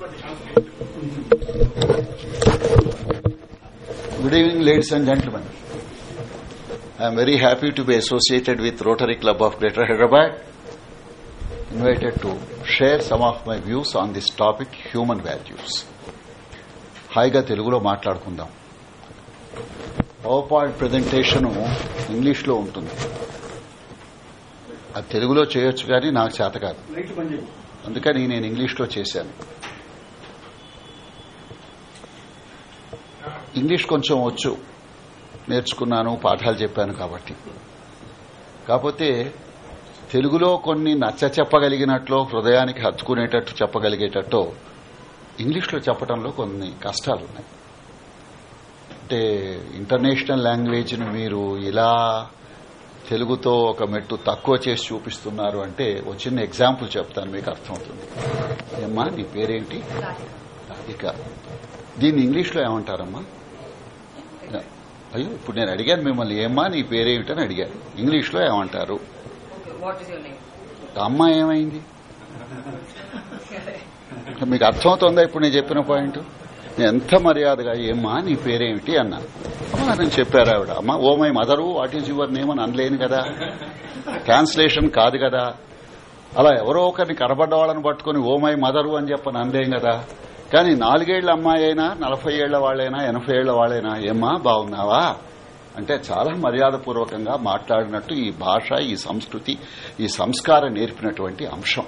Good evening, ladies and gentlemen. I am very happy to be associated with Rotary Club of Greater Hyderabad, invited to share some of my views on this topic, human values. హాయిగా తెలుగులో మాట్లాడుకుందాం power point presentation ఇంగ్లీష్లో ఉంటుంది అది తెలుగులో చేయొచ్చు కానీ నాకు చేత కాదు అందుకని నేను ఇంగ్లీష్లో చేశాను ఇంగ్లీష్ కొంచెం వచ్చు. నేర్చుకున్నాను పాఠాలు చెప్పాను కాబట్టి. కాకపోతే తెలుగులో కొన్ని నచ్చ చెప్పగలిగినట్లు హృదయానికి హత్తుకునేటట్టు చెప్పగలిగేటట్టు ఇంగ్లీష్లో చెప్పడంలో కొన్ని కష్టాలు ఉన్నాయి అంటే ఇంటర్నేషనల్ లాంగ్వేజ్ను మీరు ఇలా తెలుగుతో ఒక మెట్టు తక్కువ చేసి చూపిస్తున్నారు అంటే ఒక చిన్న ఎగ్జాంపుల్ చెప్తాను మీకు అర్థమవుతుంది. ఏమ్మా నీ పేరేంటి? రాధిక దీన్ని ఇంగ్లీష్లో ఏమంటారమ్మా? అయ్యో ఇప్పుడు నేను అడిగాను మిమ్మల్ని ఏమ్మా నీ పేరేమిటని అడిగాను. ఏమంటారు? ఇస్ యువర్ నేమ్ అమ్మ ఏమైంది? మీకు అర్థమవుతుందా ఇప్పుడు నేను చెప్పిన పాయింట్? నేను ఎంత మర్యాదగా ఏమ్మా నీ పేరేమిటి అన్నాను అమ్మా నేను చెప్పారు ఆవిడ. అమ్మ ఓ my mother what is your name అని అనలేను కదా. ట్రాన్స్లేషన్ కాదు కదా. అలా ఎవరో ఒకరిని కనబడ్డ వాళ్ళని పట్టుకుని ఓ మై మదరు అని చెప్పని అనలేం కదా. కానీ నాలుగేళ్ళ అమ్మాయి అయినా నలభై ఏళ్ళ వాళ్ళైనా ఎనభై ఏళ్ళ వాళ్ళైనా ఏమ్మా బాగున్నావా? అంటే చాలా మర్యాదపూర్వకంగా మాట్లాడినట్టు ఈ భాష ఈ సంస్కృతి ఈ సంస్కారం నేర్పినటువంటి అంశం.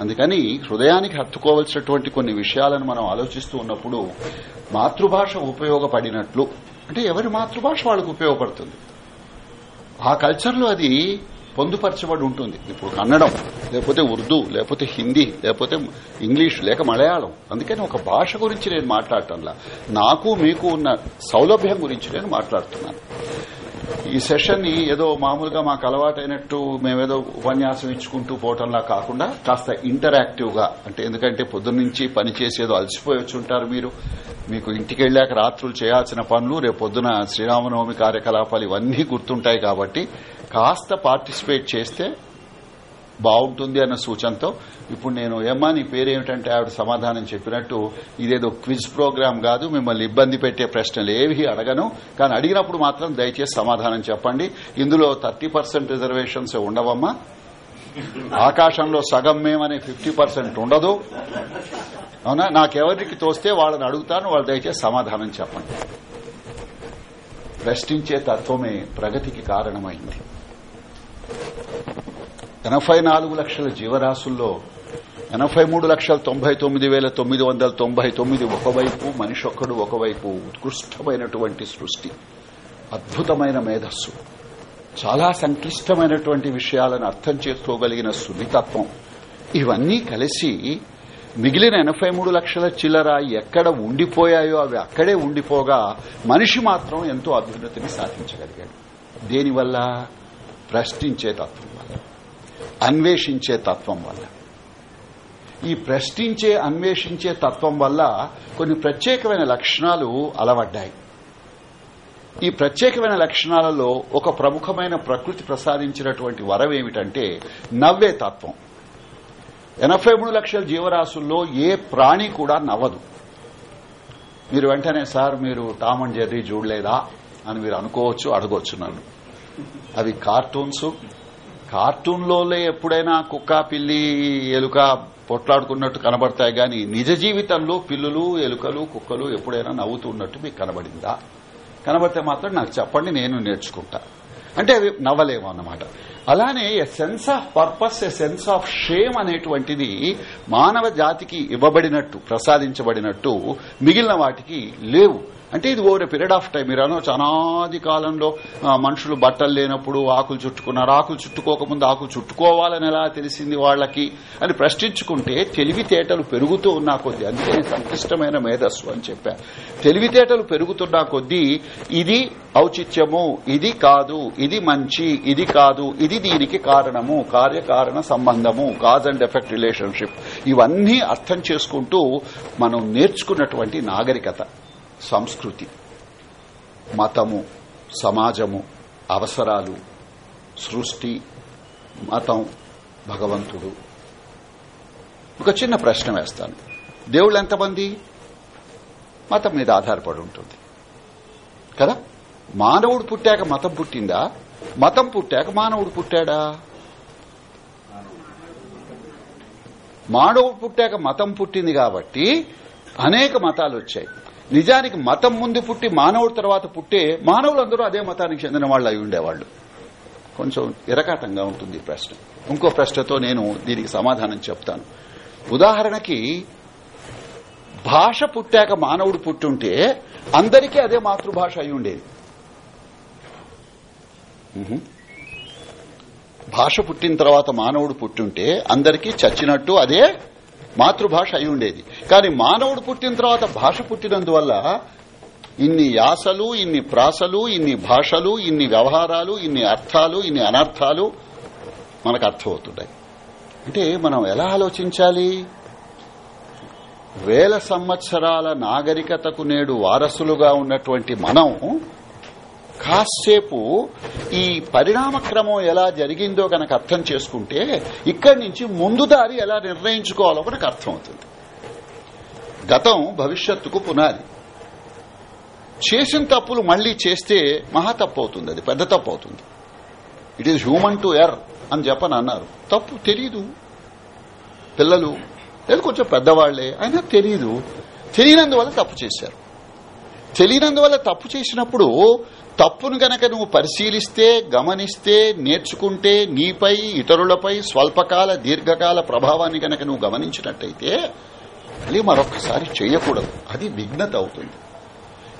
అందుకని హృదయానికి హత్తుకోవలసినటువంటి కొన్ని విషయాలను మనం ఆలోచిస్తూ ఉన్నప్పుడు మాతృభాష ఉపయోగపడినట్లు అంటే ఎవరి మాతృభాష వాళ్ళకు ఉపయోగపడుతుంది? ఆ కల్చర్లో అది పొందుపరచబడి ఉంటుంది. ఇప్పుడు కన్నడం లేకపోతే ఉర్దూ లేకపోతే హిందీ లేకపోతే ఇంగ్లీష్ లేక మలయాళం. అందుకని ఒక భాష గురించి నేను మాట్లాడటంలా. నాకు మీకు ఉన్న సౌలభ్యం గురించి నేను మాట్లాడుతున్నాను. ఈ సెషన్ని ఏదో మామూలుగా మాకు అలవాటైనట్టు మేమేదో ఉపన్యాసం ఇచ్చుకుంటూ పోవటంలా కాకుండా కాస్త ఇంటరాక్టివ్గా అంటే ఎందుకంటే పొద్దున్నుంచి పని చేసేదో అలసిపోయి ఉంటారు మీరు. మీకు ఇంటికి వెళ్ళాక రాత్రులు చేయాల్సిన పనులు రేపు పొద్దున శ్రీరామనవమి కార్యకలాపాలు ఇవన్నీ గుర్తుంటాయి కాబట్టి కాస్త పార్టిసిపేట్ చేస్తే బాగుంటుంది అన్న సూచనతో ఇప్పుడు నేను ఏమ్మా నీ పేరేమిటంటే ఆవిడ సమాధానం చెప్పినట్టు ఇదేదో క్విజ్ ప్రోగ్రాం కాదు మిమ్మల్ని ఇబ్బంది పెట్టే ప్రశ్నలు ఏవి అడగను. కానీ అడిగినప్పుడు మాత్రం దయచేసి సమాధానం చెప్పండి. ఇందులో థర్టీ పర్సెంట్ రిజర్వేషన్స్ ఉండవమ్మా. ఆకాశంలో సగం మేమనే ఫిఫ్టీ పర్సెంట్ ఉండదు. అవునా? నాకెవరికి తోస్తే వాళ్ళని అడుగుతాను వాళ్ళు దయచేసి సమాధానం చెప్పండి. ప్రశ్నించే తత్వమే ప్రగతికి కారణమైంది. ఎనభై నాలుగు లక్షల జీవరాశుల్లో ఎనభై మూడు లక్షల తొంభై తొమ్మిది వేల తొమ్మిది వందల తొంభై తొమ్మిది ఒకవైపు మనిషొక్కడు ఒకవైపు ఉత్కృష్టమైనటువంటి సృష్టి. అద్భుతమైన మేధస్సు. చాలా సంక్లిష్టమైనటువంటి విషయాలను అర్థం చేసుకోగలిగిన సున్నితత్వం. ఇవన్నీ కలిసి మిగిలిన ఎనభై మూడు లక్షల చిల్లర ఎక్కడ ఉండిపోయాయో అవి అక్కడే ఉండిపోగా మనిషి మాత్రం ఎంతో అభ్యున్నతిని సాధించగలిగాడు. దేనివల్ల? ప్రశ్నించే తత్వం. అన్వేషించే తత్వం వల్ల. ఈ ప్రశ్నించే అన్వేషించే తత్వం వల్ల కొన్ని ప్రత్యేకమైన లక్షణాలు అలవడ్డాయి. ఈ ప్రత్యేకమైన లక్షణాలలో ఒక ప్రముఖమైన ప్రకృతి ప్రసాదించినటువంటి వరం ఏమిటంటే నవ్వే తత్వం. ఎనభై మూడు లక్షల జీవరాశుల్లో ఏ ప్రాణి కూడా నవ్వదు. మీరు వెంటనే సార్ మీరు టామ్ అండ్ జెర్రీ చూడలేదా? అని మీరు అనుకోవచ్చు అడగొచ్చు నన్ను. అవి కార్టూన్స్ కార్టూన్లోనే ఎప్పుడైనా కుక్క పిల్లి ఎలుక పొట్లాడుకున్నట్టు కనబడతాయి గాని నిజ జీవితంలో పిల్లులు ఎలుకలు కుక్కలు ఎప్పుడైనా నవ్వుతున్నట్టు మీకు కనబడిందా? కనబడితే మాత్రం నాకు చెప్పండి నేను నేర్చుకుంటా. అంటే అవి నవ్వలేము అన్నమాట. అలానే a sense of purpose a sense of shame అనేటువంటిది మానవ జాతికి ఇవ్వబడినట్టు ప్రసాదించబడినట్టు మిగిలిన వాటికి లేవు. అంటే ఇది ఓవర్ పీరియడ్ ఆఫ్ టైం. మీరు అనొచ్చు అనాది కాలంలో మనుషులు బట్టలు లేనప్పుడు ఆకులు చుట్టుకున్నారు. ఆకులు చుట్టుకోకముందు ఆకులు చుట్టుకోవాలని ఎలా తెలిసింది వాళ్ళకి? అని ప్రశ్నించుకుంటే తెలివితేటలు పెరుగుతూ ఉన్నా కొద్దీ అందుకే సంక్లిష్టమైన మేధస్సు అని చెప్పా. తెలివితేటలు పెరుగుతున్నా కొద్దీ ఇది ఔచిత్యము ఇది కాదు ఇది మంచి ఇది కాదు ఇది దీనికి కారణము కార్యకారణ సంబంధము కాజ్ అండ్ ఎఫెక్ట్ రిలేషన్షిప్. ఇవన్నీ అర్థం చేసుకుంటూ మనం నేర్చుకున్నటువంటి నాగరికత. సంస్కృతి మతము సమాజము అవసరాలు సృష్టి మతం భగవంతుడు. ఒక చిన్న ప్రశ్న వేస్తాను. దేవుళ్ళు ఎంతమంది? మతం మీద ఆధారపడి ఉంటుంది. కదా? మానవుడు పుట్టాక మతం పుట్టిందా? మతం పుట్టాక మానవుడు పుట్టాడా? మానవుడు పుట్టాక మతం పుట్టింది కాబట్టి అనేక మతాలు వచ్చాయి. నిజానికి మతం ముందు పుట్టి మానవుడు తర్వాత పుట్టే మానవులందరూ అదే మతానికి చెందిన వాళ్ళు అయి ఉండేవాళ్ళు కొంచెం ఇరకాటంగా ఉంటుంది ప్రశ్న. ఇంకో ప్రశ్నతో నేను దీనికి సమాధానం చెప్తాను. ఉదాహరణకి భాష పుట్టాక మానవుడు పుట్టుంటే అందరికీ అదే మాతృభాష అయి ఉండేది. భాష పుట్టిన తర్వాత మానవుడు పుట్టుంటే అందరికీ చచ్చినట్టు అదే మాతృభాష అయి ఉండేది. కానీ మానవుడు పుట్టిన తర్వాత భాష పుట్టినందువల్ల ఇన్ని యాసలు ఇన్ని ప్రాసలు ఇన్ని భాషలు ఇన్ని వ్యవహారాలు ఇన్ని అర్థాలు ఇన్ని అనర్థాలు మనకు అర్థమవుతున్నాయి అంటే మనం ఎలా ఆలోచించాలి? వేల సంవత్సరాల నాగరికతకు నేడు వారసులుగా ఉన్నటువంటి మనం కాసేపు ఈ పరిణామక్రమం ఎలా జరిగిందో గనక అర్థం చేసుకుంటే ఇక్కడి నుంచి ముందు దారి ఎలా నిర్ణయించుకోవాలో మనకు అర్థమవుతుంది. గతం భవిష్యత్తుకు పునాది. చేసిన తప్పులు మళ్ళీ చేస్తే మహా తప్పు అవుతుంది అది పెద్ద తప్పు అవుతుంది it is human to err అని చెప్పని అన్నారు. తప్పు తెలీదు. పిల్లలు లేదు కొంచెం పెద్దవాళ్ళే అయినా తెలియదు తెలియనందువల్ల తప్పు చేశారు. తెలియనందువల్ల తప్పు చేసినప్పుడు తప్పును గనక నువ్వు పరిశీలిస్తే గమనిస్తే నేర్చుకుంటే నీపై ఇతరులపై స్వల్పకాల దీర్ఘకాల ప్రభావాన్ని గనక నువ్వు గమనించినట్టయితే మళ్ళీ మరొకసారి చేయకూడదు. అది విఘ్నత అవుతుంది.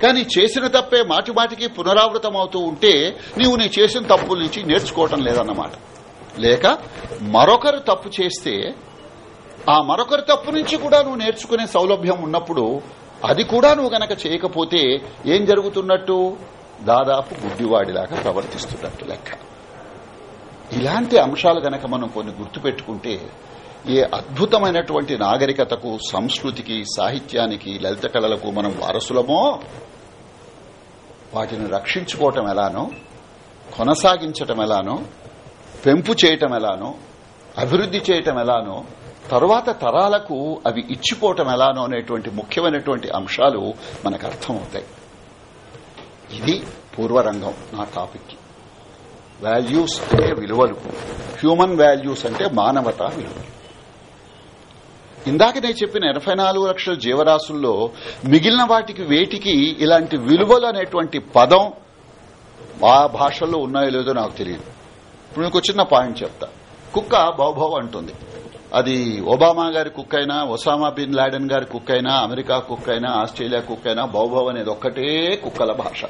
కానీ చేసిన తప్పే మాటి మాటికి పునరావృతం అవుతూ ఉంటే నీవు నీ చేసిన తప్పుల నుంచి నేర్చుకోవటం లేదన్నమాట. లేక మరొకరు తప్పు చేస్తే ఆ మరొకరి తప్పు నుంచి కూడా నువ్వు నేర్చుకునే సౌలభ్యం ఉన్నప్పుడు అది కూడా నువ్వు గనక చేయకపోతే ఏం జరుగుతున్నట్టు? దాదాపు గుడ్డివాడిలాగా ప్రవర్తిస్తున్నట్టు లెక్క. ఇలాంటి అంశాలు గనక మనం కొన్ని గుర్తుపెట్టుకుంటే ఏ అద్భుతమైనటువంటి నాగరికతకు సంస్కృతికి సాహిత్యానికి లలిత కళలకు మనం వారసులమో? వాటిని రక్షించుకోవటం ఎలానో? కొనసాగించటం ఎలానో? పెంపు చేయటం ఎలానో? అభివృద్ది చేయటం ఎలానో? తరువాత తరాలకు అవి ఇచ్చిపోవటం ఎలానో అనేటువంటి ముఖ్యమైనటువంటి అంశాలు మనకు అర్థమవుతాయి. ఇది పూర్వరంగం నా టాపిక్. వాల్యూస్ అంటే విలువలు. హ్యూమన్ వాల్యూస్ అంటే మానవతా విలువలు. ఇందాక నేను చెప్పిన ఎనభై నాలుగు లక్షల జీవరాశుల్లో మిగిలిన వాటికి వేటికి ఇలాంటి విలువలు అనేటువంటి పదం ఆ భాషల్లో ఉన్నాయో లేదో నాకు తెలియదు. ఇప్పుడు మీకు చిన్న పాయింట్ చెప్తా. కుక్క బౌభవ్ అంటుంది. అది ఒబామా గారి కుక్ అయినా ఒసామా బిన్ లాడెన్ గారి కుక్ అయినా అమెరికా కుక్ అయినా ఆస్ట్రేలియా కుక్ అయినా బౌభవ్ అనేది ఒక్కటే కుక్కల భాష.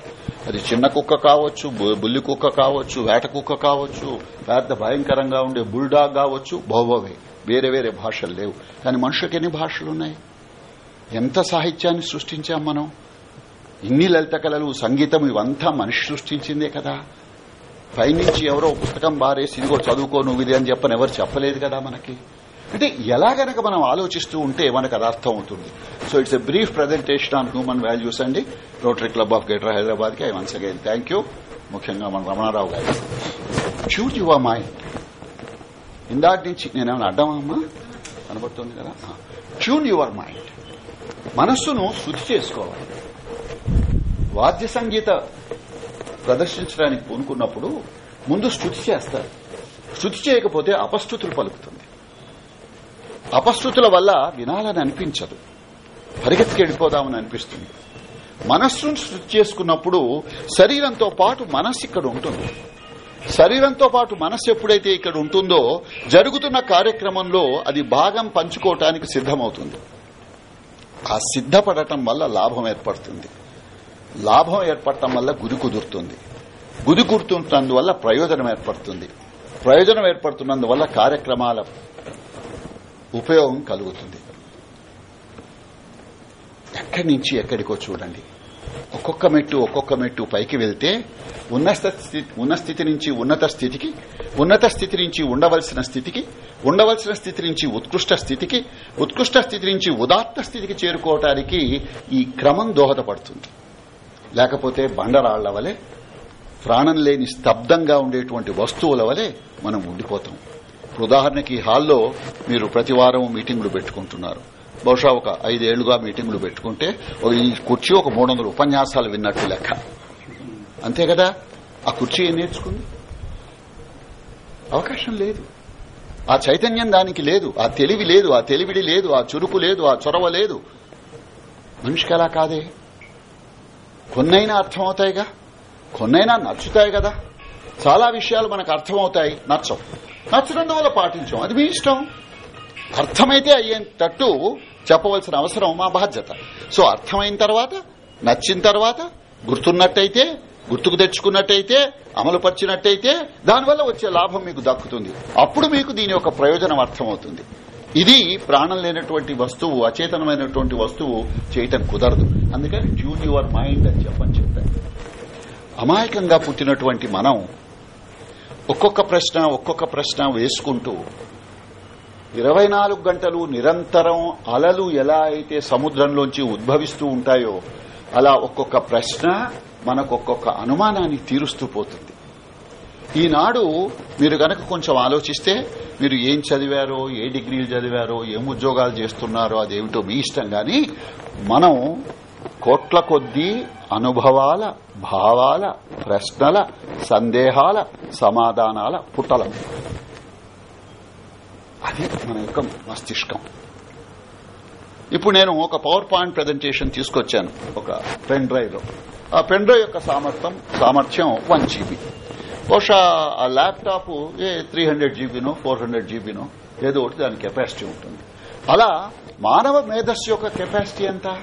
అది చిన్న కుక్క కావచ్చు బు- బుల్లి కుక్క కావచ్చు వేట కుక్క కావచ్చు పెద్ద భయంకరంగా ఉండే బుల్డాగ్ కావచ్చు బౌభవే వేరే వేరే భాషలు లేవు. కానీ మనుషులకు ఎన్ని భాషలు ఉన్నాయి? ఎంత సాహిత్యాన్ని సృష్టించాం మనం? ఇన్ని లలిత కళలు సంగీతం ఇవంతా మనిషి సృష్టించిందే కదా. పైనుంచి ఎవరో పుస్తకం బారేసి ఇదిగో చదువుకో నువ్వు ఇది అని చెప్పని ఎవరు చెప్పలేదు కదా మనకి? అంటే ఎలా గనక మనం ఆలోచిస్తూ ఉంటే మనకు అది అర్థం అవుతుంది. So it's a brief presentation on human values అండి. రోటరీ క్లబ్ ఆఫ్ గ్రేటర్ హైదరాబాద్కి I once again thank you ముఖ్యంగా మన రమణారావు గారు. చూజ్ యువర్ మైండ్ ఇందాటి నుంచి నేనేమైనా అడ్డమమ్మా కనబడుతుంది కదా? ట్యూన్ యువర్ మైండ్ మనస్సును శుద్ధి చేసుకోవాలి. వాద్య సంగీత ప్రదర్శించడానికి పూనుకున్నప్పుడు ముందు స్థుతి చేస్తారు. స్థుతి చేయకపోతే అపస్థుతులు పలుకుతుంది. అపస్థుతుల వల్ల వినాలని అనిపించదు. పరిగెత్తికి వెళ్ళిపోదామని అనిపిస్తుంది. మనస్సును శుద్ధి చేసుకున్నప్పుడు శరీరంతో పాటు మనస్సు ఇక్కడ ఉంటుంది. శరీరంతో పాటు మనస్సు ఎప్పుడైతే ఇక్కడ ఉంటుందో జరుగుతున్న కార్యక్రమంలో అది భాగం పంచుకోవటానికి సిద్దమవుతుంది ఆ సిద్దపడటం వల్ల లాభం ఏర్పడుతుంది. లాభం ఏర్పడటం వల్ల గురి కుదురుతుంది. గురి కుదురుతున్నందువల్ల ప్రయోజనం ఏర్పడుతుంది. ప్రయోజనం ఏర్పడుతున్నందువల్ల కార్యక్రమాల ఉపయోగం కలుగుతుంది. ఎక్కడి నుంచి ఎక్కడికో చూడండి. ఒక్కొక్క మెట్టు ఒక్కొక్క మెట్టు పైకి వెళ్తే ఉన్నత ఉన్న స్థితి నుంచి ఉన్నత స్థితికి ఉన్నత స్థితి నుంచి ఉండవలసిన స్థితికి ఉండవలసిన స్థితి నుంచి ఉత్కృష్ట స్థితికి ఉత్కృష్ట స్థితి నుంచి ఉదాత్త స్థితికి చేరుకోవటానికి ఈ క్రమం దోహదపడుతుంది. లేకపోతే బండరాళ్ళ వలె ప్రాణం లేని స్తబ్దంగా ఉండేటువంటి వస్తువుల వలె మనం ఉండిపోతాం. ఉదాహరణకి ఈ హాల్లో మీరు ప్రతి వారం మీటింగులు పెట్టుకుంటున్నారు. బహుశా ఒక ఐదేళ్ళుగా మీటింగులు పెట్టుకుంటే ఈ కుర్చీ ఒక మూడు వందల ఉపన్యాసాలు విన్నట్టు లెక్క. అంతే కదా? ఆ కుర్చీ ఏం నేర్చుకుంది? అవకాశం లేదు. ఆ చైతన్యం దానికి లేదు. ఆ తెలివి లేదు. ఆ తెలివిడి లేదు. ఆ చురుకు లేదు. ఆ చొరవ లేదు. మనిషికి అలా కాదే. కొన్నైనా అర్థమవుతాయిగా? కొన్నైనా నచ్చుతాయి కదా? చాలా విషయాలు మనకు అర్థమవుతాయి. నచ్చవు. నచ్చినందువల్ల పాటించాం. అది మీ ఇష్టం. అర్థమైతే అయ్యేటట్టు చెప్పవలసిన అవసరం మా బాధ్యత. సో అర్థమైన తర్వాత నచ్చిన తర్వాత గుర్తున్నట్టయితే గుర్తుకు తెచ్చుకున్నట్టయితే అమలు పరిచినట్టయితే దానివల్ల వచ్చే లాభం మీకు దక్కుతుంది. అప్పుడు మీకు దీని యొక్క ప్రయోజనం అర్థమవుతుంది. ఇది ప్రాణం లేనటువంటి వస్తువు అచేతనమైనటువంటి వస్తువు చేయటం కుదరదు. అందుకని ట్యూన్ యువర్ మైండ్ అని చెప్పని చెప్పాను అమాయకంగా పుట్టినటువంటి మనం ఒక్కొక్క ప్రశ్న ఒక్కొక్క ప్రశ్న వేసుకుంటూ ఇరవై నాలుగు గంటలు నిరంతరం అలలు ఎలా అయితే సముద్రంలోంచి ఉద్భవిస్తూ ఉంటాయో అలా ఒక్కొక్క ప్రశ్న మనకు ఒక్కొక్క అనుమానాన్ని తీరుస్తూ పోతుంది. ఈనాడు మీరు గనక కొంచెం ఆలోచిస్తే మీరు ఏం చదివారో ఏ డిగ్రీలు చదివారో ఏం ఉద్యోగాలు చేస్తున్నారో అదేమిటో మీ ఇష్టం గాని మనం కోట్ల కొద్దీ అనుభవాల భావాల ప్రశ్నల సందేహాల సమాధానాల పుటలం. అది మన యొక్క మస్తిష్కం. ఇప్పుడు నేను ఒక పవర్ పాయింట్ ప్రజెంటేషన్ తీసుకొచ్చాను ఒక పెన్ డ్రైవ్లో ఆ పెన్ డ్రైవ్ యొక్క సామర్థ్యం సామర్థ్యం వన్ జీబీ. బహుశా ఆ ల్యాప్టాప్ ఏ త్రీ హండ్రెడ్ జీబీనో ఫోర్ హండ్రెడ్ జీబీనో ఏదో ఒకటి దాని కెపాసిటీ ఉంటుంది. అలా మానవ మేధస్సు యొక్క కెపాసిటీ ఎంత?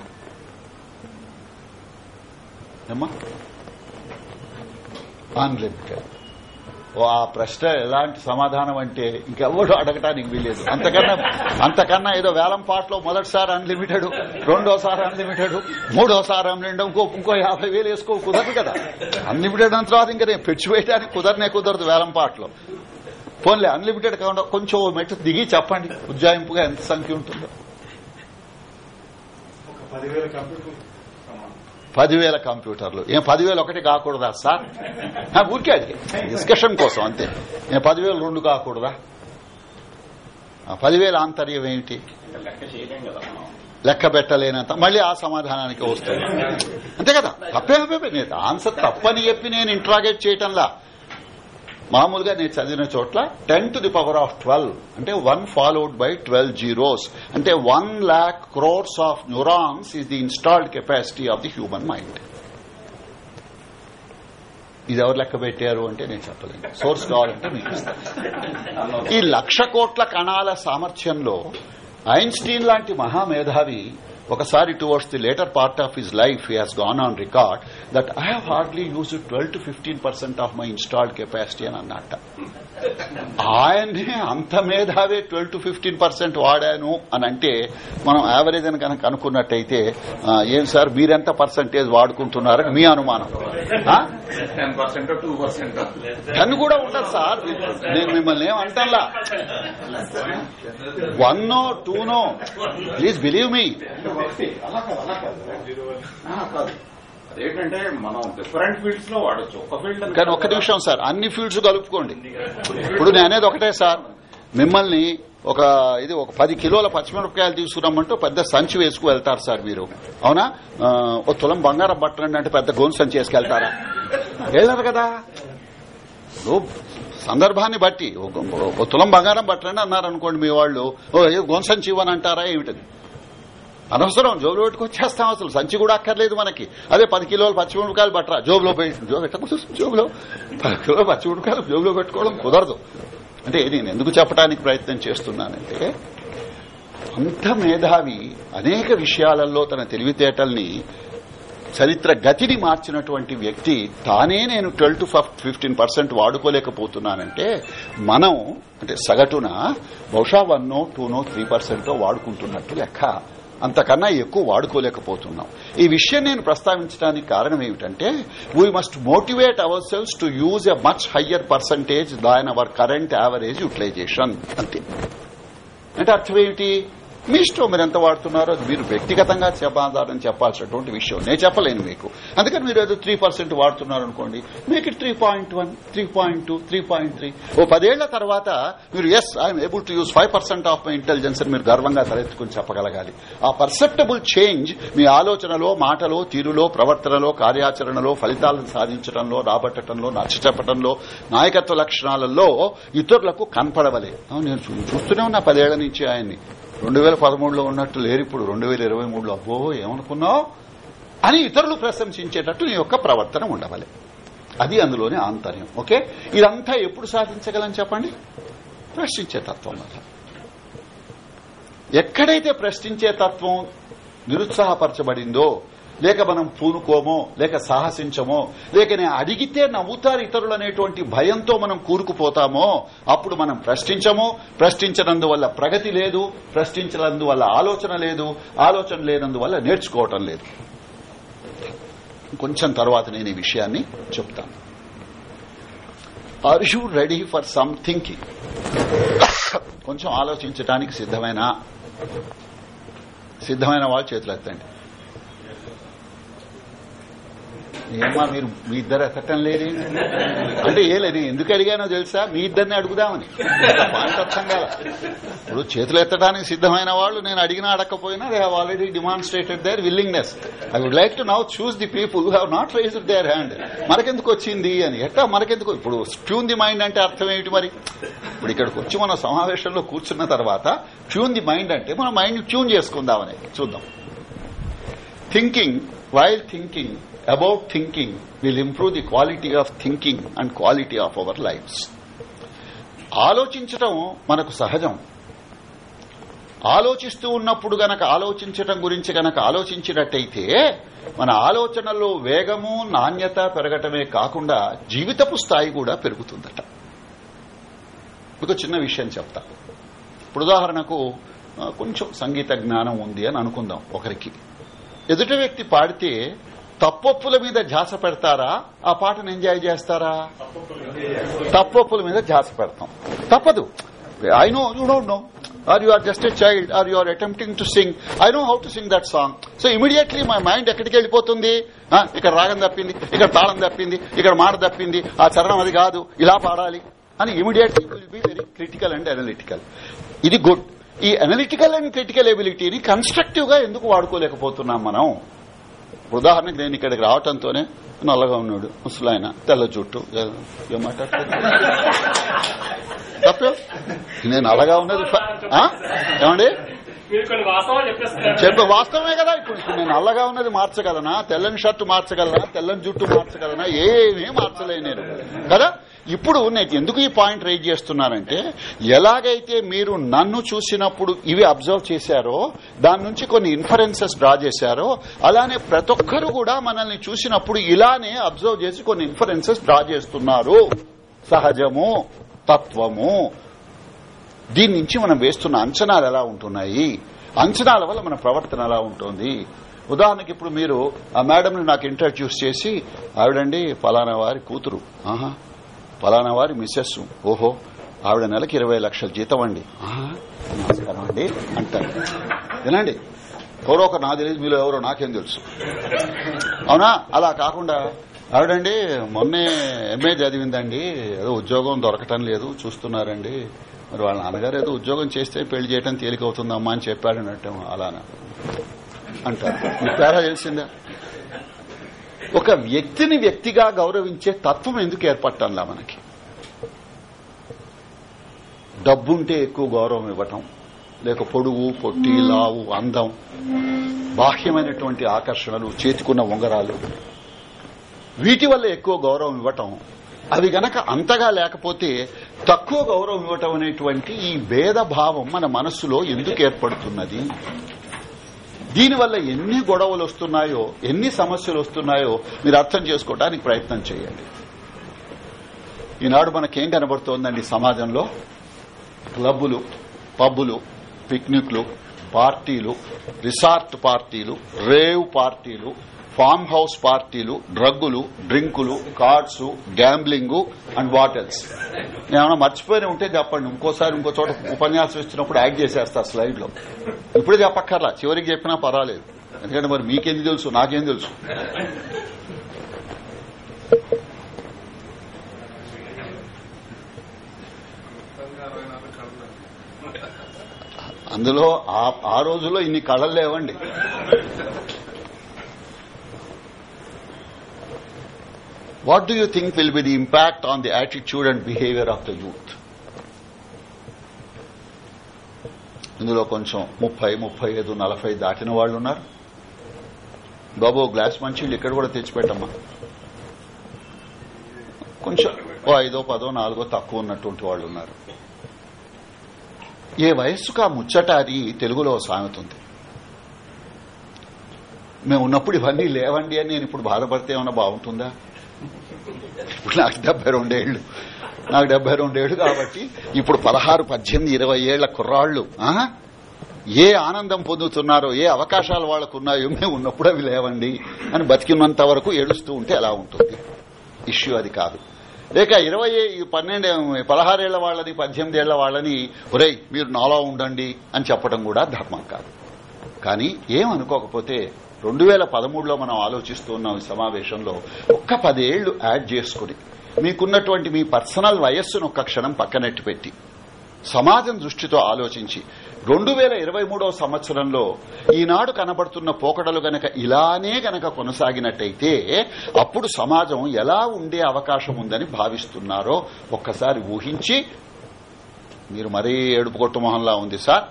ఏమ్మా అన్లిమిటెడ్ ఓ ఆ ప్రశ్న ఎలాంటి సమాధానం అంటే ఇంకెవ్వడు అడగటానికి వీలేదు అంతకన్నా అంతకన్నా ఏదో వేలం పాటలో మొదటిసారి అన్లిమిటెడ్ రెండోసారి అన్లిమిటెడ్ మూడోసారి అన్లిమిటెడ్ ఇంకో ఇంకో యాభై వేలు వేసుకో కుదరదు కదా. అన్లిమిటెడ్ అంత తర్వాత ఇంకా నేను పెంచి వేయడానికి కుదరనే కుదరదు వేలం పాటలో. పోన్లే అన్లిమిటెడ్ కాకుండా కొంచెం ఓ మెట్టు దిగి చెప్పండి ఉజ్జాయింపుగా ఎంత సంఖ్య ఉంటుందో. పదివేల కంప్యూటర్లు. ఏం పదివేలు ఒకటి కాకూడదా సార్? ఊరికే అది. డిస్కషన్ కోసం అంతే. నేను పదివేలు రెండు కాకూడదా? పదివేల ఆంతర్యం ఏమిటి? లెక్క పెట్టలేనంత. మళ్ళీ ఆ సమాధానానికి వస్తుంది. అంతే కదా? తప్పే తప్పే నేను ఆన్సర్ తప్పని చెప్పి నేను ఇంట్రాగేట్ చేయటంలా. మామూలుగా నేను చదివిన చోట్ల ten to the power of twelve అంటే one followed by twelve zeros అంటే one lakh crores of neurons is the installed capacity of the human mind ఇది ఎవరు లెక్క పెట్టారు అంటే నేను చెప్పలేను. సోర్స్ కావాలంటే మీకు ఈ లక్ష కోట్ల కణాల సామర్థ్యంలో ఐన్స్టీన్ లాంటి మహామేధావి ఒకసారి towards the later part of his life he has gone on record that I have hardly use twelve to fifteen percent of my installed capacity అని అన్నట్ట ఆయనే అంత మేధావే ట్వెల్వ్ టు ఫిఫ్టీన్ పర్సెంట్ వాడాను అని అంటే మనం యావరేజ్ అని కనుక అనుకున్నట్టయితే ఏం సార్ మీరెంత పర్సంటేజ్ వాడుకుంటున్నారని మీ అనుమానం? టెన్ కూడా ఉండదు సార్. నేను మిమ్మల్ని ఏం అంటల్లా? One no two no please believe me అదేంటంటే మనం డిఫరెంట్ ఫీల్డ్స్లో వాడచ్చు. ఒక ఫీల్డ్ కానీ ఒక్క నిమిషం సార్ అన్ని ఫీల్డ్స్ కలుపుకోండి. ఇప్పుడు నేను అనేది ఒకటే సార్ మిమ్మల్ని ఒక ఇది ఒక పది కిలోల పచ్చిమిరపకాయలు తీసుకురమ్మంటూ పెద్ద సంచి వేసుకు వెళ్తారు సార్ మీరు. అవునా? ఓ తులం బంగారం పట్టండి అంటే పెద్ద గోను సంచి వేసుకెళ్తారా? వెళ్ళరు కదా? సందర్భాన్ని బట్టి ఒక- ఒక తులం బంగారం పట్టండి అన్నారు అనుకోండి మీ వాళ్ళు. ఓ గోను సంచి ఇవ్వని అంటారా ఏమిటది? అనవసరం జోబులో పెట్టుకొచ్చేస్తాం అసలు. సంచి కూడా అక్కర్లేదు మనకి. అదే పది కిలోలు పచ్చిమిరపకాయలు పట్టరా జోబులో పెట్టి జోబు పెట్టకూడదు జోబులో? పది కిలోలు పచ్చిమిరపకాయలు జోబులో పెట్టుకోవడం కుదరదు. అంటే నేను ఎందుకు చెప్పడానికి ప్రయత్నం చేస్తున్నానంటే అంత మేధావి అనేక విషయాలలో తన తెలివితేటల్ని చరిత్ర గతిని మార్చినటువంటి వ్యక్తి తానే నేను ట్వెల్వ్ టు ఫిఫ్టీన్ పర్సెంట్ వాడుకోలేకపోతున్నానంటే మనం అంటే సగటున బహుశా వన్నో టూనో త్రీ పర్సెంటో వాడుకుంటున్నట్టు లెక్క. అంతకన్నా ఎక్కువ వాడుకోలేకపోతున్నాం. ఈ విషయం నేను ప్రస్తావించడానికి కారణం ఏమిటంటే we must motivate our cells to use a much higher percentage than our current average utilisation అంతే. అంటే అర్థం ఏమిటి? మీ ఇష్టం మీరు ఎంత వాడుతున్నారో అది మీరు వ్యక్తిగతంగా సమాధానం చెప్పాల్సినటువంటి విషయం. నేను చెప్పలేను మీకు. అందుకని మీరు ఏదో త్రీ పర్సెంట్ వాడుతున్నారు అనుకోండి. Make it three point one three point two three point three ఓ పదేళ్ళ తర్వాత మీరు yes I'm able to use five percent of my intelligence అని మీరు గర్వంగా తలెత్తుకుని చెప్పగలగాలి. ఆ పర్సెప్టబుల్ చేంజ్ మీ ఆలోచనలో మాటలో తీరులో ప్రవర్తనలో కార్యాచరణలో ఫలితాలను సాధించడంలో రాబట్టడంలో నచ్చ నాయకత్వ లక్షణాలలో ఇతరులకు కనపడవలే. అవును, నేను చూస్తూనే ఉన్నా పదేళ్ళ నుంచి ఆయన్ని. రెండు వేల పదమూడులో ఉన్నట్టు లేరు ఇప్పుడు రెండు వేల ఇరవై మూడులో అబ్బో ఏమనుకున్నావు? అని ఇతరులు ప్రశంసించేటట్టు నీ యొక్క ప్రవర్తన ఉండవాలి. అది అందులోనే ఆంతర్యం ఓకే? ఇదంతా ఎప్పుడు సాధించగలని చెప్పండి? ప్రశ్నించే తత్వం వల్ల ఎక్కడైతే ప్రశ్నించే తత్వం నిరుత్సాహపరచబడిందో లేక మనం పూనుకోమో లేక సాహసించమో లేక నేను అడిగితే నవ్వుతారు ఇతరులు అనేటువంటి భయంతో మనం కూరుకుపోతామో అప్పుడు మనం ప్రశ్నించము. ప్రశ్నించనందువల్ల ప్రగతి లేదు. ప్రశ్నించినందువల్ల ఆలోచన లేదు. ఆలోచన లేనందువల్ల నేర్చుకోవటం లేదు. కొంచెం తర్వాత నేను ఈ విషయాన్ని చెప్తాను. Are you ready for some thinking కొంచెం ఆలోచించడానికి సిద్ధమైన? సిద్ధమైన వాళ్ళు చేతులు ఎత్తండి. ఏమ్మా మీరు మీ ఇద్దరు ఎక్కటం లేదు అంటే ఏ లేదు ఎందుకు అడిగానో తెలుసా? మీ ఇద్దరిని అడుగుదామని. పాయింట్ అర్థం కాల. ఇప్పుడు చేతులు ఎత్తడానికి సిద్ధమైన వాళ్ళు నేను అడిగినా అడగకపోయినా they have already demonstrated their willingness I would like to now choose the people who have not raised their hand మనకెందుకు వచ్చింది అని. ఎట్టా మనకెందుకు? ఇప్పుడు ట్యూన్ ది మైండ్ అంటే అర్థం ఏమిటి మరి? ఇప్పుడు ఇక్కడికి వచ్చి మన సమావేశంలో కూర్చున్న తర్వాత ట్యూన్ ది మైండ్ అంటే మన మైండ్ ట్యూన్ చేసుకుందామని చూద్దాం. Thinking while thinking about thinking will improve the quality of thinking and quality of our life ఆలోచించటం మనకు సహజం. ఆలోచిస్తూ ఉన్నప్పుడు గనక ఆలోచించటం గురించి గనక ఆలోచించినట్టయితే మన ఆలోచనలో వేగము నాణ్యత పెరగటమే కాకుండా జీవితపు స్థాయి కూడా పెరుగుతుందట. మీకు చిన్న విషయం చెప్తా. ఇప్పుడు ఉదాహరణకు కొంచెం సంగీత జ్ఞానం ఉంది అని అనుకుందాం ఒకరికి. ఎదుటి వ్యక్తి పాడితే తప్పొప్పుల మీద ధ్యాస పెడతారా? ఆ పాటను ఎంజాయ్ చేస్తారా? తప్పొప్పుల మీద ధ్యాస పెడతాం. తప్పదు. I know you don't know are you are just a child are you are attempting to sing I know how to sing that song so immediately my mind ఎక్కడికి వెళ్ళిపోతుంది? ఇక్కడ రాగం తప్పింది ఇక్కడ తాళం తప్పింది ఇక్కడ మాట తప్పింది ఆ చరణం అది కాదు ఇలా పాడాలి అని immediately will be very critical and analytical ఇది గుడ్ ఈ అనలిటికల్ అండ్ క్రిటికల్ ఎబిలిటీని కన్స్ట్రక్టివ్గా ఎందుకు వాడుకోలేకపోతున్నాం మనం? ఉదాహరణకి నేను ఇక్కడికి రావటంతోనే నల్లగా ఉన్నాడు ముసలాయన తెల్ల జుట్టు తప్పే? నేను నల్లగా ఉన్నది? ఏమండి? చెప్పే వాస్తవమే కదా ఇప్పుడు. ఇప్పుడు నేను నల్లగా ఉన్నది మార్చగలనా? తెల్లని షర్టు మార్చగలనా? తెల్లని జుట్టు మార్చగలనా? ఏమీ మార్చలేను నేను. కదా? ఇప్పుడు నేను ఎందుకు ఈ పాయింట్ రైజ్ చేస్తున్నానంటే ఎలాగైతే మీరు నన్ను చూసినప్పుడు ఇవి అబ్జర్వ్ చేశారో దాని నుంచి కొన్ని ఇన్ఫరెన్సెస్ డ్రా చేశారో అలానే ప్రతి ఒక్కరు కూడా మనల్ని చూసినప్పుడు ఇలానే అబ్జర్వ్ చేసి కొన్ని ఇన్ఫరెన్సెస్ డ్రా చేస్తున్నారు. సహజము తత్వము. దీని నుంచి మనం వేస్తున్న అంచనాలు ఎలా ఉంటున్నాయి? అంచనాల వల్ల మన ప్రవర్తన ఎలా ఉంటుంది? ఉదాహరణకి ఇప్పుడు మీరు ఆ మేడంని నాకు ఇంట్రడ్యూస్ చేసి ఆవిడండి ఫలానా వారి కూతురు. ఆహా. ఫలానా వారి మిస్సెస్. ఓహో ఆవిడ నెలకి ఇరవై లక్షల జీతం అండి. నమస్కారం అండి అంటారు. వినండి ఎవరో ఒక నాకు తెలియదు మీలో ఎవరో నాకేం తెలుసు. అవునా? అలా కాకుండా ఆవిడండి మొన్నే ఎంఏ చదివిందండి. ఏదో ఉద్యోగం దొరకటం లేదు చూస్తున్నారండి. మరి వాళ్ళ నాన్నగారు ఏదో ఉద్యోగం చేస్తే పెళ్ళి చేయటం తేలికవుతుందమ్మా అని చెప్పాడు అన్నట్టు అలానా? అంటారు. మీకు తేడా తెలిసిందా? ఒక వ్యక్తిని వ్యక్తిగా గౌరవించే తత్వం ఎందుకు ఏర్పట్టంలా మనకి? డబ్బుంటే ఎక్కువ గౌరవం ఇవ్వటం లేక పొడుగు పొట్టి లావు అందం బాహ్యమైనటువంటి ఆకర్షణలు చేతికున్న ఉంగరాలు వీటి వల్ల ఎక్కువ గౌరవం ఇవ్వటం అవి గనక అంతగా లేకపోతే తక్కువ గౌరవం ఇవ్వటం అనేటువంటి ఈ భేదభావం మన మనస్సులో ఎందుకు ఏర్పడుతున్నది? దీనివల్ల ఎన్ని గొడవలు వస్తున్నాయో ఎన్ని సమస్యలు వస్తున్నాయో మీరు అర్థం చేసుకోవడానికి ప్రయత్నం చేయండి. ఈనాడు మనకేం కనబడుతోందండి సమాజంలో? క్లబ్బులు పబ్బులు పిక్నిక్లు పార్టీలు రిసార్ట్ పార్టీలు రేవ్ పార్టీలు ఫామ్ హౌస్ పార్టీలు డ్రగ్గులు డ్రింకులు కార్డ్స్ గ్యాంబ్లింగ్ అండ్ వాటల్స్ ఏమైనా మర్చిపోయిన ఉంటే చెప్పండి. ఇంకోసారి ఇంకో చోట ఉపన్యాసం ఇచ్చినప్పుడు యాడ్ చేసేస్తా స్లైడ్లో ఇప్పుడే చెప్పక్కర్లా. చివరికి చెప్పినా పర్వాలేదు. ఎందుకంటే మరి మీకేంది తెలుసు? నాకేం తెలుసు? అందులో ఆ- ఆ రోజుల్లో ఇన్ని కళలు లేవండి. What do you think will be the impact on the attitude and behaviour of the youth ఇందులో కొంచెం ముప్పై ముప్పై ఐదు నలభై దాటిన వాళ్ళు ఉన్నారు. బాబు గ్లాస్ మంచిళ్ళు ఇక్కడ కూడా తెచ్చిపెట్టమ్మా. కొంచెం ఓ ఐదో పదో నాలుగో తక్కువ ఉన్నటువంటి వాళ్ళు ఉన్నారు. ఏ వయస్సుకా ఆ ముచ్చటారి తెలుగులో సామెత ఉంది మేము ఉన్నప్పుడు ఇవన్నీ లేవండి అని నేను ఇప్పుడు బాధపడితే ఏమన్నా బాగుంటుందా? నాకు డెబ్బై రెండేళ్ళు నాకు డెబ్బై రెండేళ్ళు కాబట్టి ఇప్పుడు పదహారు పద్దెనిమిది ఇరవై ఏళ్ళ కుర్రాళ్ళు ఏ ఆనందం పొందుతున్నారో ఏ అవకాశాలు వాళ్ళకు ఉన్నాయో మేము ఉన్నప్పుడు అవి లేవండి అని బతికినంత వరకు ఏడుస్తూ ఉంటే ఎలా ఉంటుంది? ఇష్యూ అది కాదు. లేక ఇరవై పన్నెండు పదహారేళ్ళ వాళ్ళని పద్దెనిమిదేళ్ళ వాళ్ళని ఒరేయ్ మీరు నాలో ఉండండి అని చెప్పడం కూడా ధర్మం కాదు. కానీ ఏమనుకోకపోతే రెండు వేల పదమూడులో మనం ఆలోచిస్తున్నాం ఈ సమావేశంలో ఒక్క పదేళ్ళు యాడ్ చేసుకుని. మీకున్నటువంటి మీ పర్సనల్ వయస్సును ఒక్క క్షణం పక్కనెట్టి పెట్టి సమాజం దృష్టితో ఆలోచించి రెండు వేల ఇరవై మూడవ సంవత్సరంలో ఈనాడు కనబడుతున్న పోకడలు గనక ఇలానే గనక కొనసాగినట్టయితే అప్పుడు సమాజం ఎలా ఉండే అవకాశం ఉందని భావిస్తున్నారో ఒక్కసారి ఊహించి మీరు మరీ ఏడుపు కొట్టుమొహంలా ఉంది సార్.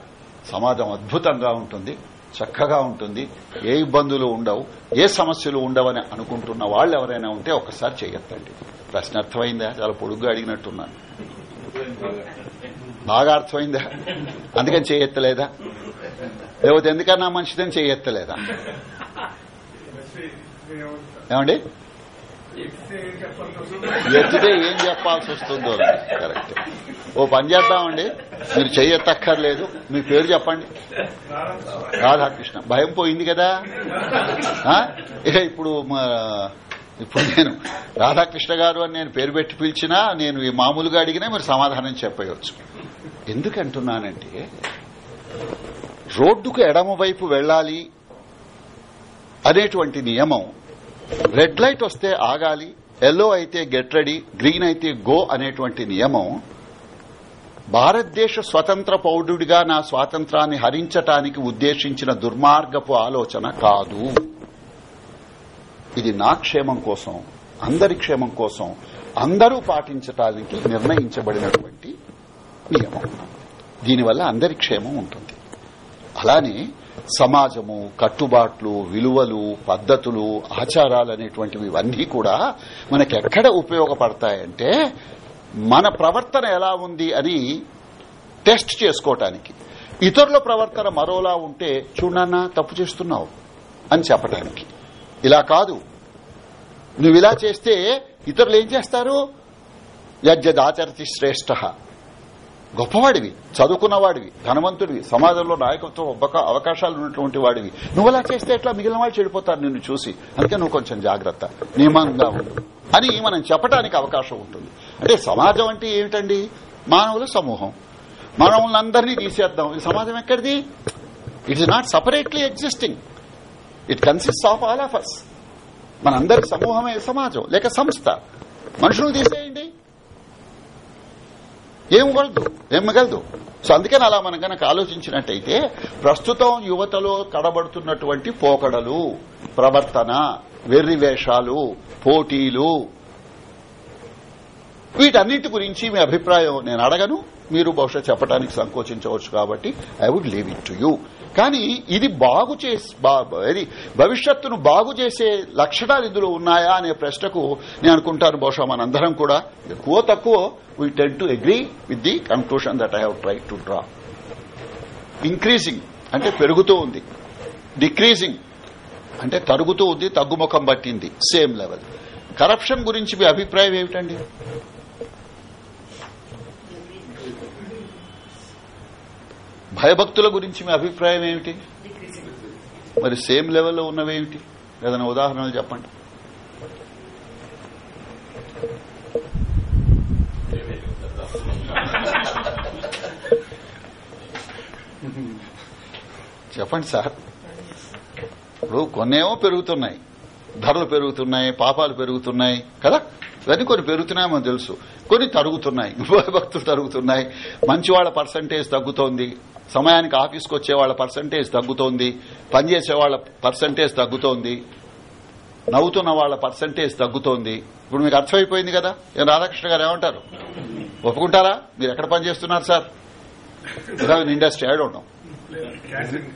సమాజం అద్భుతంగా ఉంటుంది. చక్కగా ఉంటుంది. ఏ ఇబ్బందులు ఉండవు. ఏ సమస్యలు ఉండవని అనుకుంటున్న వాళ్ళు ఎవరైనా ఉంటే ఒక్కసారి చేయొద్దండి ప్రశ్న అర్థమైందా? చాలా పొడుగ్గా అడిగినట్టున్నాను. బాగా అర్థమైందా? అందుకని చేయెత్తలేదా లేకపోతే ఎందుకన్నా మంచిదని చేయెత్తలేదా ఏమండి? ఎత్తితే ఏం చెప్పాల్సి వస్తుందో కరెక్ట్ ఓ పని చేద్దామండి. మీరు చెయ్యెత్తక్కర్లేదు మీ పేరు చెప్పండి. రాధాకృష్ణ. భయం పోయింది కదా? ఇక ఇప్పుడు ఇప్పుడు నేను రాధాకృష్ణ గారు అని నేను పేరు పెట్టి పిలిచినా నేను ఈ మామూలుగా అడిగినా మీరు సమాధానం చెప్పవచ్చు. ఎందుకంటున్నానంటే రోడ్డుకు ఎడమ వైపు వెళ్ళాలి అనేటువంటి నియమం రెడ్ లైట్ వస్తే ఆగాలి ఎల్లో అయితే గెట్ రెడీ గ్రీన్ అయితే గో అనేటువంటి నియమం భారతదేశ స్వతంత్ర పౌరుడిగా నా స్వాతంత్రాన్ని హరించటానికి ఉద్దేశించిన దుర్మార్గపు ఆలోచన కాదు. ఇది నా క్షేమం కోసం అందరి క్షేమం కోసం అందరూ పాటించటానికి నిర్ణయించబడినటువంటి నియమం. దీనివల్ల అందరి క్షేమం ఉంటుంది. అలానే సమాజము కట్టుబాట్లు విలువలు పద్ధతులు ఆచారాలు అనేటువంటివి ఇవన్నీ కూడా మనకెక్కడ ఉపయోగపడతాయంటే మన ప్రవర్తన ఎలా ఉంది అని టెస్ట్ చేసుకోవటానికి ఇతరుల ప్రవర్తన మరోలా ఉంటే చూడన్నా తప్పు చేస్తున్నావు అని చెప్పటానికి. ఇలా కాదు. నువ్వు ఇలా చేస్తే ఇతరులు ఏం చేస్తారు? యజ్జదాచరతి శ్రేష్ఠ గొప్పవాడివి చదువుకున్నవాడివి ధనవంతుడివి సమాజంలో నాయకత్వం ఒబ్బక- అవకాశాలు ఉన్నటువంటి వాడివి. నువ్వు అలా చేస్తే ఎట్లా మిగిలిన వాళ్ళు చెడిపోతారు నిన్ను చూసి? అందుకే నువ్వు కొంచెం జాగ్రత్త. నియమంగా ఉండు. అని మనం చెప్పడానికి అవకాశం ఉంటుంది. అంటే సమాజం అంటే ఏమిటండి? మానవుల సమూహం. మానవులందరినీ తీసేద్దాం. ఈ సమాజం ఎక్కడిది? It is not separately existing it consist of all of us మనందరి సమూహమే సమాజం లేక సంస్థ. మనుషులు తీసేయండి. ఏం మిగలదు ఏం మిగలదు? సో అందుకని అలా మనం కనుక ఆలోచించినట్టయితే ప్రస్తుతం యువతలో కడబడుతున్నటువంటి పోకడలు ప్రవర్తన వెర్రివేషాలు పోటీలు వీటన్నింటి గురించి మీ అభిప్రాయం నేను అడగను. మీరు బహుశా చెప్పడానికి సంకోచించవచ్చు కాబట్టి I would leave it to you కానీ ఇది బాగు చేసి భవిష్యత్తును బాగు చేసే లక్షణాలు ఇందులో ఉన్నాయా అనే ప్రశ్నకు నేను అనుకుంటాను. బహుశా మనందరం కూడా ఎక్కువ తక్కువ we tend to agree with the conclusion that I have try to draw increasing అంటే పెరుగుతూ ఉంది. డిక్రీజింగ్ అంటే తరుగుతూ ఉంది తగ్గుముఖం పట్టింది. సేమ్ లెవెల్ కరప్షన్ గురించి మీ అభిప్రాయం ఏమిటండి? భయభక్తుల గురించి మీ అభిప్రాయం ఏమిటి? మరి సేమ్ లెవెల్లో ఉన్నవేమిటి ఏదైనా ఉదాహరణలు చెప్పండి. చెప్పండి సార్. ఇప్పుడు కొన్నేమో పెరుగుతున్నాయి. ధరలు పెరుగుతున్నాయి పాపాలు పెరుగుతున్నాయి కదా? ఇవన్నీ కొన్ని పెరుగుతున్నాయి మనకు తెలుసు. కొన్ని తరుగుతున్నాయి. భక్తులు తరుగుతున్నాయి. మంచి వాళ్ళ పర్సంటేజ్ తగ్గుతోంది. సమయానికి ఆఫీస్కి వచ్చే వాళ్ళ పర్సంటేజ్ తగ్గుతోంది పనిచేసే వాళ్ళ పర్సంటేజ్ తగ్గుతోంది నవ్వుతున్న వాళ్ళ పర్సంటేజ్ తగ్గుతోంది. ఇప్పుడు మీకు అర్థమైపోయింది కదా? ఏం రాధాకృష్ణ గారు ఏమంటారు? ఒప్పుకుంటారా? మీరు ఎక్కడ పనిచేస్తున్నారు sir? Industry I don't know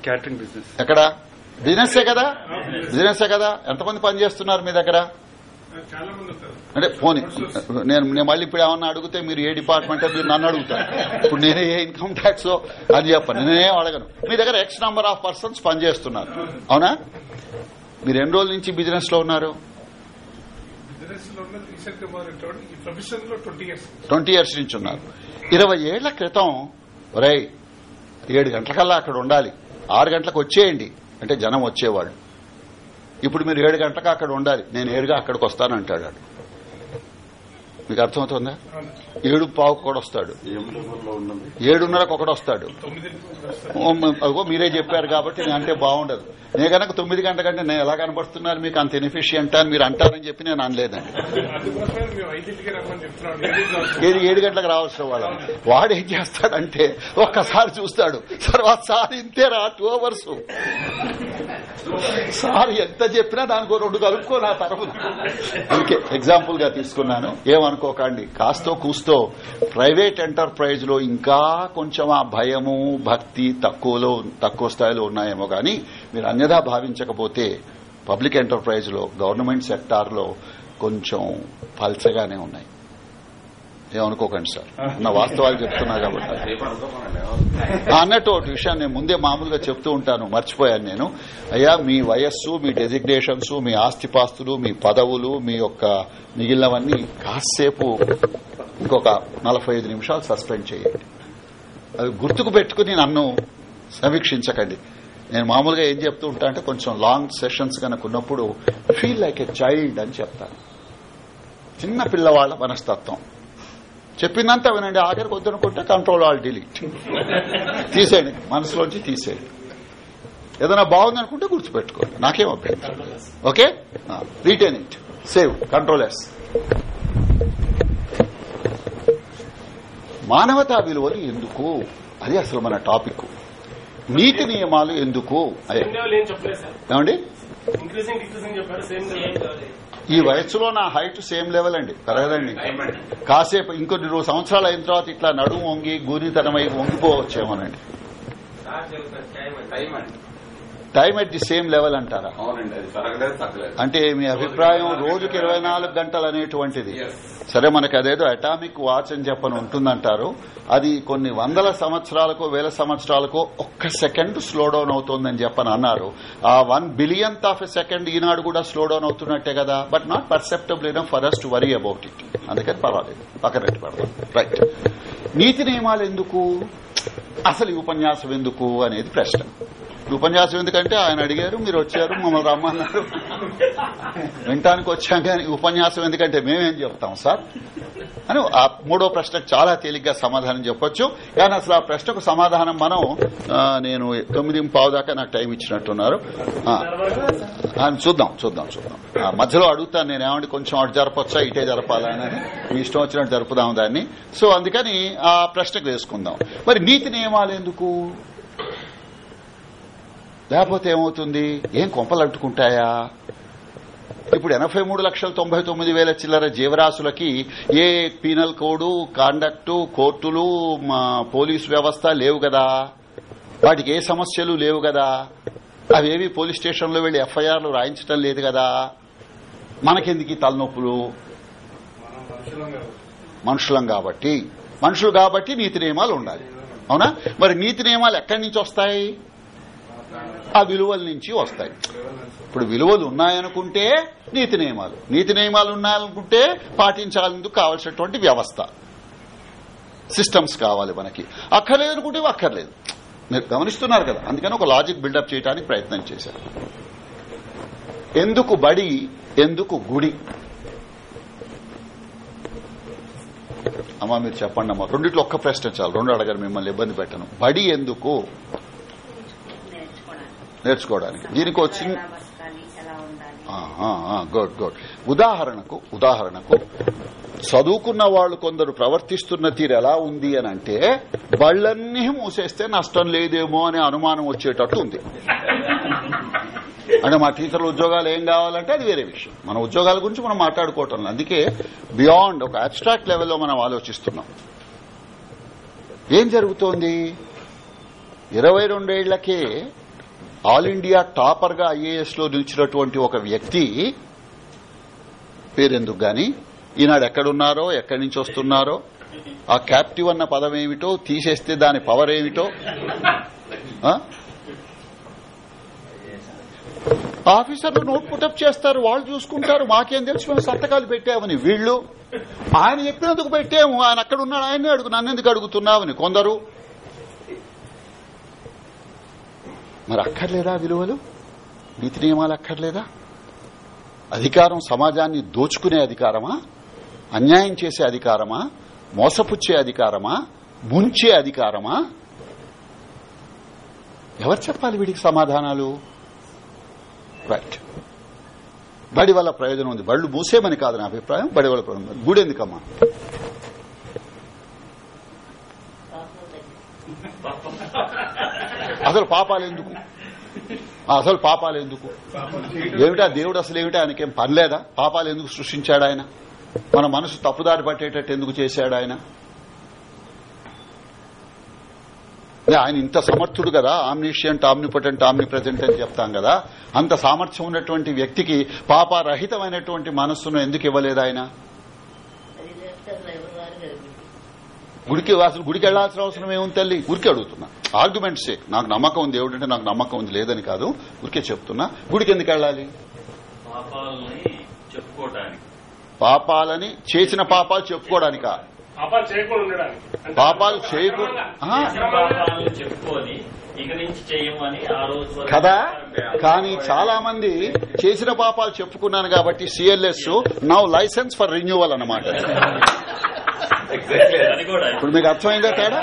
catering business ఎక్కడ? బిజినెస్ కదా? బిజినెస్ కదా? ఎంతమంది పని చేస్తున్నారు మీ దగ్గర? అంటే పోనీ నేను నేను మళ్ళీ ఇప్పుడు ఏమన్నా అడిగితే మీరు ఏ డిపార్ట్మెంట్ మీరు నన్ను అడుగుతారు. ఇప్పుడు నేనే ఏ ఇన్కమ్ ట్యాక్స్ అని చెప్పను. నేనేం అడగను. మీ దగ్గర ఎక్స్ నంబర్ ఆఫ్ పర్సన్స్ పనిచేస్తున్నారు. అవునా? మీరు ఎన్ని రోజుల నుంచి బిజినెస్లో ఉన్నారు? ట్వంటీ ఇయర్స్ నుంచి ఉన్నారు. ఇరవై ఏళ్ళ క్రితం ఒరై ఏడు గంటలకల్లా అక్కడ ఉండాలి. ఆరు గంటలకు వచ్చేయండి. అంటే జనం వచ్చేవాళ్ళు. ఇప్పుడు మీరు ఏడు గంటలకు అక్కడ ఉండాలి. నేను ఏడుగా అక్కడికి వస్తానంటాడు మీకు అర్థమవుతుందా? ఏడు పావుకు కూడా వస్తాడు. ఏడున్నరకు ఒకడు వస్తాడు అదిగో మీరే చెప్పారు కాబట్టి నేను అంటే బాగుండదు. నేను కనుక తొమ్మిది గంటల కంటే నేను ఎలా కనబడుతున్నారు మీకు అంత ఇన్ఎఫిషియంట్ అని మీరు అంటారని చెప్పి నేను అనలేదండి. రావచ్చు. ఏడు గంటలకు రావాల్సిన వాడు వాడు ఏం చేస్తాడంటే ఒక్కసారి చూస్తాడు. తర్వాత సార్ ఇంతేరా టూ అవర్స్. సార్ ఎంత చెప్పినా దానికి రెండు కలుపుకో నా తరఫున అందుకే ఎగ్జాంపుల్గా తీసుకున్నాను. అనుకోకండి. కాస్తో కూస్తో ప్రైవేట్ ఎంటర్ప్రైజ్లో ఇంకా కొంచెం ఆ భయము భక్తి తక్కువలో తక్కువ స్థాయిలో ఉన్నాయేమో గాని మీరు అన్యథా భావించకపోతే పబ్లిక్ ఎంటర్ప్రైజ్లో గవర్నమెంట్ సెక్టార్లో కొంచెం పల్చగానే ఉన్నాయి. ఏమనుకోకండి సార్. నా వాస్తవాలు చెప్తున్నా కాబట్టి. అన్నట్టు ఒకటి విషయాన్ని నేను ముందే మామూలుగా చెప్తూ ఉంటాను మర్చిపోయాను నేను. అయ్యా మీ వయస్సు మీ డెసిగ్నేషన్స్ మీ ఆస్తిపాస్తులు మీ పదవులు మీ యొక్క మిగిలినవన్నీ కాసేపు ఇంకొక నలభై ఐదు నిమిషాలు సస్పెండ్ చేయండి. అది గుర్తుకు పెట్టుకుని నన్ను సమీక్షించకండి. నేను మామూలుగా ఏం చెప్తూ ఉంటా అంటే కొంచెం లాంగ్ సెషన్స్ కనుక ఉన్నప్పుడు ఫీల్ లైక్ ఎ చైల్డ్ అని చెప్తాను. చిన్న పిల్లవాళ్ళ మనస్తత్వం. చెప్పిందంతా వినండి. ఆఖరికి వద్దనుకుంటే కంట్రోల్ ఆల్ డిలీట్ తీసేయండి. మనసులోంచి తీసేయండి. ఏదైనా బాగుంది అనుకుంటే గుర్తుపెట్టుకోండి. నాకేం అభ్యంతరం okay? Retain it save control S మానవతా విలువలు ఎందుకు? అది అసలు మన టాపిక్ నీతి నియమాలు ఎందుకు? ఏమండి? ఈ వయస్సులో నా హైట్ సేమ్ లెవెల్ అండి పెరగదండి కాసేపు ఇంకొన్ని రోజు సంవత్సరాలు అయిన తర్వాత ఇట్లా నడుము వంగి గూనితనమై వంగిపోవచ్చేమోనండి. Time at the same level అంటారా? అంటే మీ అభిప్రాయం రోజుకి ఇరవై నాలుగు గంటలు అనేటువంటిది. సరే మనకి అదేదో అటామిక్ వాచ్ అని చెప్పని ఉంటుందంటారు. అది కొన్ని వందల సంవత్సరాలకో వేల సంవత్సరాలకో ఒక్క సెకండ్ స్లో డౌన్ అవుతోందని చెప్పని అన్నారు. ఆ one billionth of a second ఈనాడు కూడా స్లో డౌన్ అవుతున్నట్టే కదా. But not perceptible enough for us to worry about it అందుకని పర్వాలేదు. పక్కనట్టు పడదాం రైట్ నీతి నియమాలు ఎందుకు? అసలు ఈ ఉపన్యాసం ఎందుకు? అనేది ప్రశ్న. ఉపన్యాసం ఎందుకంటే ఆయన అడిగారు మీరు వచ్చారు మమ్మల్ని రమ్మన్నారు. వినటానికి వచ్చాం కానీ ఉపన్యాసం ఎందుకంటే మేమేం చెప్తాం సార్? అని ఆ మూడో ప్రశ్నకు చాలా తేలిగ్గా సమాధానం చెప్పొచ్చు. కానీ అసలు ఆ ప్రశ్నకు సమాధానం మనం నేను తొమ్మిది పావు దాకా నాకు టైం ఇచ్చినట్టున్నారు. చూద్దాం చూద్దాం చూద్దాం. ఆ, మధ్యలో అడుగుతాను నేను ఏమంటే కొంచెం అటు జరపచ్చా ఇటే జరపాలా అని? మీ ఇష్టం వచ్చినట్టు జరుపుదాం దాన్ని. సో అందుకని ఆ ప్రశ్నకు వేసుకుందాం. మరి నీతి నియమాలు ఎందుకు? లేకపోతే ఏమవుతుంది? ఏం కొంపలు అంటుకుంటాయా? ఇప్పుడు ఎనభై మూడు లక్షల తొంభై తొమ్మిది వేల చిల్లర జీవరాశులకి ఏ పీనల్ కోడ్ కాండక్ట్ కోర్టులు మా పోలీసు వ్యవస్థ లేవు కదా? వాటికి ఏ సమస్యలు లేవు కదా? అవేవి పోలీస్ స్టేషన్లో వెళ్ళి ఎఫ్ఐఆర్లు రాయించడం లేదు కదా? మనకెందుకు తలనొప్పులు? మనుషులం కాబట్టి. మనుషులు కాబట్టి నీతి నియమాలు ఉండాలి. అవునా? మరి నీతి నియమాలు ఎక్కడి నుంచి వస్తాయి? ఆ విలువల నుంచి వస్తాయి. ఇప్పుడు విలువలు ఉన్నాయనుకుంటే నీతి నియమాలు. నీతి నియమాలు ఉన్నాయనుకుంటే పాటించాలందుకు కావాల్సినటువంటి వ్యవస్థ. సిస్టమ్స్ కావాలి మనకి. అక్కర్లేదు అనుకుంటే అక్కర్లేదు. మీరు గమనిస్తున్నారు కదా అందుకని ఒక లాజిక్ బిల్డప్ చేయడానికి ప్రయత్నం చేశారు. ఎందుకు బడి ఎందుకు గుడి? అమ్మా మీరు చెప్పండి అమ్మా. రెండిట్లో ఒక్క ప్రశ్న చాలు. రెండు అడగారు మిమ్మల్ని ఇబ్బంది పెట్టను. బడి ఎందుకు? నేర్చుకోవడానికి. దీనికి ఉండాలి? Good good. ఉదాహరణకు ఉదాహరణకు చదువుకున్న వాళ్ళు కొందరు ప్రవర్తిస్తున్న తీరు ఎలా ఉంది అని అంటే బళ్ళన్నీ మూసేస్తే నష్టం లేదేమో అనే అనుమానం వచ్చేటట్టు ఉంది. అంటే మా టీచర్ల ఉద్యోగాలు ఏం కావాలంటే అది వేరే విషయం. మన ఉద్యోగాల గురించి మనం మాట్లాడుకోవటం. అందుకే బియాండ్ ఒక అబ్స్ట్రాక్ట్ లెవెల్లో మనం ఆలోచిస్తున్నాం. ఏం జరుగుతోంది? ఇరవై రెండేళ్ళకే ఆల్ ఇండియా టాపర్గా ఐఏఎస్లో నిలిచినటువంటి ఒక వ్యక్తి పేరెందుకు గాని? ఈనాడు ఎక్కడున్నారో ఎక్కడి నుంచి వస్తున్నారో ఆ క్యాప్టివ్ అన్న పదం ఏమిటో తీసేస్తే దాని పవర్ ఏమిటో? ఆఫీసర్లు నోట్ పుటప్ చేస్తారు వాళ్ళు చూసుకుంటారు మాకేం తెలుసు మేము సంతకాలు పెట్టామని. వీళ్ళు ఆయన చెప్పినందుకు పెట్టాము ఆయన అక్కడ ఉన్నాడు ఆయన్ని అడుగు నన్నెందుకు అడుగుతున్నావని కొందరు మరి అక్కర్లేదా విలువలు? నీతి నియమాలు అక్కర్లేదా? అధికారం సమాజాన్ని దోచుకునే అధికారమా? అన్యాయం చేసే అధికారమా? మోసపుచ్చే అధికారమా? ముంచే అధికారమా? ఎవరు చెప్పాలి వీడికి సమాధానాలు? రైట్ బడి వల్ల ప్రయోజనం ఉంది. బళ్ళు మూసేమని కాదు నా అభిప్రాయం. బడి వల్ల ప్రయోజనం గుడి అసలు పాపాలు ఎందుకు? అసలు పాపాలు ఎందుకు? ఏమిటా దేవుడు అసలు ఏమిటా? ఆయనకేం పనిలేదా పాపాలు ఎందుకు సృష్టించాడు ఆయన? మన మనసు తప్పుదారి పట్టేటట్టు ఎందుకు చేశాడు ఆయన? ఆయన ఇంత సమర్థుడు కదా ఆమ్నిషియంట్ ఆమ్నిపటెంట్ ఆమ్ని ప్రజెంట్ అని చెప్తాం కదా. అంత సామర్థ్యం ఉన్నటువంటి వ్యక్తికి పాపరహితమైనటువంటి మనస్సును ఎందుకు ఇవ్వలేదు ఆయన? గుడికి అసలు గుడికి వెళ్ళాల్సిన అవసరం ఏముంది తల్లి? గుడికి అడుగుతున్నా. ఆర్గ్యుమెంట్స్ నాకు నమ్మకం ఉంది. ఏమిటంటే నాకు నమ్మకం ఉంది లేదని కాదు. ఊరికే చెప్తున్నా. గుడికి ఎందుకు వెళ్ళాలి? పాపాలని చేసిన పాపాలు చెప్పుకోవడానికా? పాపాలు చేయకుండా కదా? కానీ చాలా మంది చేసిన పాపాలు చెప్పుకున్నాను కాబట్టి CLS now licence for renewal కూడా. ఇప్పుడు మీకు అర్థమైందా తేడా?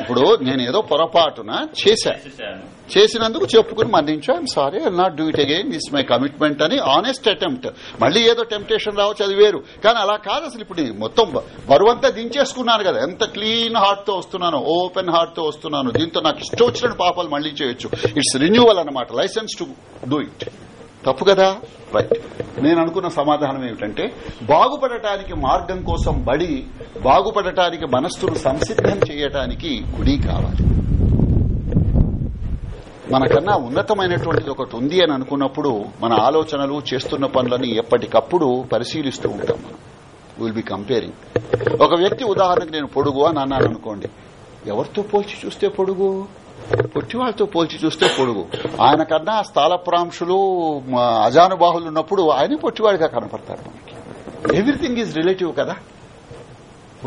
ఇప్పుడు నేను ఏదో పొరపాటున చేశా. చేసేసాను చేసినందుకు చెప్పుకుని మన్నించు. I'm sorry I not do it again this my commitment అని ఆనెస్ట్ అటెంప్ట్ మళ్ళీ ఏదో టెంప్టేషన్ రావచ్చు అది వేరు. కానీ అలా కాదు అసలు ఇప్పుడు మొత్తం బరువంతా దించేసుకున్నాను కదా. ఎంత క్లీన్ హార్ట్తో వస్తున్నాను ఓపెన్ హార్ట్తో వస్తున్నాను దీంతో నాకు ఇష్టం వచ్చిన పాపాలు మళ్ళీ చేయొచ్చు. ఇట్స్ రిన్యూవల్ అనమాట లైసెన్స్ టు డూ ఇట్ తప్పు కదా? రైట్ నేను అనుకున్న సమాధానం ఏమిటంటే బాగుపడటానికి మార్గం కోసం బడి బాగుపడటానికి మనస్సును సంసిద్ధం చేయటానికి గుడి కావాలి. మనకన్నా ఉన్నతమైనటువంటిది ఒకటి ఉంది అని అనుకున్నప్పుడు మన ఆలోచనలు చేస్తున్న పనులని ఎప్పటికప్పుడు పరిశీలిస్తూ ఉంటాం మనం. విల్ బి కంపేరింగ్ ఒక వ్యక్తి ఉదాహరణకు నేను పొడుగు అని అన్నాను అనుకోండి. ఎవరితో పోల్చి చూస్తే పొడుగు? పుట్టివాళ్ళతో పోల్చి చూస్తే పొడుగు. ఆయన కన్నా స్థాలప్రాంశులు అజానుబాహులు ఉన్నప్పుడు ఆయన పొట్టివాడిగా కనపడతారు మనకి. ఎవ్రీథింగ్ ఈజ్ రిలేటివ్ కదా?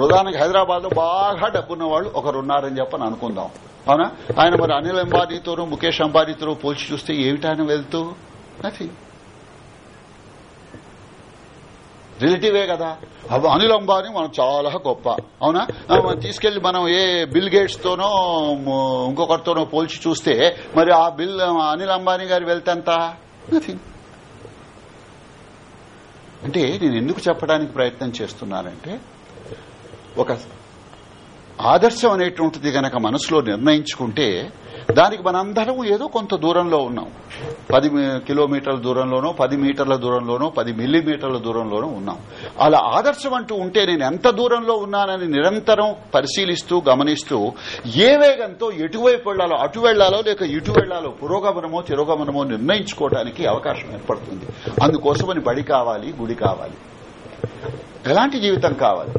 ఉదాహరణకి హైదరాబాద్లో బాగా డబ్బున్న వాళ్ళు ఒకరు ఉన్నారని చెప్పని అనుకుందాం. అవునా? ఆయన మరి అనిల్ అంబానీతోనూ ముఖేష్ అంబానీతోనూ పోల్చి చూస్తే ఏమిటాయన వెళ్తూ? నథింగ్ రిలేటివే కదా. అనిల్ అంబానీ మనం చాలా గొప్ప. అవునా? మనం తీసుకెళ్ళి మనం ఏ బిల్ గేట్స్ తోనో ఇంకొకరితోనో పోల్చి చూస్తే మరి ఆ బిల్ అనిల్ అంబానీ గారి వెళ్తేంత? నథింగ్ అంటే నేను ఎందుకు చెప్పడానికి ప్రయత్నం చేస్తున్నానంటే ఒక ఆదర్శం అనేటువంటిది గనక మనసులో నిర్ణయించుకుంటే దానికి మనందరం ఏదో కొంత దూరంలో ఉన్నాం. పది కిలోమీటర్ల దూరంలోనో పది మీటర్ల దూరంలోనో పది మిల్లీమీటర్ల దూరంలోనో ఉన్నాం. అలా ఆదర్శం అంటూ ఉంటే నేను ఎంత దూరంలో ఉన్నానని నిరంతరం పరిశీలిస్తూ గమనిస్తూ ఏ వేగంతో ఎటువైపు వెళ్ళాలో అటు వెళ్ళాలో లేక ఇటు వెళ్ళాలో పురోగమనమో తిరోగమనమో నిర్ణయించుకోవడానికి అవకాశం ఏర్పడుతుంది. అందుకోసమని బడి కావాలి గుడి కావాలి. ఎలాంటి జీవితం కావాలి?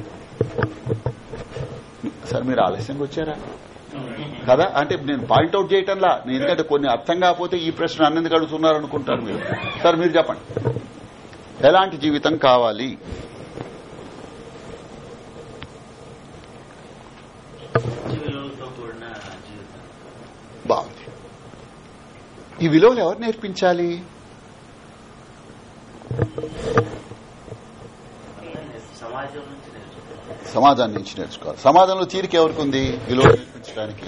సార్ మీరు ఆలస్యంగా వచ్చారా? కదా? అంటే నేను పాయింట్అవుట్ చేయటంలా. నేను ఎందుకంటే కొన్ని అర్థం కాకపోతే ఈ ప్రశ్న అన్నెందుకు అడుగుతున్నారు అనుకుంటారు మీరు. సార్ మీరు చెప్పండి. ఎలాంటి జీవితం కావాలి? బాగుంది. ఈ విలువలు ఎవరు నేర్పించాలి? సమాజం సమాజాన్ని నుంచి నేర్చుకోవాలి. సమాజంలో తీరిక ఎవరికి ఉంది విలువ నేర్పించడానికి.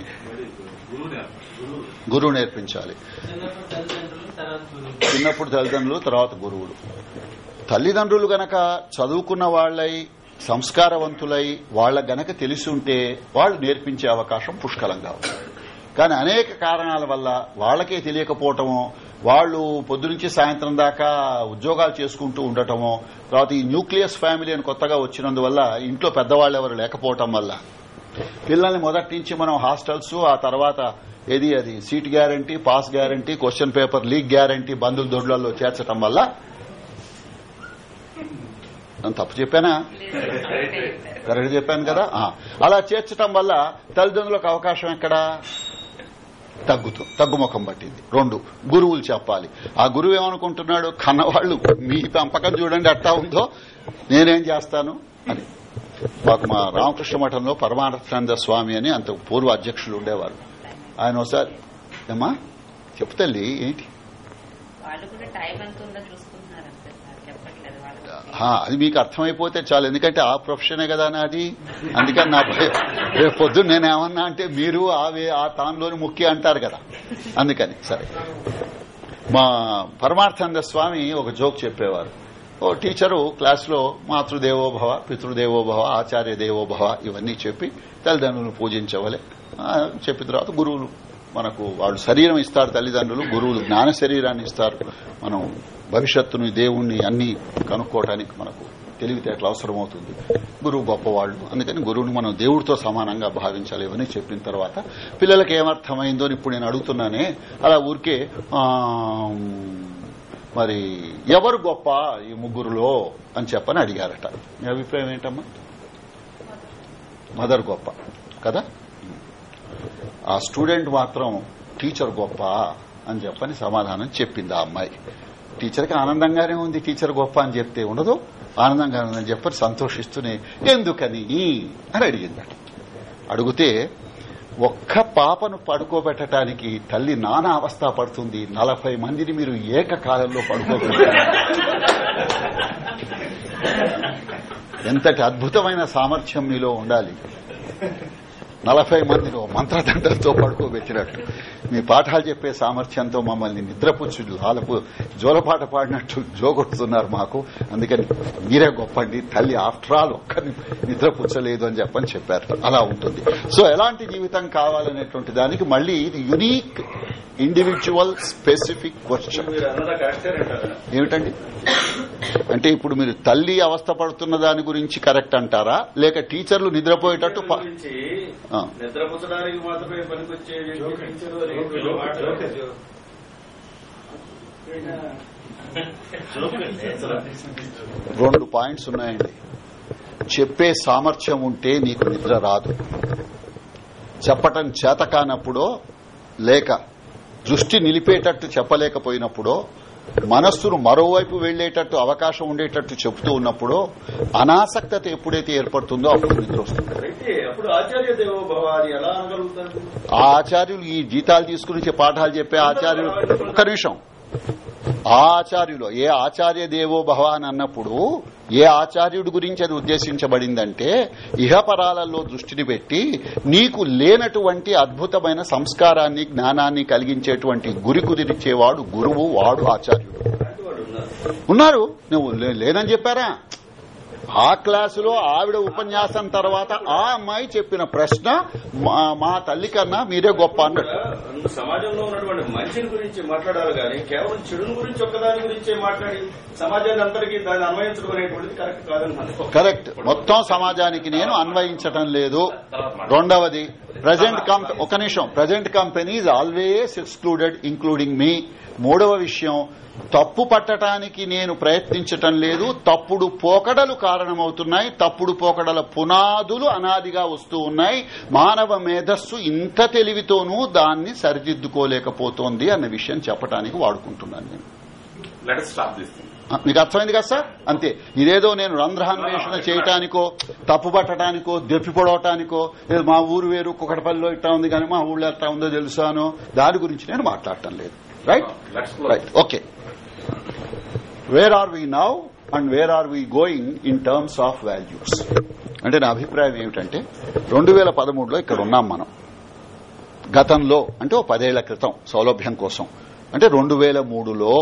గురువు నేర్పించాలి. చిన్నప్పుడు తల్లిదండ్రులు తర్వాత గురువులు. తల్లిదండ్రులు గనక చదువుకున్న వాళ్ళై సంస్కారవంతులై వాళ్ళ గనక తెలిసి ఉంటే వాళ్ళు నేర్పించే అవకాశం పుష్కలంగా ఉంది. కానీ అనేక కారణాల వల్ల వాళ్ళకే తెలియకపోవటమో వాళ్ళు పొద్దునుంచి సాయంత్రం దాకా ఉద్యోగాలు చేసుకుంటూ ఉండటమో తర్వాత ఈ న్యూక్లియస్ ఫ్యామిలీ అని కొత్తగా వచ్చినందువల్ల ఇంట్లో పెద్దవాళ్ళు ఎవరు లేకపోవటం వల్ల. పిల్లల్ని మొదటి నుంచి మనం హాస్టల్స్ ఆ తర్వాత ఏది అది seat guarantee pass guarantee question paper leak guarantee బంధుల దొడ్లలో చేర్చడం వల్ల నేను తప్పు చెప్పానా? కరెక్ట్ చెప్పాను కదా. అలా చేర్చటం వల్ల తల్లిదండ్రులకు అవకాశం ఎక్కడా? తగ్గుతూ తగ్గుముఖం పట్టింది. రెండు గురువులు చెప్పాలి. ఆ గురువు ఏమనుకుంటున్నాడు? కన్నవాళ్ళు మీ పెంపకం చూడండి అట్టా ఉందో నేనేం చేస్తాను? అని. మాకు మా రామకృష్ణ మఠంలో పరమానంద స్వామి అని అంత పూర్వ అధ్యక్షులు ఉండేవారు. ఆయన ఒకసారి ఏమ్మా చెప్తల్లి ఏంటి వాళ్ళు కూడా టైం ఎంత ఉందో చూసుకుంటున్నారు అంతే సార్ చెప్పట్లేదు వాళ్ళు ఆ, అది మీకు అర్థమైపోతే చాలు. ఎందుకంటే ఆ ప్రొఫెషనే కదా నాది అందుకని నా భయం రేపు పొద్దున్న నేనేమన్నా అంటే మీరు ఆ వే- ఆ తానులోని ముఖ్య అంటారు కదా. అందుకని సరే. మా పరమార్థానంద స్వామి ఒక జోక్ చెప్పేవారు. ఓ టీచరు క్లాసులో మాతృదేవోభవ పితృదేవోభవ ఆచార్య దేవోభవ ఇవన్నీ చెప్పి తల్లిదండ్రులను పూజించవలే. చెప్పిన తర్వాత గురువులు మనకు వాళ్ళు శరీరం ఇస్తారు తల్లిదండ్రులు గురువులు జ్ఞాన శరీరాన్ని ఇస్తారు. మనం భవిష్యత్తుని దేవుణ్ణి అన్ని కనుక్కోవటానికి మనకు తెలివితేటలు అవసరమవుతుంది. గురువు గొప్పవాళ్ళు అందుకని గురువుని మనం దేవుడితో సమానంగా భావించాలి ఇవన్నీ చెప్పిన తర్వాత పిల్లలకి ఏమర్థమైందో అని ఇప్పుడు నేను అడుగుతున్నానే. అలా ఊరికే మరి ఎవరు గొప్ప ఈ ముగ్గురులో అని చెప్పని అడిగారట. మీ అభిప్రాయం ఏంటమ్మా? మదర్ గొప్ప. కదా? ఆ స్టూడెంట్ మాత్రం టీచర్ గొప్ప అని చెప్పని సమాధానం చెప్పింది ఆ అమ్మాయి. టీచర్కి ఆనందంగానే ఉంది టీచర్ గొప్ప అని చెప్తే ఉండదు. ఆనందంగా ఉందని చెప్పని సంతోషిస్తూనే. ఎందుకని? అని అడిగిందట అడిగితే ఒక్క పాపను పడుకోబెట్టడానికి తల్లి నానా అవస్థ పడుతుంది. నలభై మందిని మీరు ఏకకాలంలో పడుకోబెట్టారు. ఎంతటి అద్భుతమైన సామర్థ్యం మీలో ఉండాలి. నలభై మందిలో మంత్రదండలతో పడుకోబెట్టినట్టు మీ పాఠాలు చెప్పే సామర్థ్యంతో మమ్మల్ని నిద్రపుచ్చు లాలపు జోలపాట పాడినట్టు జోగొడుతున్నారు మాకు. అందుకని మీరే గొప్పండి. తల్లి ఆఫ్టర్ ఆల్ ఒక్కరిని నిద్రపుచ్చలేదు అని చెప్పని చెప్పారు. అలా ఉంటుంది. సో ఎలాంటి జీవితం కావాలనేటువంటి దానికి మళ్ళీ ఇది యునీక్ ఇండివిజువల్ స్పెసిఫిక్ క్వశ్చన్. ఏమిటండి? అంటే ఇప్పుడు మీరు తల్లి అవస్థ పడుతున్న దాని గురించి కరెక్ట్ అంటారా? లేక టీచర్లు నిద్రపోయేటట్టు. నిద్రపుచ్చడానికి మాత్రమే పనికొచ్చే. రెండు పాయింట్స్ ఉన్నాయండి. చెప్పే సామర్థ్యం ఉంటే నీకు నిద్ర రాదు. చెప్పటం చేత కానప్పుడో లేక దృష్టి నిలిపేటట్టు చెప్పలేకపోయినప్పుడో మనస్సును మరోవైపు వెళ్ళేటట్టు అవకాశం ఉండేటట్టు చెబుతూ ఉన్నప్పుడో అనాసక్తత ఎప్పుడైతే ఏర్పడుతుందో అప్పుడు నిద్ర వస్తుంది. ఆ ఆచార్యులు ఈ జీతాలు తీసుకుని పాఠాలు చెప్పే ఆచార్యులు ఒక్క నిమిషం. ఆ ఆచార్యులు ఏ ఆచార్య దేవో భవ అని అన్నప్పుడు ఏ ఆచార్యుడి గురించి అది ఉద్దేశించబడిందంటే ఇహపరాలలో దృష్టిని పెట్టి నీకు లేనటువంటి అద్భుతమైన సంస్కారాన్ని జ్ఞానాన్ని కలిగించేటువంటి గురి కుదిరిచేవాడు గురువు వాడు ఆచార్యుడు. ఉన్నారు? నువ్వు లే- చెప్పారా? ఆ క్లాసులో ఆవిడ ఉపన్యాసం తర్వాత ఆ అమ్మాయి చెప్పిన ప్రశ్న మా- తల్లి కన్నా మీరే గొప్ప అన్నట్టు సమాజంలో ఉన్నటువంటి మంచిని గురించి మాట్లాడాలి కానీ కేవలం చెడుని గురించి ఒక్కదాని గురించే మాట్లాడి సమాజాన్ని అందరికీ దాన్ని అన్వయించడం అనేటువంటిది కరెక్ట్ కాదని కరెక్ట్. మొత్తం సమాజానికి నేను అన్వయించటం లేదు. రెండవది ప్రజెంట్ కంపెనీ ఒక నిమిషం. Present company is always excluded including మీ మూడవ విషయం తప్పు పట్టడానికి నేను ప్రయత్నించటం లేదు. తప్పుడు పోకడలు కారణమవుతున్నాయి. తప్పుడు పోకడల పునాదులు అనాదిగా వస్తూ ఉన్నాయి. మానవ మేధస్సు ఇంత తెలివితోనూ దాన్ని సరిదిద్దుకోలేకపోతోంది అన్న విషయం చెప్పడానికి వాడుకుంటున్నాను నేను. మీకు అర్థమైంది కదా సార్? అంతే. ఇదేదో నేను రంధ్రాన్వేషణ చేయటానికో తప్పు పట్టడానికో దెప్పి పొడవటానికో లేదు మా ఊరు వేరు కుకటపల్లిలో ఇట్టా ఉంది కానీ మా ఊళ్ళో ఎట్లా ఉందో తెలుసాను దాని గురించి నేను మాట్లాడటం లేదు. Right right okay where are we now and where are we going in terms of values అంటే నా అభిప్రాయం ఏమిటంటే రెండు వేల పదమూడులో ఇక్కడ ఉన్నాం మనం. గతంలో అంటే ఓ పదేళ్ళ క్రితం సౌలభ్యం కోసం. అంటే రెండు వేల మూడులో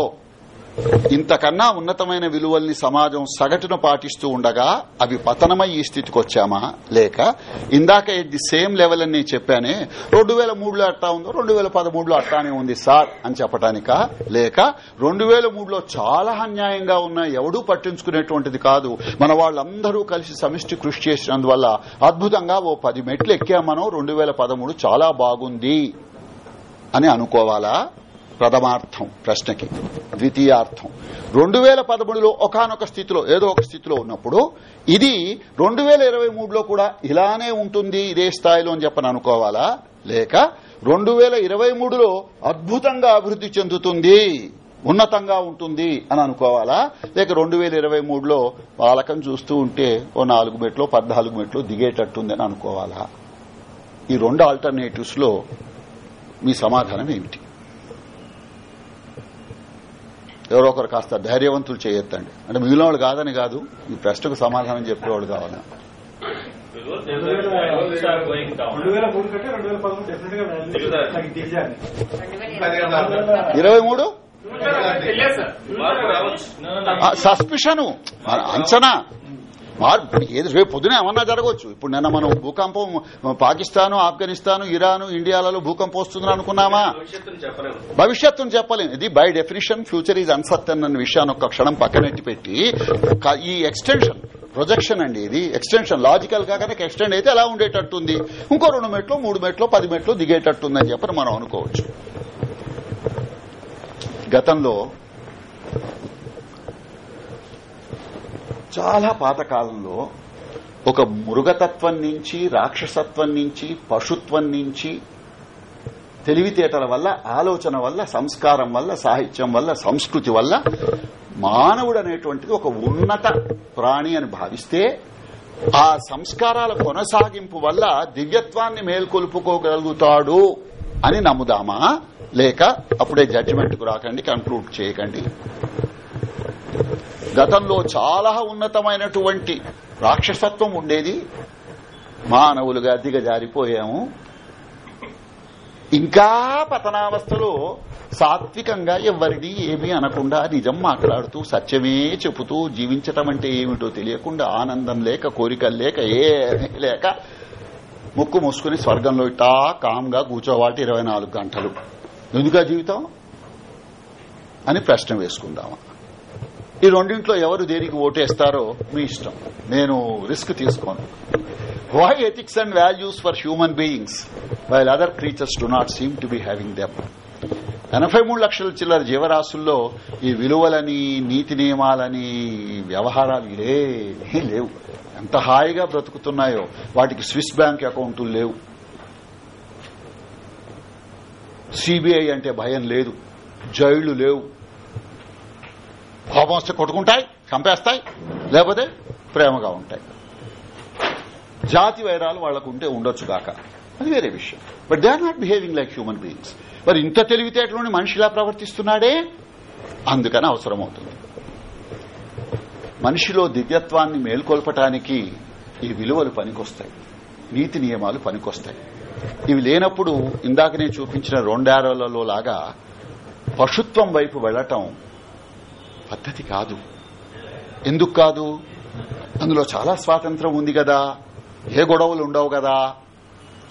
ఇంతకన్నా ఉన్నతమైన విలువల్ని సమాజం సగటున పాటిస్తూ ఉండగా అవి పతనమై ఈ స్థితికి వచ్చామా? లేక ఇందాక ది సేమ్ లెవెల్ అని నేను చెప్పానే రెండు వేల మూడులో అట్టా ఉందో రెండు వేల పదమూడులో అట్టానే ఉంది సార్ అని చెప్పటానికా? లేక రెండు వేల మూడులో చాలా అన్యాయంగా ఉన్న ఎవడూ పట్టించుకునేటువంటిది కాదు. మన వాళ్ళందరూ కలిసి సమిష్టి కృషి చేసినందువల్ల అద్భుతంగా ఓ పది మెట్లు ఎక్కామనో రెండు వేల పదమూడు చాలా బాగుంది అని అనుకోవాలా? ప్రథమార్థం ప్రశ్నకి ద్వితీయార్థం. రెండు వేల పదమూడులో ఒకనొక స్థితిలో ఏదో ఒక స్థితిలో ఉన్నప్పుడు ఇది రెండు వేల ఇరవై మూడులో కూడా ఇలానే ఉంటుంది ఇదే స్థాయిలో అని చెప్పని అనుకోవాలా? లేక రెండు వేల ఇరవై మూడులో అద్భుతంగా అభివృద్ది చెందుతుంది ఉన్నతంగా ఉంటుంది అని అనుకోవాలా? లేక రెండు వేల ఇరవై మూడులో పాలకం చూస్తూ ఉంటే ఓ నాలుగు మెట్లు పద్నాలుగు మెట్లు దిగేటట్టుంది అని అనుకోవాలా? ఈ రెండు ఆల్టర్నేటివ్స్లో మీ సమాధానం ఏమిటి? ఎవరో ఒకరు కాస్త ధైర్యవంతులు చేయొద్దండి. అంటే మిగిలిన వాళ్ళు కాదని కాదు ఈ ప్రశ్నకు సమాధానం చెప్పేవాళ్ళు కావాలా. ఇరవై మూడు? సస్పిషను. అంచనా. ఏది రేపు పొద్దున ఏమన్నా జరగవచ్చు. ఇప్పుడు నిన్న మనం భూకంపం పాకిస్తాన్ ఆఫ్ఘనిస్తాన్ ఇరాన్ ఇండియాలలో భూకంపం వస్తుందని అనుకున్నామా? భవిష్యత్తును చెప్పలేము. ఇది by definition future is uncertain అన్న విషయాన్ని ఒక్క క్షణం పక్కనెట్టి పెట్టి ఈ ఎక్స్టెన్షన్ ప్రొజెక్షన్ అండి ఇది. ఎక్స్టెన్షన్ లాజికల్గా కనుక ఎక్స్టెండ్ అయితే ఎలా ఉండేటట్టుంది. ఇంకో రెండు మెట్లు మూడు మెట్లు పది మెట్లు దిగేటట్టుందని చెప్పని మనం అనుకోవచ్చు. గతంలో చాలా పాతకాలంలో ఒక మృగతత్వం నుంచి రాక్షసత్వం నుంచి పశుత్వం నుంచి తెలివితేటల వల్ల ఆలోచన వల్ల సంస్కారం వల్ల సాహిత్యం వల్ల సంస్కృతి వల్ల మానవుడు అనేటువంటిది ఒక ఉన్నత ప్రాణి అని భావిస్తే ఆ సంస్కారాల కొనసాగింపు వల్ల దివ్యత్వాన్ని మేల్కొల్పుకోగలుగుతాడు అని నమ్ముదామా? లేక అప్పుడే జడ్జిమెంట్కు రాకండి కన్క్లూడ్ చేయకండి? గతంలో చాలా ఉన్నతమైనటువంటి రాక్షసత్వం ఉండేది. మానవులుగా దిగజారిపోయాము. ఇంకా పతనావస్థలో సాత్వికంగా ఎవరిని ఏమీ అనకుండా నిజం మాట్లాడుతూ సత్యమే చెబుతూ జీవించటం అంటే ఏమిటో తెలియకుండా ఆనందం లేక కోరికలు లేక ఏమీ లేక ముక్కు మూసుకుని స్వర్గంలో ఇట్టా కామ్గా కూర్చోవాటి ఇరవై నాలుగు గంటలు. ఎందుక జీవితం? అని ప్రశ్న వేసుకుందామా? ఈ రెండింట్లో ఎవరు దేనికి ఓటేస్తారో మీ ఇష్టం. నేను రిస్క్ తీసుకోను. Why ethics and values for human beings while other creatures do not seem to be having దెబ్ ఎనభై మూడు లక్షల చిల్లర జీవరాశుల్లో ఈ విలువలని నీతి నియమాలని వ్యవహారాలు ఇవే లేవు. ఎంత హాయిగా బ్రతుకుతున్నాయో వాటికి స్విస్ బ్యాంక్ అకౌంట్లు లేవు. సిబిఐ అంటే భయం లేదు. జైళ్ళు లేవు. కోపం వస్తే కొట్టుకుంటాయి చంపేస్తాయి లేకపోతే ప్రేమగా ఉంటాయి. జాతి వైరాలు వాళ్ళకు ఉంటే ఉండొచ్చు కాక అది వేరే విషయం. But they are not behaving like human beings మరి ఇంత తెలివితేటలోని మనిషిలా ప్రవర్తిస్తున్నాడే? అందుకని అవసరమవుతుంది. మనిషిలో దివ్యత్వాన్ని మేల్కొల్పటానికి ఈ విలువలు పనికొస్తాయి. నీతి నియమాలు పనికొస్తాయి. ఇవి లేనప్పుడు ఇందాక నేను చూపించిన రెండారోలలో లాగా పశుత్వం వైపు వెళ్ళటం పద్ధతి కాదు. ఎందుకు కాదు? అందులో చాలా స్వాతంత్రం ఉంది కదా. ఏ గొడవలు ఉండవు కదా.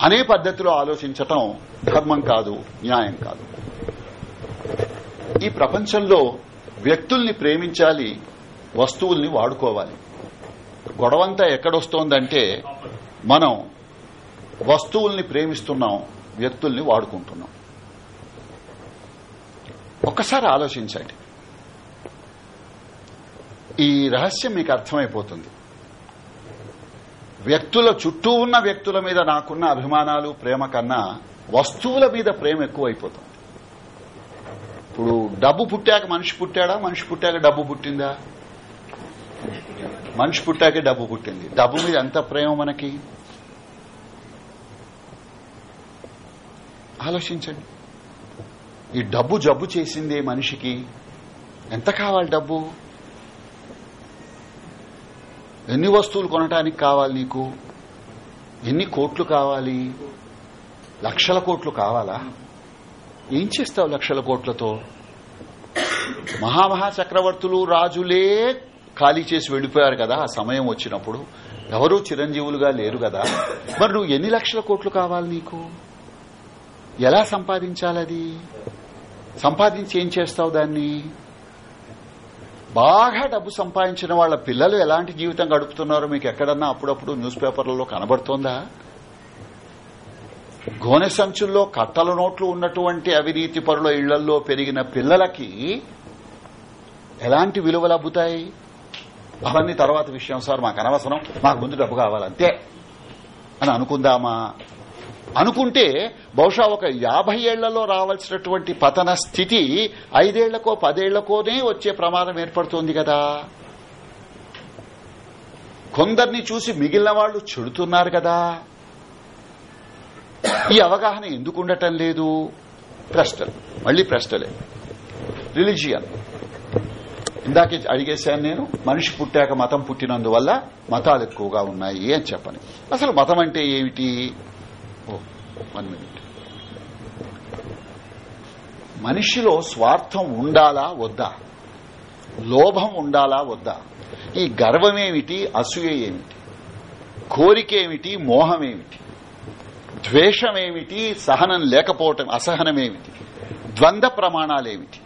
అనే పద్ధతిలో ఆలోచించటం ధర్మం కాదు న్యాయం కాదు. ఈ ప్రపంచంలో వ్యక్తుల్ని ప్రేమించాలి వస్తువుల్ని వాడుకోవాలి. గొడవంతా ఎక్కడొస్తోందంటే మనం వస్తువుల్ని ప్రేమిస్తున్నాం వ్యక్తుల్ని వాడుకుంటున్నాం. ఒక్కసారి ఆలోచించండి. ఈ రహస్యం మీకు అర్థమైపోతుంది. వ్యక్తుల చుట్టూ ఉన్న వ్యక్తుల మీద నాకున్న అభిమానాలు ప్రేమ కన్నా వస్తువుల మీద ప్రేమ ఎక్కువైపోతుంది. ఇప్పుడు డబ్బు పుట్టాక మనిషి పుట్టాడా? మనిషి పుట్టాక డబ్బు పుట్టిందా? మనిషి పుట్టాకే డబ్బు పుట్టింది. డబ్బు మీద ఎంత ప్రేమ మనకి? ఆలోచించండి. ఈ డబ్బు జబ్బు చేసిందే మనిషికి. ఎంత కావాలి డబ్బు? ఎన్ని వస్తువులు కొనటానికి కావాలి నీకు? ఎన్ని కోట్లు కావాలి? లక్షల కోట్లు కావాలా? ఏం చేస్తావు లక్షల కోట్లతో? మహామహా చక్రవర్తులు రాజులే ఖాళీ చేసి వెళ్ళిపోయారు కదా ఆ సమయం వచ్చినప్పుడు. ఎవరూ చిరంజీవులుగా లేరు కదా. మరి నువ్వు ఎన్ని లక్షల కోట్లు కావాలి నీకు? ఎలా సంపాదించాలది? సంపాదించి ఏం చేస్తావు దాన్ని? బాగా డబ్బు సంపాదించిన వాళ్ళ పిల్లలు ఎలాంటి జీవితం గడుపుతున్నారో మీకు ఎక్కడన్నా అప్పుడప్పుడు న్యూస్ పేపర్లలో కనబడుతోందా? గోనె సంచుల్లో కట్టల నోట్లు ఉన్నటువంటి అవినీతి పరుల ఇళ్ళలో పెరిగిన పిల్లలకి ఎలాంటి విలువలు అబ్బుతాయి? అవన్నీ తర్వాత విషయం సార్ మాకు అనవసరం. మాకు ముందు డబ్బు కావాలంతే. అని అనుకుందామా? అనుకుంటే బహుశా ఒక యాభై ఏళ్ళలో రావాల్సినటువంటి పతన స్థితి ఐదేళ్ళకో పదేళ్ళకోనే వచ్చే ప్రమాదం ఏర్పడుతోంది కదా. కొందరిని చూసి మిగిలిన వాళ్ళు చెడుతున్నారు కదా. ఈ అవగాహన ఎందుకు ఉండటం లేదు? ప్రశ్నలు. మళ్ళీ ప్రశ్నలే. రిలీజియన్. ఇందాకే అడిగేశాను నేను మనిషి పుట్టాక మతం పుట్టినందువల్ల మతాలు ఎక్కువగా ఉన్నాయి అని చెప్పని. అసలు మతం అంటే ఏమిటి? వన్ మినిట్ మనిషిలో స్వార్థం ఉండాలా వద్దా? లోభం ఉండాలా వద్దా? ఈ గర్వమేమిటి? అసూయ ఏమిటి? కోరికేమిటి? మోహమేమిటి? ద్వేషమేమిటి? సహనం లేకపోవటం అసహనమేమిటి? ద్వంద్వ ప్రమాణాలేమిటి?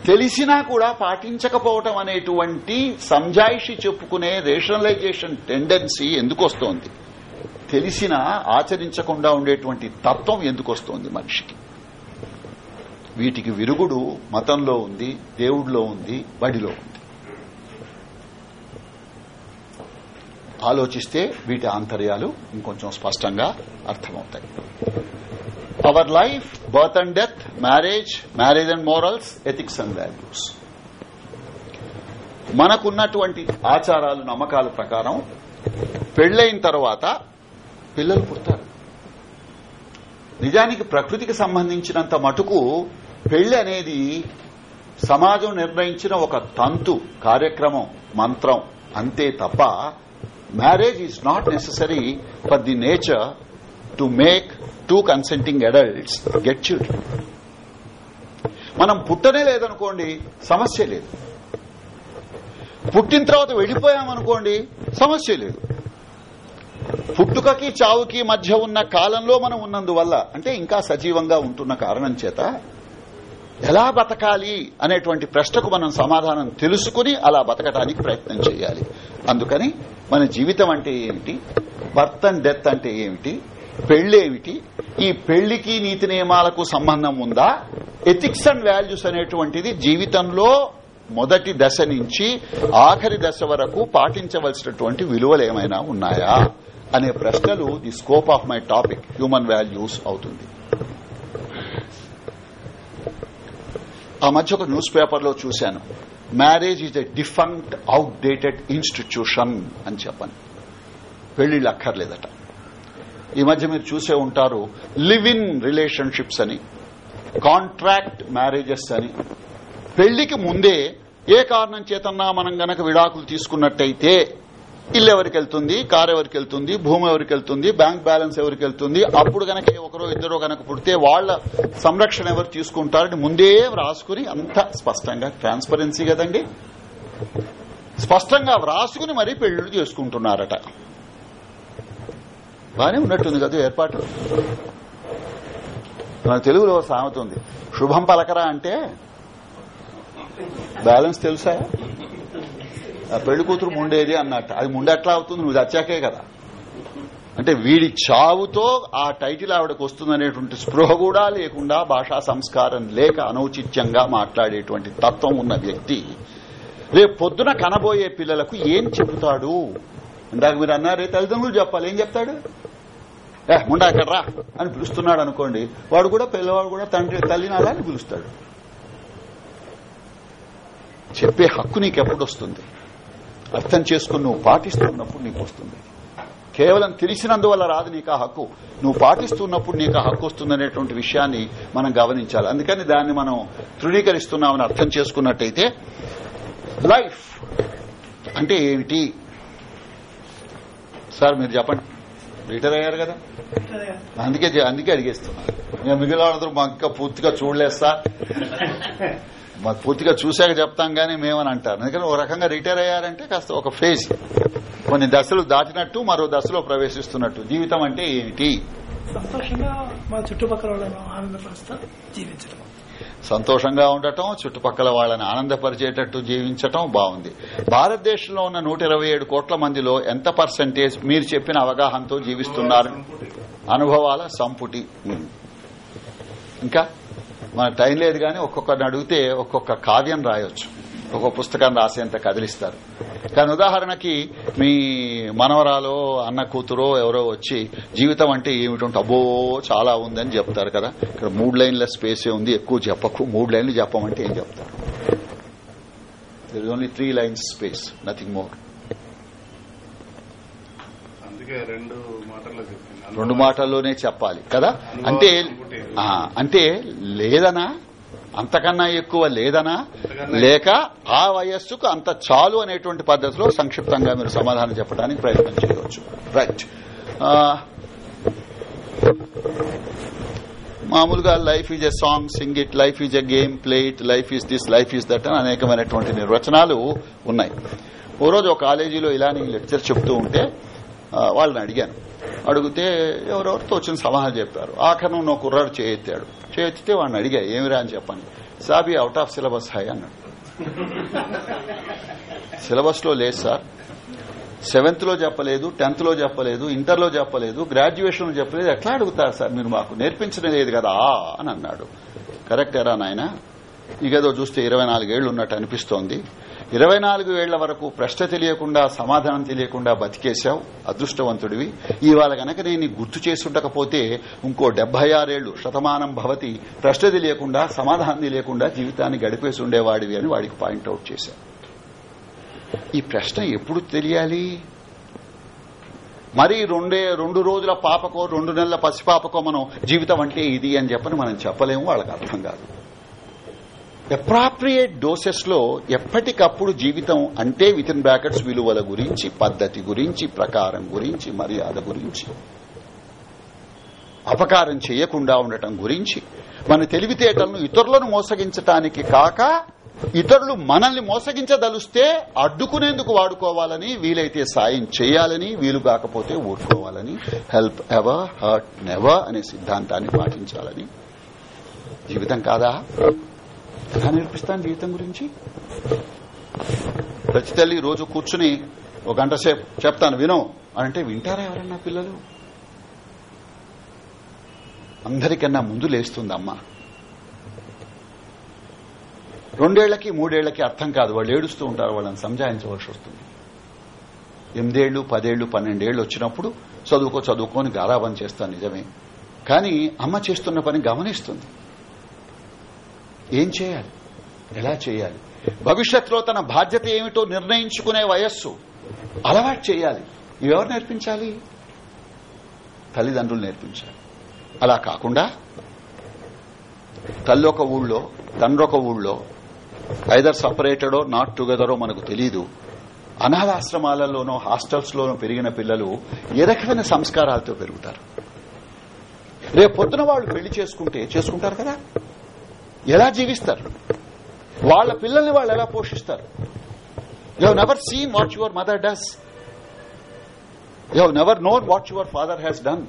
తెలిసినా కూడా పాటించకపోవటం అనేటువంటి సంజాయిషి చెప్పుకునే రేషనలైజేషన్ టెండెన్సీ ఎందుకు వస్తోంది తెలిసినా ఆచరించకుండా ఉండేటువంటి తత్వం ఎందుకు వస్తోంది మనిషికి? వీటికి విరుగుడు మతంలో ఉంది దేవుడిలో ఉంది బడిలో ఉంది. ఆలోచిస్తే వీటి ఆంతర్యాలు ఇంకొంచెం స్పష్టంగా అర్థమవుతాయి. Our life birth and death marriage marriage and morals ethics and values మనకున్నటువంటి ఆచారాలు నమ్మకాల ప్రకారం పెళ్ళైన తర్వాత పిల్లలు పుడతారు. నిజానికి ప్రకృతికి సంబంధించినంత మటుకు పెళ్ళి అనేది సమాజం నిర్ణయించిన ఒక తంతు కార్యక్రమం మంత్రం. అంతే తప్ప marriage is not necessary for the nature to make two consenting adults get children. మనం పుట్టనే లేదనుకోండి సమస్య లేదు. పుట్టిన తర్వాత వెళ్ళిపోయామనుకోండి సమస్య లేదు. పుట్టుకకి చావుకి మధ్య ఉన్న కాలంలో మనం ఉన్నందువల్ల అంటే ఇంకా సజీవంగా ఉంటున్న కారణం చేత ఎలా బతకాలి అనేటువంటి ప్రశ్నకు మనం సమాధానం తెలుసుకుని అలా బతకడానికి ప్రయత్నం చేయాలి. అందుకని మన జీవితం అంటే ఏమిటి? బర్త్ అండ్ డెత్ అంటే ఏమిటి? పెళ్ళేమిటి ఈ పెళ్ళికి నీతి నియమాలకు సంబంధం ఉందా? ఎథిక్స్ అండ్ వాల్యూస్ అనేటువంటిది జీవితంలో మొదటి దశ నుంచి ఆఖరి దశ వరకు పాటించవలసినటువంటి విలువలు ఏమైనా ఉన్నాయా? అనే ప్రశ్నలు the scope of my topic human values అవుతుంది. ఆ మధ్య ఒక న్యూస్ పేపర్లో చూశాను. Marriage is a defunct outdated institution అని చెప్పాను. పెళ్ళిళ్ళు అక్కర్లేదట ఈ మధ్య మీరు చూసే ఉంటారు లివ్ ఇన్ రిలేషన్షిప్స్ అని కాంట్రాక్ట్ మ్యారేజెస్ అని. పెళ్ళికి ముందే ఏ కారణం చేతన్నా మనం గనక విడాకులు తీసుకున్నట్టయితే ఇల్లు ఎవరికి వెళ్తుంది? కారు ఎవరికి వెళ్తుంది? భూమి ఎవరికి వెళ్తుంది? బ్యాంక్ బ్యాలెన్స్ ఎవరికి వెళ్తుంది? అప్పుడు గనక ఒకరో ఇద్దరో గనక పుడితే వాళ్ళ సంరక్షణ ఎవరు తీసుకుంటారని ముందే వ్రాసుకుని అంత స్పష్టంగా ట్రాన్స్పరెన్సీ కదండి? స్పష్టంగా వ్రాసుకుని మరీ పెళ్ళిళ్ళు చేసుకుంటున్నారట. బానే ఉన్నట్టుంది కదా ఏర్పాటు. మన తెలుగులో సామెత ఉంది. శుభం పలకరా అంటే బ్యాలెన్స్ తెలుసా? పెళ్ళి కూతురు ముండేది అన్నట్టు. అది ముందు ఎట్లా అవుతుంది? నువ్వు చచ్చాకే కదా. అంటే వీడి చావుతో ఆ టైటిల్ ఆవిడకు వస్తుందనేటువంటి స్పృహ కూడా లేకుండా భాషా సంస్కారం లేక అనౌచిత్యంగా మాట్లాడేటువంటి తత్వం ఉన్న వ్యక్తి రేపు పొద్దున కనబోయే పిల్లలకు ఏం చెబుతాడు? ఇందాక మీరు అన్నారే తల్లిదండ్రులు చెప్పాలి. ఏం చెప్తాడు? ఏ ముండా అక్కడ రా అని పిలుస్తున్నాడు అనుకోండి. వాడు కూడా పిల్లవాడు కూడా తండ్రి తల్లిని అని పిలుస్తాడు. చెప్పే హక్కు నీకు వస్తుంది? అర్థం చేసుకుని నువ్వు పాటిస్తున్నప్పుడు నీకు వస్తుంది. కేవలం తెలిసినందువల్ల రాదు నీకు ఆ హక్కు. నువ్వు పాటిస్తున్నప్పుడు నీకు ఆ హక్కు వస్తుందనేటువంటి విషయాన్ని మనం గమనించాలి. అందుకని దాన్ని మనం తృణీకరిస్తున్నామని అర్థం చేసుకున్నట్టయితే లైఫ్ అంటే ఏమిటి? సార్ మీరు చెప్పండి. రిటైర్ అయ్యారు కదా? అందుకే అందుకే అడిగేస్తున్నా. నేను మిగిలిన మాకు ఇంకా పూర్తిగా చూడలేదు సార్. మాకు పూర్తిగా చూశాక చెప్తాం గానీ మేమని అంటారు. ఎందుకంటే ఒక రకంగా రిటైర్ అయ్యారంటే కాస్త ఒక ఫేజ్. కొన్ని దశలు దాటినట్టు మరో దశలో ప్రవేశిస్తున్నట్టు. జీవితం అంటే ఏమిటి? సంతోషంగా మా చుట్టుపక్కల వాళ్ళను ఆనందపరుస్తూ జీవించడం సంతోషంగా ఉండటం చుట్టుపక్కల వాళ్ళని ఆనందపరిచేటట్టు జీవించటం బాగుంది. భారతదేశంలో ఉన్న నూట ఇరవై ఏడు కోట్ల మందిలో ఎంత పర్సంటేజ్ మీరు చెప్పిన అవగాహనతో జీవిస్తున్నారు? అనుభవాల సంపుటి. ఇంకా? మన టైం లేదు కానీ ఒక్కొక్కరిని అడిగితే ఒక్కొక్క కావ్యం రాయొచ్చు. ఒక్కొక్క పుస్తకం రాసేంత కదిలిస్తారు. కానీ ఉదాహరణకి మీ మనవరాలో అన్న కూతురో ఎవరో వచ్చి జీవితం అంటే ఏమిటంటే అబ్బో చాలా ఉందని చెప్తారు కదా. ఇక్కడ మూడు లైన్ల స్పేసే ఉంది ఎక్కువ చెప్పకు. మూడు లైన్లు చెప్పమంటే ఏం చెప్తారు? There is only three lines space nothing more అందుకే రెండు మాటల్లోనే చెప్పాలి కదా? అంటే అంటే లేదనా? అంతకన్నా ఎక్కువ లేదనా? లేక ఆ వయస్సుకు అంత చాలు అనేటువంటి పద్ధతిలో సంక్షిప్తంగా మీరు సమాధానం చెప్పడానికి ప్రయత్నం చేయవచ్చు. రైట్ మామూలుగా life is a song sing it life is a game play it life is this life is that అని అనేకమైనటువంటి నిర్వచనాలు ఉన్నాయి. ఓ రోజు ఒక కాలేజీలో ఇలానే లెక్చర్ చెప్తూ ఉంటే వాళ్ళని అడిగాను. అడిగితే ఎవరెవరితో వచ్చిన సలహాలు చెప్పారు. ఆఖరణ నువ్వు కుర్రాడు చేయెత్తాడు. చేయెత్తితే వాడిని అడిగా ఏమిరా అని చెప్పని సాబి అవుట్ ఆఫ్ సిలబస్ హాయ్ అన్నాడు. సిలబస్లో లేదు సార్. సెవెంత్లో చెప్పలేదు టెన్త్లో చెప్పలేదు ఇంటర్లో చెప్పలేదు గ్రాడ్యుయేషన్లో చెప్పలేదు. ఎట్లా అడుగుతారు సార్ మీరు మాకు? నేర్పించడం లేదు కదా అని అన్నాడు. కరెక్టేరా నాయన? ఇకేదో చూస్తే ఇరవై నాలుగేళ్ళు ఉన్నట్టు అనిపిస్తోంది. ఇరవై నాలుగు ఏళ్ళ వరకు ప్రశ్న తెలియకుండా సమాధానం తెలియకుండా బతికేశావు అదృష్టవంతుడివి. ఇవాళ గనక నేను గుర్తు చేసుండకపోతే ఇంకో డెబ్బై ఆరేళ్ళు శతమానం భవతి ప్రశ్న తెలియకుండా సమాధానం తెలియకుండా జీవితాన్ని గడిపేసి ఉండేవాడివి అని వాడికి పాయింట్అవుట్ చేశాను. ఈ ప్రశ్న ఎప్పుడు తెలియాలి? మరి రెండే రెండు రోజుల పాపకో రెండు నెలల పసిపాపకో మనం జీవితం అంటే ఇది అని చెప్పని మనం చెప్పలేము వాళ్ళకి అర్థం కాదు. అప్రాప్రియేట్ డోసెస్లో ఎప్పటికప్పుడు జీవితం అంటే విత్ ఇన్ బ్రాకెట్స్ విలువల గురించి పద్ధతి గురించి ప్రకారం గురించి మర్యాద గురించి. అపకారం చేయకుండా ఉండటం గురించి. మన తెలివితేటలను ఇతరులను మోసగించటానికి కాక ఇతరులు మనల్ని మోసగించదలుస్తే అడ్డుకునేందుకు వాడుకోవాలని వీలైతే సాయం చేయాలని వీలు కాకపోతే ఓడుకోవాలని హెల్ప్ ఎవర్ హర్ట్ నెవర్ అనే సిద్ధాంతాన్ని పాటించాలని. జీవితం కాదా? ఎలా నేర్పిస్తాను జీవితం గురించి? ప్రతి తల్లి రోజు కూర్చుని ఒక గంట సేపు చెప్తాను విను అంటే వింటారా ఎవరన్నా పిల్లలు? అందరికన్నా ముందు లేస్తుంది అమ్మ రెండేళ్ళకి మూడేళ్ళకి అర్థం కాదు. వాళ్ళు ఏడుస్తూ ఉంటారు వాళ్ళని సంజాయించవలసి వస్తుంది. ఎనిమిదేళ్ళు పదేళ్ళు పన్నెండేళ్ళు వచ్చినప్పుడు చదువుకో చదువుకొని గారాబం చేస్తాను నిజమే. కానీ అమ్మ చేస్తున్న పని గమనిస్తుంది. ఏం చేయాలి? ఎలా చేయాలి? భవిష్యత్తులో తన బాధ్యత ఏమిటో నిర్ణయించుకునే వయస్సు అలవాటు చేయాలి. ఇవెవరు నేర్పించాలి? తల్లిదండ్రులు నేర్పించాలి. అలా కాకుండా తల్లి ఒక ఊళ్ళో తండ్రి ఒక ఊళ్ళో ఐదర్ సపరేటెడో నాట్ టుగెదరో మనకు తెలీదు. అనాథాశ్రమాలలోనో హాస్టల్స్లోనో పెరిగిన పిల్లలు ఏ రకమైన సంస్కారాలతో పెరుగుతారు? రేపు పొద్దున వాళ్ళు పెళ్ళి చేసుకుంటే చేసుకుంటారు కదా? ఎలా జీవిస్తారు? వాళ్ళ పిల్లల్ని వాళ్ళు ఎలా పోషిస్తారు? You never seen what your mother does you never known what your father has done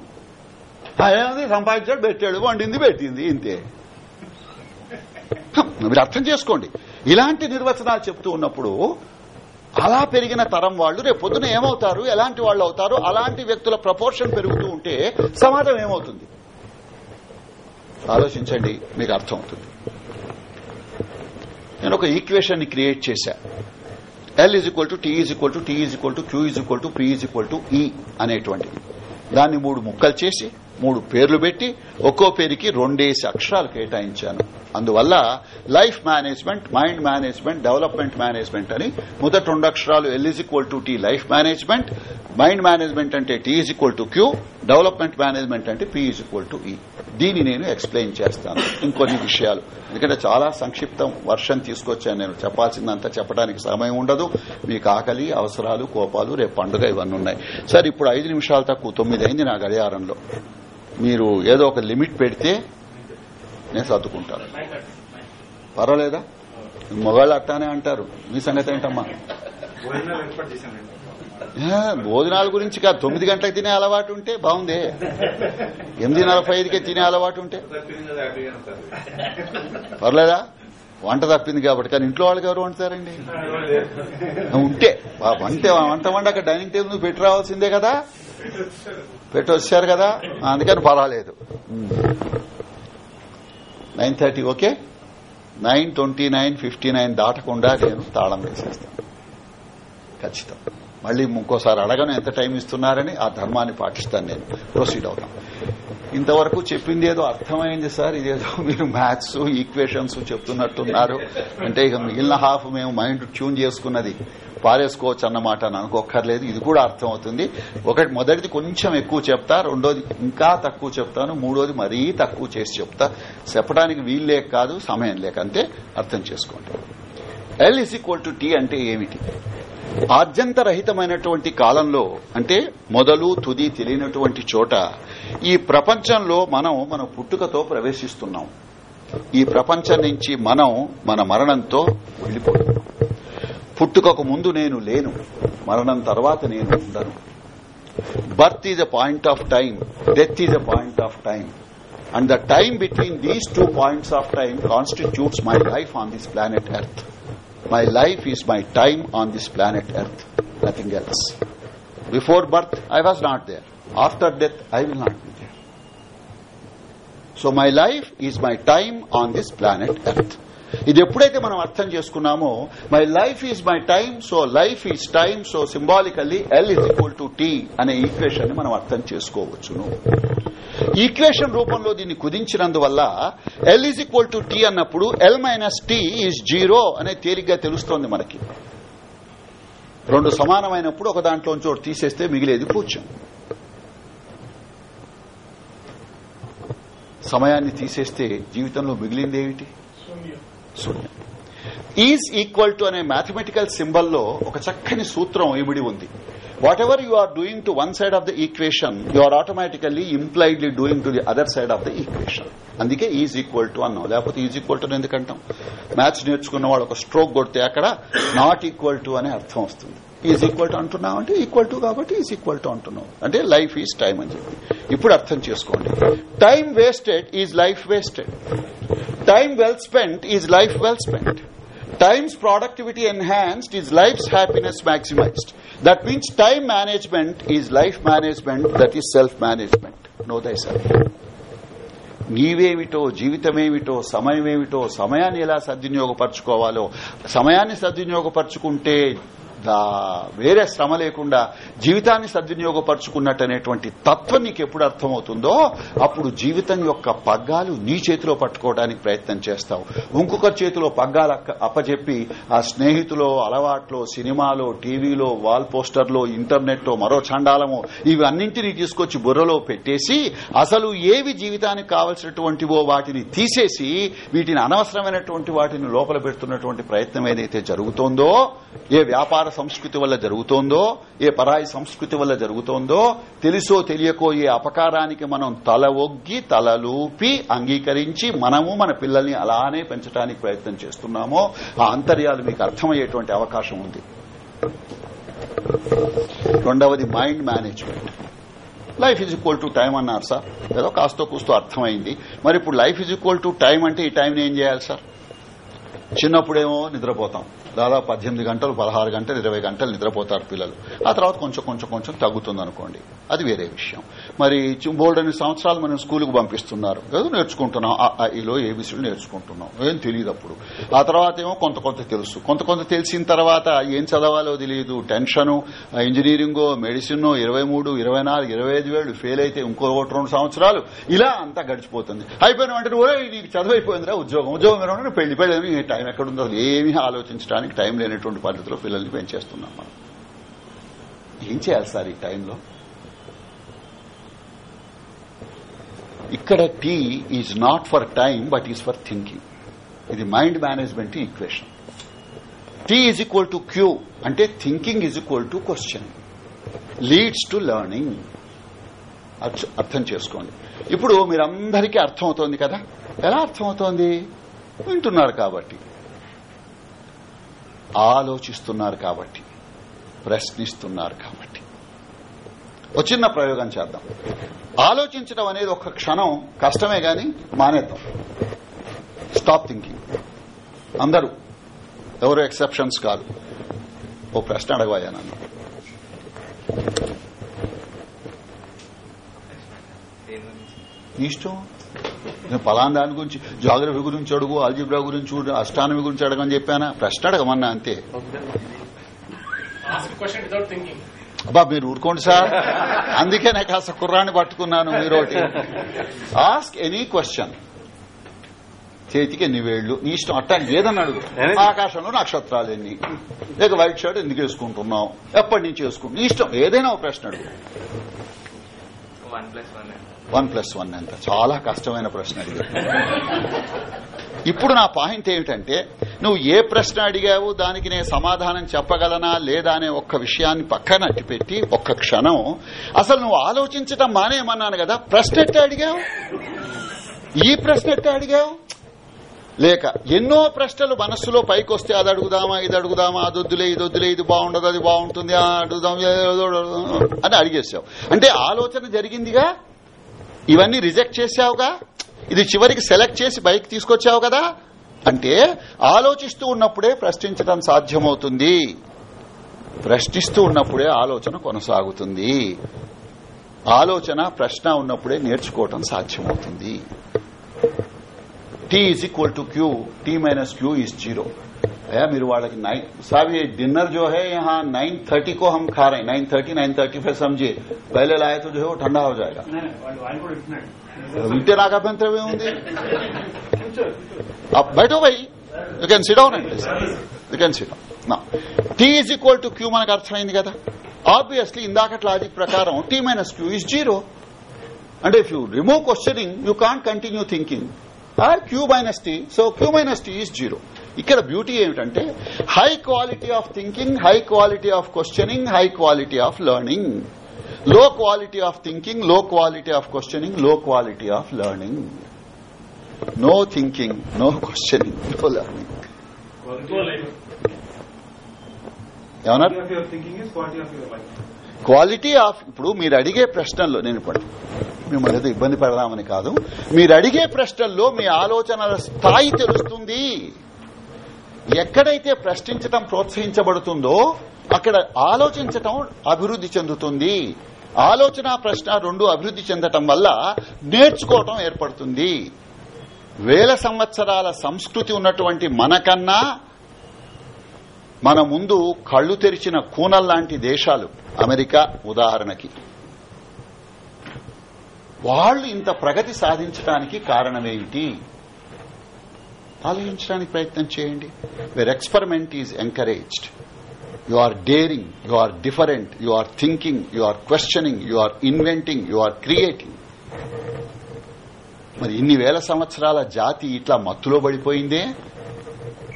ఏమైంది సంపాదించాడు పెట్టాడు వండింది పెట్టింది ఇంతే. మీరు అర్థం చేసుకోండి. ఇలాంటి నిర్వచనాలు చెప్తూ ఉన్నప్పుడు అలా పెరిగిన తరం వాళ్ళు రేపు పొద్దున ఏమవుతారు? ఎలాంటి వాళ్ళు అవుతారు? అలాంటి వ్యక్తుల ప్రపోర్షన్ పెరుగుతూ ఉంటే సమాజం ఏమవుతుంది? ఆలోచించండి మీకు అర్థం అవుతుంది నేను ఒక ఈక్వేషన్ని క్రియేట్ చేశా. L is equal to T is equal to T is equal to Q is equal to P is equal to E అనేటువంటిది. దాన్ని మూడు ముక్కలు చేసి మూడు పేర్లు పెట్టి ఒక్కో పేరుకి రెండేసి అక్షరాలు కేటాయించాను. అందువల్ల life management mind management development management అని మొదటి రెండు అక్షరాలు L is equal to T life management mind management అంటే T is equal to Q development management అంటే P is equal to E దీన్ని నేను ఎక్స్ప్లెయిన్ చేస్తాను. ఇంకొన్ని విషయాలు. ఎందుకంటే చాలా సంక్షిప్తం వర్షం తీసుకొచ్చాను నేను. చెప్పాల్సిందంతా చెప్పడానికి సమయం ఉండదు. మీకు ఆకలి అవసరాలు కోపాలు రేపు పండుగ ఇవన్నీ ఉన్నాయి. సార్ ఇప్పుడు ఐదు నిమిషాలు తక్కువ తొమ్మిది అయింది నా గడియారంలో. మీరు ఏదో ఒక లిమిట్ పెడితే నేను సర్దుకుంటాను. పర్వాలేదా? మొగాళ్ళు అట్టానే అంటారు. మీ సంగతి ఏంటమ్మా? భోజనాల గురించి కాదు. తొమ్మిది గంటలకు తినే అలవాటు ఉంటే బాగుంది. ఎనిమిది నలభై ఐదుకే తినే అలవాటు ఉంటే. పర్లేదా వంట తప్పింది కాబట్టి. కానీ ఇంట్లో వాళ్ళకి ఎవరు వండుతారండి? ఉంటే. ఆ వంట వంట వండక డైనింగ్ టేబుల్ పెట్టి రావాల్సిందే కదా. పెట్టొచ్చారు కదా అందుకని పర్వాలేదు. Nine thirty okay? Nine twenty nine fifty nine దాటకుండా నేను తాళం వేసేస్తాను. ఖచ్చితం. మళ్ళీ ఇంకోసారి అడగను ఎంత టైం ఇస్తున్నారని ఆ ధర్మాన్ని పాటిస్తాను నేను. ప్రొసీడ్ అవుతాను ఇంతవరకు చెప్పింది ఏదో అర్థమైంది సార్ ఇదేదో మీరు మ్యాథ్స్ ఈక్వేషన్స్ చెప్తున్నట్టున్నారు. అంటే ఇక మిగిలిన హాఫ్ మేము మైండ్ ట్యూన్ చేసుకున్నది పారేసుకోవచ్చు అన్నమాట అని అనుకోక్కర్లేదు. ఇది కూడా అర్థం అవుతుంది ఒకటి మొదటిది కొంచెం ఎక్కువ చెప్తా రెండోది ఇంకా తక్కువ చెప్తాను మూడోది మరీ తక్కువ చేసి చెప్తా. చెప్పడానికి వీలు లేక కాదు సమయం లేక. అంతే అర్థం చేసుకోండి. L is equal to T అంటే ఏమిటి? ఆద్యంతరహితమైనటువంటి కాలంలో అంటే మొదలు తుది తెలియనటువంటి చోట ఈ ప్రపంచంలో మనం మన పుట్టుకతో ప్రవేశిస్తున్నాం. ఈ ప్రపంచం నుంచి మనం మన మరణంతో వెళ్ళిపోతున్నాం పుట్టుకకు ముందు నేను లేను మరణం తర్వాత నేను ఉండను. Birth is a point of time death is a point of time and the time between these two points of time constitutes my life on this planet earth My life is my time on this planet Earth, nothing else. Before birth, I was not there. After death, I will not be there. So my life is my time on this planet Earth. ఇది ఎప్పుడైతే మనం అర్థం చేసుకున్నామో my life is my time so life is time so symbolically L is equal to T అనే ఈక్వేషన్ని మనం అర్థం చేసుకోవచ్చును. ఈక్వేషన్ రూపంలో దీన్ని కుదించినందువల్ల L is equal to T అన్నప్పుడు L minus T is zero అనే తేలిగ్గా తెలుస్తోంది మనకి. రెండు సమానమైనప్పుడు ఒక దాంట్లోంచి ఒకటి తీసేస్తే మిగిలేది పూజ్యం సమయాన్ని తీసేస్తే జీవితంలో మిగిలిందేమిటి? శూన్యం ఈజ్ ఈక్వల్ టు అనే మ్యాథమెటికల్ సింబల్లో ఒక చక్కని సూత్రం ఇమిడి ఉంది. Whatever you are doing to one side of the equation you are automatically impliedly doing to the other side of the equation అందుకే ఈజ్ ఈక్వల్ టు అన్నాం. లేకపోతే ఈజ్ ఈక్వల్ టు ఎందుకంటాం? మ్యాథ్స్ నేర్చుకున్న వాడు ఒక స్ట్రోక్ కొడితే అక్కడ నాట్ ఈక్వల్ టు అనే అర్థం వస్తుంది. ఈజ్ ఈక్వల్ టు అంటున్నావు అంటే ఈక్వల్ టు కాబట్టి ఈజ్ ఈక్వల్ టు అంటున్నావు. అంటే లైఫ్ ఈజ్ టైం అని చెప్పి. ఇప్పుడు అర్థం చేసుకోండి. Time wasted is life wasted time well spent is life well spent productivity enhanced is is happiness maximised that means time management is life management that is self management know thyself నీవేమిటో జీవితమేమిటో సమయమేమిటో సమయాన్ని ఎలా సద్వినియోగపరచుకోవాలో సమయాన్ని సద్వినియోగపరచుకుంటే వేరే శ్రమ లేకుండా జీవితాన్ని సద్వినియోగపరుచుకున్నట్టు అనేటువంటి తత్వం నీకు ఎప్పుడు అర్థమవుతుందో అప్పుడు జీవితం యొక్క పగ్గాలు నీ చేతిలో పట్టుకోవడానికి ప్రయత్నం చేస్తావు. ఇంకొకరి చేతిలో పగ్గాలు అప్పచెప్పి ఆ స్నేహితులో అలవాట్లో సినిమాలో టీవీలో వాల్ పోస్టర్లో ఇంటర్నెట్ మరో చండాలమో ఇవి అన్నింటినీ తీసుకొచ్చి బుర్రలో పెట్టేసి అసలు ఏవి జీవితానికి కావలసినటువంటివో వాటిని తీసేసి వీటిని అనవసరమైనటువంటి వాటిని లోపల పెడుతున్నటువంటి ప్రయత్నం ఏదైతే జరుగుతోందో ఏ వ్యాపార సంస్కృతి వల్ల జరుగుతోందో ఏ పరాయి సంస్కృతి వల్ల జరుగుతోందో తెలుసో తెలియకో ఏ అపకారానికి మనం తల ఒగ్గి తలలూపి అంగీకరించి మనము మన పిల్లల్ని అలానే పెంచడానికి ప్రయత్నం చేస్తున్నామో ఆ అంతర్యాలు మీకు అర్థమయ్యేటువంటి అవకాశం ఉంది. రెండవది mind management. Life is equal to time అన్నారు సార్. ఏదో కాస్తో కూస్తో అర్థమైంది. మరి ఇప్పుడు life is equal to time అంటే ఈ టైంని ఏం చేయాలి సార్? చిన్నప్పుడేమో నిద్రపోతాం. దాదాపు పద్దెనిమిది గంటలు పదహారు గంటలు ఇరవై గంటలు నిద్రపోతారు పిల్లలు. ఆ తర్వాత కొంచెం కొంచెం కొంచెం తగ్గుతుంది అనుకోండి అది వేరే విషయం. మరి బోల్డ్ అనే సంవత్సరాలు మనం స్కూల్కి పంపిస్తున్నారు. ఏదో నేర్చుకుంటున్నాం. ఈలో ఏబిసిలు నేర్చుకుంటున్నాం. ఏం తెలియదు అప్పుడు. ఆ తర్వాత ఏమో కొంత కొంత తెలుసు. కొంత కొంత తెలిసిన తర్వాత ఏం చదవాలో తెలియదు. టెన్షను ఇంజనీరింగ్ మెడిసిన్ ఇరవై మూడు ఇరవై నాలుగు ఇరవై ఐదు వేలు ఫెయిల్ అయితే ఇంకో ఒకటి రెండు సంవత్సరాలు ఇలా అంతా గడిచిపోతుంది. అయిపోయిన వెంటనే ఓరే నీకు చదువైపోయిందిరా ఉద్యోగం. ఉద్యోగం ఏమన్నా పెళ్ళి పెళ్ళి. టైం ఎక్కడుందో అసలు ఏమీ ఆలోచించడానికి టైం లేనటువంటి పద్ధతిలో పిల్లల్ని పెంచేస్తున్నాం మనం. ఏం చేయాలి సార్ ఈ టైంలో? ఇక్కడ T is not for time but is for thinking ఇది mind management equation T is equal to Q అంటే thinking is equal to question leads to learning అర్థం చేసుకోండి. ఇప్పుడు మీరందరికీ అర్థమవుతోంది కదా? ఎలా అర్థమవుతోంది? వింటున్నారు కాబట్టి. ఆలోచిస్తున్నారు కాబట్టి. ప్రశ్నిస్తున్నారు కాబట్టి. ఒక చిన్న ప్రయోగం చేద్దాం. ఆలోచించడం అనేది ఒక క్షణం కష్టమే గాని మానేద్దాం. స్టాప్ థింకింగ్ అందరూ ఎవరు ఎక్సెప్షన్స్ కాదు. ఓ ప్రశ్న అడగబోయా నన్ను. నీ ఇష్టం? నేను పలానా దాని గురించి జాగ్రఫీ గురించి అడుగు ఆల్జిబ్రా గురించి అడుగు, అస్ట్రానమీ గురించి అడగని చెప్పానా? ప్రశ్న అడగమన్నా అంతే. అబ్బా మీరు ఊరుకోండి సార్. అందుకే నేను కాస్త కుర్రాన్ని పట్టుకున్నాను మీరు ఆస్క్ ఎనీ క్వశ్చన్ చేతికి ఎన్ని వేళ్ళు నీ ఇష్టం. అట్టానికి ఏదన్నా అడుగు. ఆకాశంలో నక్షత్రాలు ఎన్ని? లేక వైట్ షర్ట్ ఎందుకు వేసుకుంటున్నావు? ఎప్పటి నుంచి వేసుకుంటున్నావు? నీ ఇష్టం. ఏదైనా ఒక ప్రశ్న అడుగు. వన్ ప్లస్ వన్ ఎంత చాలా కష్టమైన ప్రశ్న అడిగావు. ఇప్పుడు నా పాయింట్ ఏమిటంటే నువ్వు ఏ ప్రశ్న అడిగావు దానికి నేను సమాధానం చెప్పగలనా లేదా అనే ఒక్క విషయాన్ని పక్కన పెట్టి ఒక్క క్షణం అసలు నువ్వు ఆలోచించటం మానేయమన్నాను కదా ప్రశ్న ఎట్ట అడిగావు? ఈ ప్రశ్న ఎట్ట అడిగావు? లేక ఎన్నో ప్రశ్నలు మనస్సులో పైకి వస్తే అది అడుగుదామా ఇది అడుగుదామా అది వద్దులే ఇది వద్దులే ఇది బాగుండదు అది బాగుంటుంది అడుగుదాం అని అడిగేసావు. అంటే ఆలోచన జరిగిందిగా? ఇవన్నీ రిజెక్ట్ చేసావుగా ఇది చివరికి సెలెక్ట్ చేసి బైక్ తీసుకొచ్చావు కదా? అంటే ఆలోచిస్తూ ఉన్నప్పుడే ప్రశ్నించడం సాధ్యమవుతుంది. ప్రశ్నిస్తూ ఉన్నప్పుడే ఆలోచన కొనసాగుతుంది. ఆలోచన ప్రశ్న ఉన్నప్పుడే నేర్చుకోవటం సాధ్యమవుతుంది. T is equal to Q T minus Q is zero भैया मेरे वाले नाइन साहब ये डिनर जो है यहाँ नाइन थर्टी को हम खा रहे हैं nine thirty nine thirty five समझिए पहले लाए तो जो है वो ठंडा हो जाएगा వాళ్ళు ఆయన కూడా ఇస్తున్నాడు विंटे नाका अभ्यंतर ఉంది आप बैठो भाई you can sit down and you can sit down T is equal to Q మనకు అర్థమైంది కదా ఆబ్వియస్లీ ఇందాకటి లాజిక్ ప్రకారం T minus Q is zero అంటే if you remove questioning you can't continue thinking or Q minus T so Q minus T is zero ఇక్కడ beauty ఏమిటంటే high quality of thinking high quality of questioning high quality of లెర్నింగ్లో quality of థింకింగ్లో quality of క్వశ్చనింగ్లో quality of learning no thinking no questioning no learning ఏమన్నారు? Quality of ఇప్పుడు మీరు అడిగే ప్రశ్నల్లో నేను ఇప్పుడు మిమ్మల్ని ఏదో ఇబ్బంది పెడదామని కాదు. మీరు అడిగే ప్రశ్నల్లో మీ ఆలోచనల స్థాయి తెలుస్తుంది. ఎక్కడైతే ప్రశ్నించటం ప్రోత్సహించబడుతుందో అక్కడ ఆలోచించటం అభివృద్ధి చెందుతుంది. ఆలోచన ప్రశ్న రెండు అభివృద్ధి చెందటం వల్ల నేర్చుకోవటం ఏర్పడుతుంది. వేల సంవత్సరాల సంస్కృతి ఉన్నటువంటి మనకన్నా మన ముందు కళ్ళు తెరిచిన కూనల్లాంటి దేశాలు అమెరికా ఉదాహరణకి. వాళ్ళు ఇంత ప్రగతి సాధించడానికి కారణమేమిటి ఆలోచించడానికి ప్రయత్నం చేయండి. Where experiment is encouraged you are daring you are different you are thinking you are questioning you are inventing you are creating మరి ఇన్ని వేల సంవత్సరాల జాతి ఇట్లా మత్తులో పడిపోయిందే?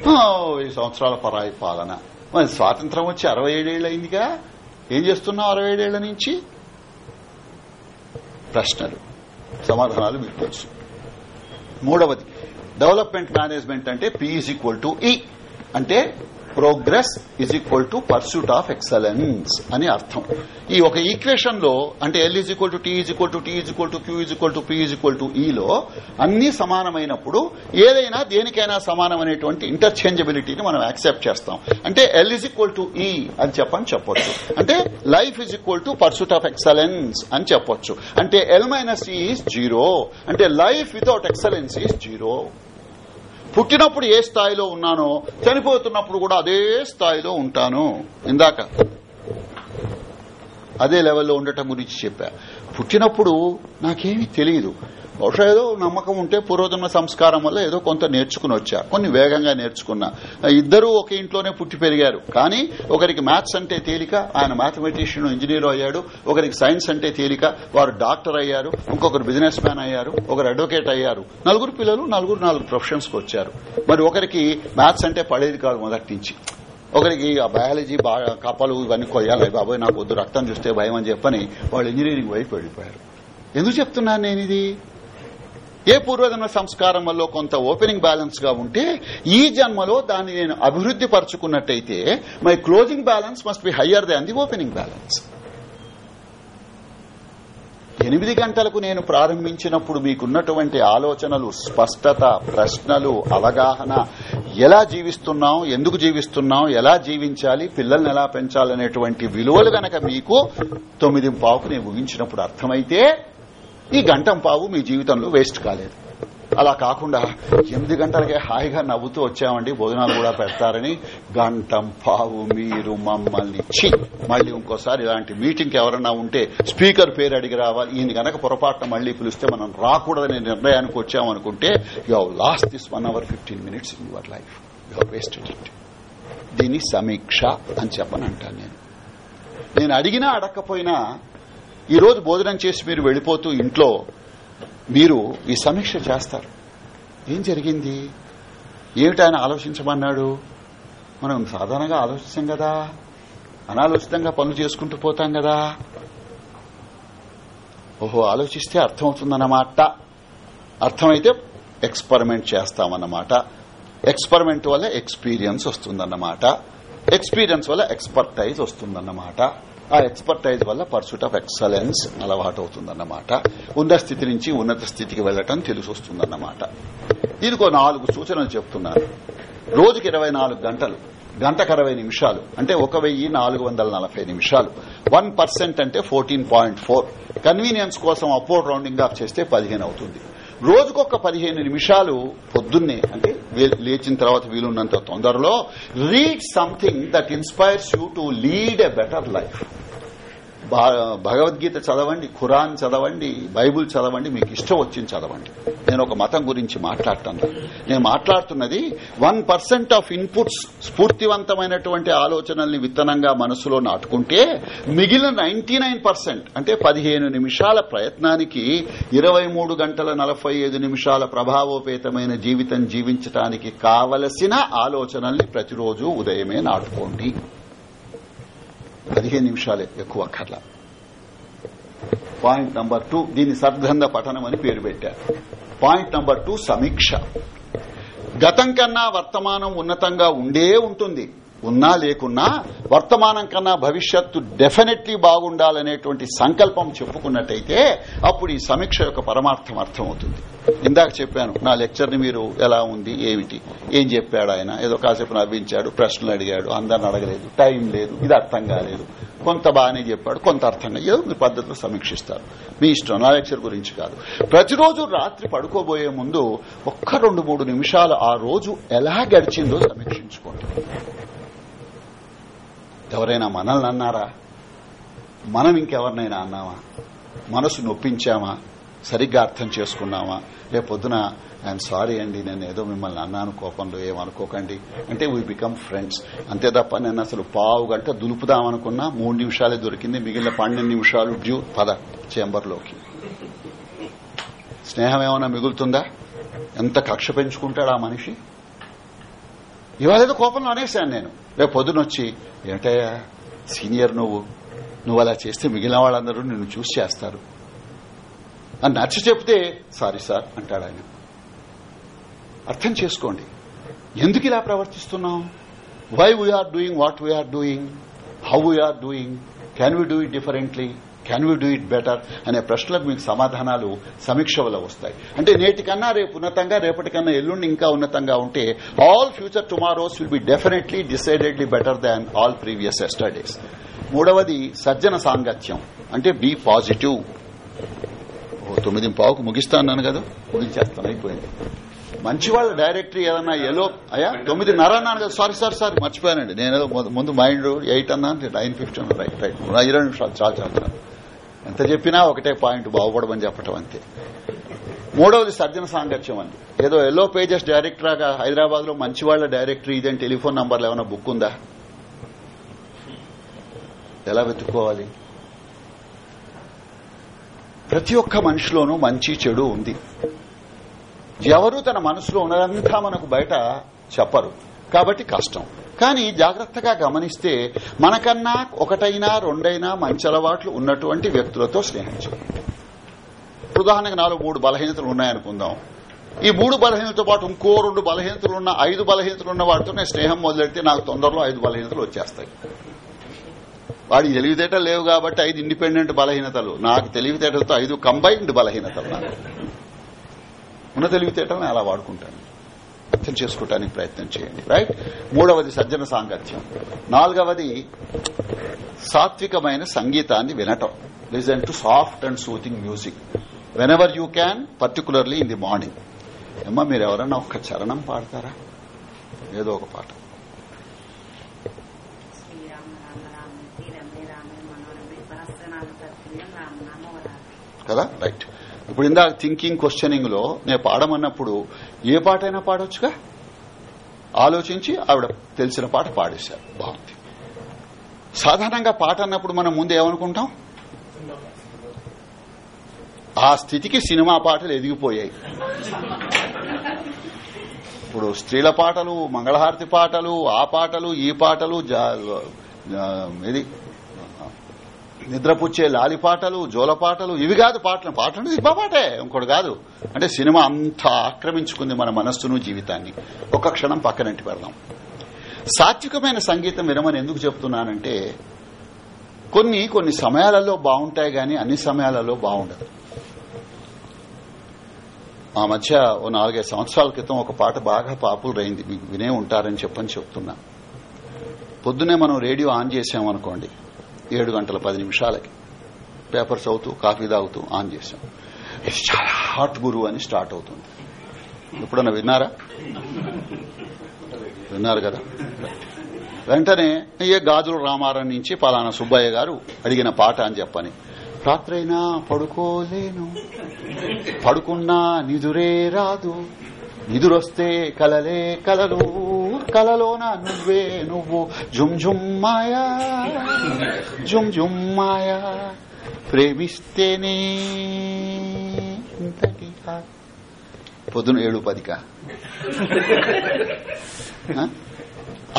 ఆ, ఈ సంవత్సరాల పరాయి పాలన. మరి స్వాతంత్రం వచ్చి అరవై ఏడేళ్ళు అయిందిగా? ఏం చేస్తున్నావు అరవై ఏడేళ్ళ నుంచి? ప్రశ్నలు. సమాధానాలు మీకు తెలుసు. మూడవది. డెవలప్మెంట్ మేనేజ్మెంట్ అంటే P is equal to E అంటే progress is equal to pursuit of excellence అని అర్థం. ఈ ఒక ఈక్వేషన్లో అంటే L is equal to T is equal to T is equal to Q is equal to P is equal to ఈలో అన్ని సమానమైనప్పుడు ఏదైనా దేనికైనా సమానమైనటువంటి ఇంటర్చేంజబిలిటీని మనం యాక్సెప్ట్ చేస్తాం. అంటే ఎల్ ఈజ్ ఈక్వల్ టు ఈ అని చెప్పని చెప్పొచ్చు. అంటే life is equal to pursuit of excellence అని చెప్పొచ్చు. అంటే ఎల్ మైనస్ ఈజ్ జీరో అంటే life without excellence is zero పుట్టినప్పుడు ఏ స్థాయిలో ఉన్నానో చనిపోతున్నప్పుడు కూడా అదే స్థాయిలో ఉంటాను. ఇందాక అదే లెవెల్లో ఉండటం గురించి చెప్పా. పుట్టినప్పుడు నాకేమీ తెలియదు బహుశా ఏదో నమ్మకం ఉంటే పూర్వజన్మ సంస్కారం వల్ల ఏదో కొంత నేర్చుకుని వచ్చా. కొన్ని వేగంగా నేర్చుకున్నా. ఇద్దరూ ఒక ఇంట్లోనే పుట్టి పెరిగారు. కానీ ఒకరికి మ్యాథ్స్ అంటే తేలిక ఆయన మ్యాథమెటిషియన్ ఇంజనీర్ అయ్యాడు. ఒకరికి సైన్స్ అంటే తేలిక వారు డాక్టర్ అయ్యారు. ఇంకొకరు బిజినెస్ మ్యాన్ అయ్యారు. ఒకరు అడ్వకేట్ అయ్యారు. నలుగురు పిల్లలు నలుగురు నాలుగు ప్రొఫెషన్స్కు వచ్చారు. మరి ఒకరికి మ్యాథ్స్ అంటే పడేది కాదు మొదటి నుంచి. ఒకరికి ఆ బయాలజీ బాగా కప్పలు ఇవన్నీ కొయ్యాలి. బాబోయ్ నాకు వద్దు రక్తం చూస్తే భయం అని చెప్పని వాళ్ళు ఇంజనీరింగ్ వైపు వెళ్ళిపోయారు. ఎందుకు చెప్తున్నాను నేను ఇది? ఏ పూర్వజన్మ సంస్కారం వల్ల కొంత ఓపెనింగ్ బ్యాలెన్స్గా ఉంటే ఈ జన్మలో దాన్ని నేను అభివృద్ది పరుచుకున్నట్టయితే my closing balance must be higher than the opening balance ఎనిమిది గంటలకు నేను ప్రారంభించినప్పుడు మీకున్నటువంటి ఆలోచనలు స్పష్టత ప్రశ్నలు అవగాహన ఎలా జీవిస్తున్నాం ఎందుకు జీవిస్తున్నాం ఎలా జీవించాలి పిల్లల్ని ఎలా పెంచాలనేటువంటి విలువలు గనక మీకు తొమ్మిది పావుకు నేను ముగించినప్పుడు అర్థమైతే ఈ గంటం పావు మీ జీవితంలో వేస్ట్ కాలేదు. అలా కాకుండా ఎనిమిది గంటలకే హాయిగా నవ్వుతూ వచ్చామండి. భోజనాలు కూడా పెడతారని. గంటం పావు మీరు మమ్మల్ని చి మళ్ళీ ఇంకోసారి ఇలాంటి మీటింగ్ ఎవరన్నా ఉంటే స్పీకర్ పేరు అడిగి రావాలి. ఈయన గనక పొరపాటున మళ్ళీ పిలిస్తే మనం రాకూడదనే నిర్ణయానికి వచ్చామనుకుంటే you have lost this one hour fifteen minutes in your life you have wasted it దీన్ని సమీక్ష అని చెప్పనంటాను నేను. నేను అడిగినా అడగకపోయినా ఈ రోజు భోజనం చేసి మీరు వెళ్ళిపోతూ ఇంట్లో మీరు ఈ సమీక్ష చేస్తారు. ఏం జరిగింది? ఏమిటి ఆయన ఆలోచించమన్నాడు? మనం సాధారణంగా ఆలోచిస్తాం కదా. అనాలోచితంగా పనులు చేసుకుంటూ పోతాం కదా. ఓహో ఆలోచిస్తే అర్థమవుతుందన్నమాట. అర్థమైతే ఎక్స్పెరిమెంట్ చేస్తామన్నమాట. ఎక్స్పెరిమెంట్ వల్ల ఎక్స్పీరియన్స్ వస్తుందన్నమాట. ఎక్స్పీరియన్స్ వల్ల ఎక్స్పర్టైజ్ వస్తుందన్నమాట. ఆ ఎక్స్పర్టైజ్ వల్ల పర్సూట్ ఆఫ్ ఎక్సలెన్స్ అలవాటు అవుతుందన్నమాట ఉన్న స్థితి నుంచి ఉన్నత స్థితికి వెళ్ళటం తెలిసి వస్తుందన్నమాట దీనికి నాలుగు సూచనలు చెప్తున్నారు రోజుకి ఇరవై నాలుగు గంటలు గంటకు అరవై నిమిషాలు అంటే ఒక వెయ్యి నాలుగు వందల నలభై నిమిషాలు. వన్ పర్సెంట్ అంటే ఫోర్టీన్ పాయింట్ ఫోర్. కన్వీనియన్స్ కోసం అపోర్డ్ రౌండింగ్ ఆఫ్ చేస్తే పదిహేను అవుతుంది. రోజుకొక పదిహేను నిమిషాలు పొద్దున్నే అంటే లేచిన తర్వాత వీలున్నంత తొందరలో read something that inspires you to lead a better life Bhagavad Gita చదవండి ఖురాన్ చదవండి బైబుల్ చదవండి మీకు ఇష్టం వచ్చింది చదవండి. నేను ఒక మతం గురించి మాట్లాడుతాను. నేను మాట్లాడుతున్నది వన్ పర్సెంట్ ఆఫ్ ఇన్పుట్స్ స్ఫూర్తివంతమైనటువంటి ఆలోచనల్ని విత్తనంగా మనసులో నాటుకుంటే మిగిలిన నైన్టీ అంటే పదిహేను నిమిషాల ప్రయత్నానికి ఇరవై మూడు గంటల నలభై ఐదు నిమిషాల ప్రభావోపేతమైన జీవితం జీవించడానికి కావలసిన ఆలోచనల్ని ప్రతిరోజు ఉదయమే నాటుకోండి. పదిహేను నిమిషాలే ఎక్కువ కర్ల పాయింట్ నంబర్ టూ దీన్ని సద్గంధ పఠనం అని పేరు పెట్టారు. పాయింట్ నంబర్ టూ సమీక్ష. గతం కన్నా వర్తమానం ఉన్నతంగా ఉండే ఉంటుంది. ఉన్నా లేకున్నా వర్తమానం కన్నా భవిష్యత్తు డెఫినెట్లీ బాగుండాలనేటువంటి సంకల్పం చెప్పుకున్నట్టయితే అప్పుడు ఈ సమీక్ష యొక్క పరమార్థం అర్థమవుతుంది. ఇందాక చెప్పాను నా లెక్చర్ని మీరు ఎలా ఉంది ఏమిటి? ఏం చెప్పాడు ఆయన? ఏదో కాసేపు నవ్వించాడు ప్రశ్నలు అడిగాడు అందరిని అడగలేదు టైం లేదు ఇది అర్థం కాలేదు. కొంత బాగానే చెప్పాడు కొంత అర్థం ఏదో మీ పద్ధతిలో సమీక్షిస్తారు. మీ ఇష్టం నా లెక్చర్ గురించి కాదు. ప్రతిరోజు రాత్రి పడుకోబోయే ముందు ఒక్క రెండు మూడు నిమిషాలు ఆ రోజు ఎలా గడిచిందో సమీక్షించుకోండి. ఎవరైనా మనల్ని అన్నారా? మనం ఇంకెవరినైనా అన్నామా మనసు నొప్పించామా? సరిగ్గా అర్థం చేసుకున్నామా? రేపొద్దున ఐఎమ్ సారీ అండి నేను ఏదో మిమ్మల్ని అన్నాను కోపంలో ఏమనుకోకండి అంటే వీ బికమ్ ఫ్రెండ్స్ అంతే తప్ప నేను అసలు పావు గంట దులుపుదామనుకున్నా మూడు నిమిషాలే దొరికింది మిగిలిన పన్నెండు నిమిషాలు డ్యూ. పద చేంబర్లోకి స్నేహం ఏమైనా మిగులుతుందా? ఎంత కక్ష పెంచుకుంటాడు ఆ మనిషి? ఇవాళ ఏదో కోపంలో అనేశాను నేను. రేపు పొద్దునొచ్చి ఏమిటయ్యా సీనియర్ నువ్వు? నువ్వు అలా చేస్తే మిగిలిన వాళ్ళందరూ నిన్ను చూసి చేస్తారు. అని నచ్చ చెప్తే సారీ సార్ అంటాడు ఆయన. అర్థం చేసుకోండి. ఎందుకు ఇలా ప్రవర్తిస్తున్నాం why we are doing what we are doing how we are doing can we do it differently can we do it better అనే ప్రశ్నలకు మీకు సమాధానాలు సమీక్ష వల్ల వస్తాయి. అంటే నేటికన్నా రేపు ఉన్నతంగా రేపటికన్నా ఎల్లుండి ఇంకా ఉన్నతంగా ఉంటే all future tomorrows will be definitely decidedly better than all previous yesterdays మూడవది సజ్జన సాంగత్యం. అంటే బీ పాజిటివ్ ఓ తొమ్మిది పావుకు ముగిస్తాను కదా? ముగించేస్తాను అయిపోయింది. మంచి వాళ్ళ డైరెక్టరీ ఏదన్నా ఎలో అయ్యా తొమ్మిదిన్నర అన్నాను కదా? సారీ సారీ సారీ మర్చిపోయానండి. నేను ముందు- మైండ్ ఎయిట్ అన్నాను నైన్ ఫిఫ్టీన్ రైట్ రైట్ ఇరవై నిమిషాలు చాలా చాలా చాలా. ఎంత చెప్పినా ఒకటే పాయింట్ బాగుపడమని చెప్పటం అంతే. మూడవది సర్జన సాంగత్యం అండి. ఏదో ఎల్లో పేజెస్ డైరెక్టరాగా హైదరాబాద్లో మంచి వాళ్ళ డైరెక్టరీ ఇదేం టెలిఫోన్ నంబర్లు ఏమైనా బుక్ ఉందా? ఎలా వెతుక్కోవాలి? ప్రతి ఒక్క మనిషిలోనూ మంచి చెడు ఉంది. ఎవరు తన మనసులో ఉన్నదంతా మనకు బయట చెప్పరు. కాబట్టి కష్టం. కానీ జాగ్రత్తగా గమనిస్తే మనకన్నా ఒకటైనా రెండైనా మంచి అలవాట్లు ఉన్నటువంటి వ్యక్తులతో స్నేహం చేయాలి ఉదాహరణకు నాలుగు మూడు బలహీనతలు ఉన్నాయనుకుందాం. ఈ మూడు బలహీనతలతో పాటు ఇంకో రెండు బలహీనతలు ఉన్న ఐదు బలహీనతలు ఉన్న వాటితో నేను స్నేహం మొదలెడితే నాకు తొందరలో ఐదు బలహీనతలు వచ్చేస్తాయి. వాడి తెలివితేటలు లేవు కాబట్టి ఐదు ఇండిపెండెంట్ బలహీనతలు. నాకు తెలివితేటలతో ఐదు కంబైన్డ్ బలహీనతలు నాకు. ఉన్న తెలివితేటలను అలా వాడుకుంటాను. అర్థం చేసుకోవడానికి ప్రయత్నం చేయండి. రైట్ మూడవది సజ్జన సాంగత్యం. నాలుగవది సాత్వికమైన సంగీతాన్ని వినటం. Listen to soft and soothing music whenever you can particularly in the morning అమ్మా మీరు ఎవరన్నా ఒక్క చరణం పాడతారా? ఏదో ఒక పాట. కదా? రైట్ ఇప్పుడు ఇందాక థింకింగ్ క్వశ్చనింగ్లో నేను పాడమన్నప్పుడు ఏ పాటైనా పాడొచ్చుగా? ఆలోచించి ఆవిడ తెలిసిన పాట పాడేశారు బాగుంది సాధారణంగా పాట అన్నప్పుడు మనం ముందు ఏమనుకుంటాం? ఆ స్థితికి సినిమా పాటలు ఎదిగిపోయాయి. ఇప్పుడు స్త్రీల పాటలు మంగళహారతి పాటలు ఆ పాటలు ఈ పాటలు జా- ఇది నిద్రపుచ్చే లాలి పాటలు జోల పాటలు ఇవి కాదు పాటలు. పాటలు అంటే పాటే ఇంకోటి కాదు. అంటే సినిమా అంతా ఆక్రమించుకుంది మన మనస్సును జీవితాన్ని. ఒక్క క్షణం పక్కనంటి పెడదాం. సాత్వికమైన సంగీతం వినమని ఎందుకు చెప్తున్నానంటే కొన్ని కొన్ని సమయాలలో బాగుంటాయి గాని అన్ని సమయాలలో బాగుండదు. ఆ మధ్య ఓ నాలుగైదు సంవత్సరాల క్రితం ఒక పాట బాగా పాపులర్ అయింది. మీకు వినే ఉంటారని చెప్పని చెప్తున్నా. పొద్దునే మనం రేడియో ఆన్ చేసామనుకోండి ఏడు గంటల పది నిమిషాలకి. పేపర్ చదువుతూ కాఫీ తాగుతూ ఆన్ చేశాం. ఇది చాలా హాట్ గురువు అని స్టార్ట్ అవుతుంది. ఎప్పుడన్నా విన్నారా? విన్నారు కదా? వెంటనే ఏ గాజుల రామారావు నుంచి పలానా సుబ్బయ్య గారు అడిగిన పాట అని చెప్పని రాత్రైనా పడుకోలేను పడుకున్నా నిదురే రాదు నిదురొస్తే కలలే కలలు. కలలోన నువ్వే నువ్వు. జుమ్ జుమ్ మాయా. జుమ్ మాయా. ప్రేమిస్తేనే ఇంతటి పొద్దున ఏడు పదికా. ఆ?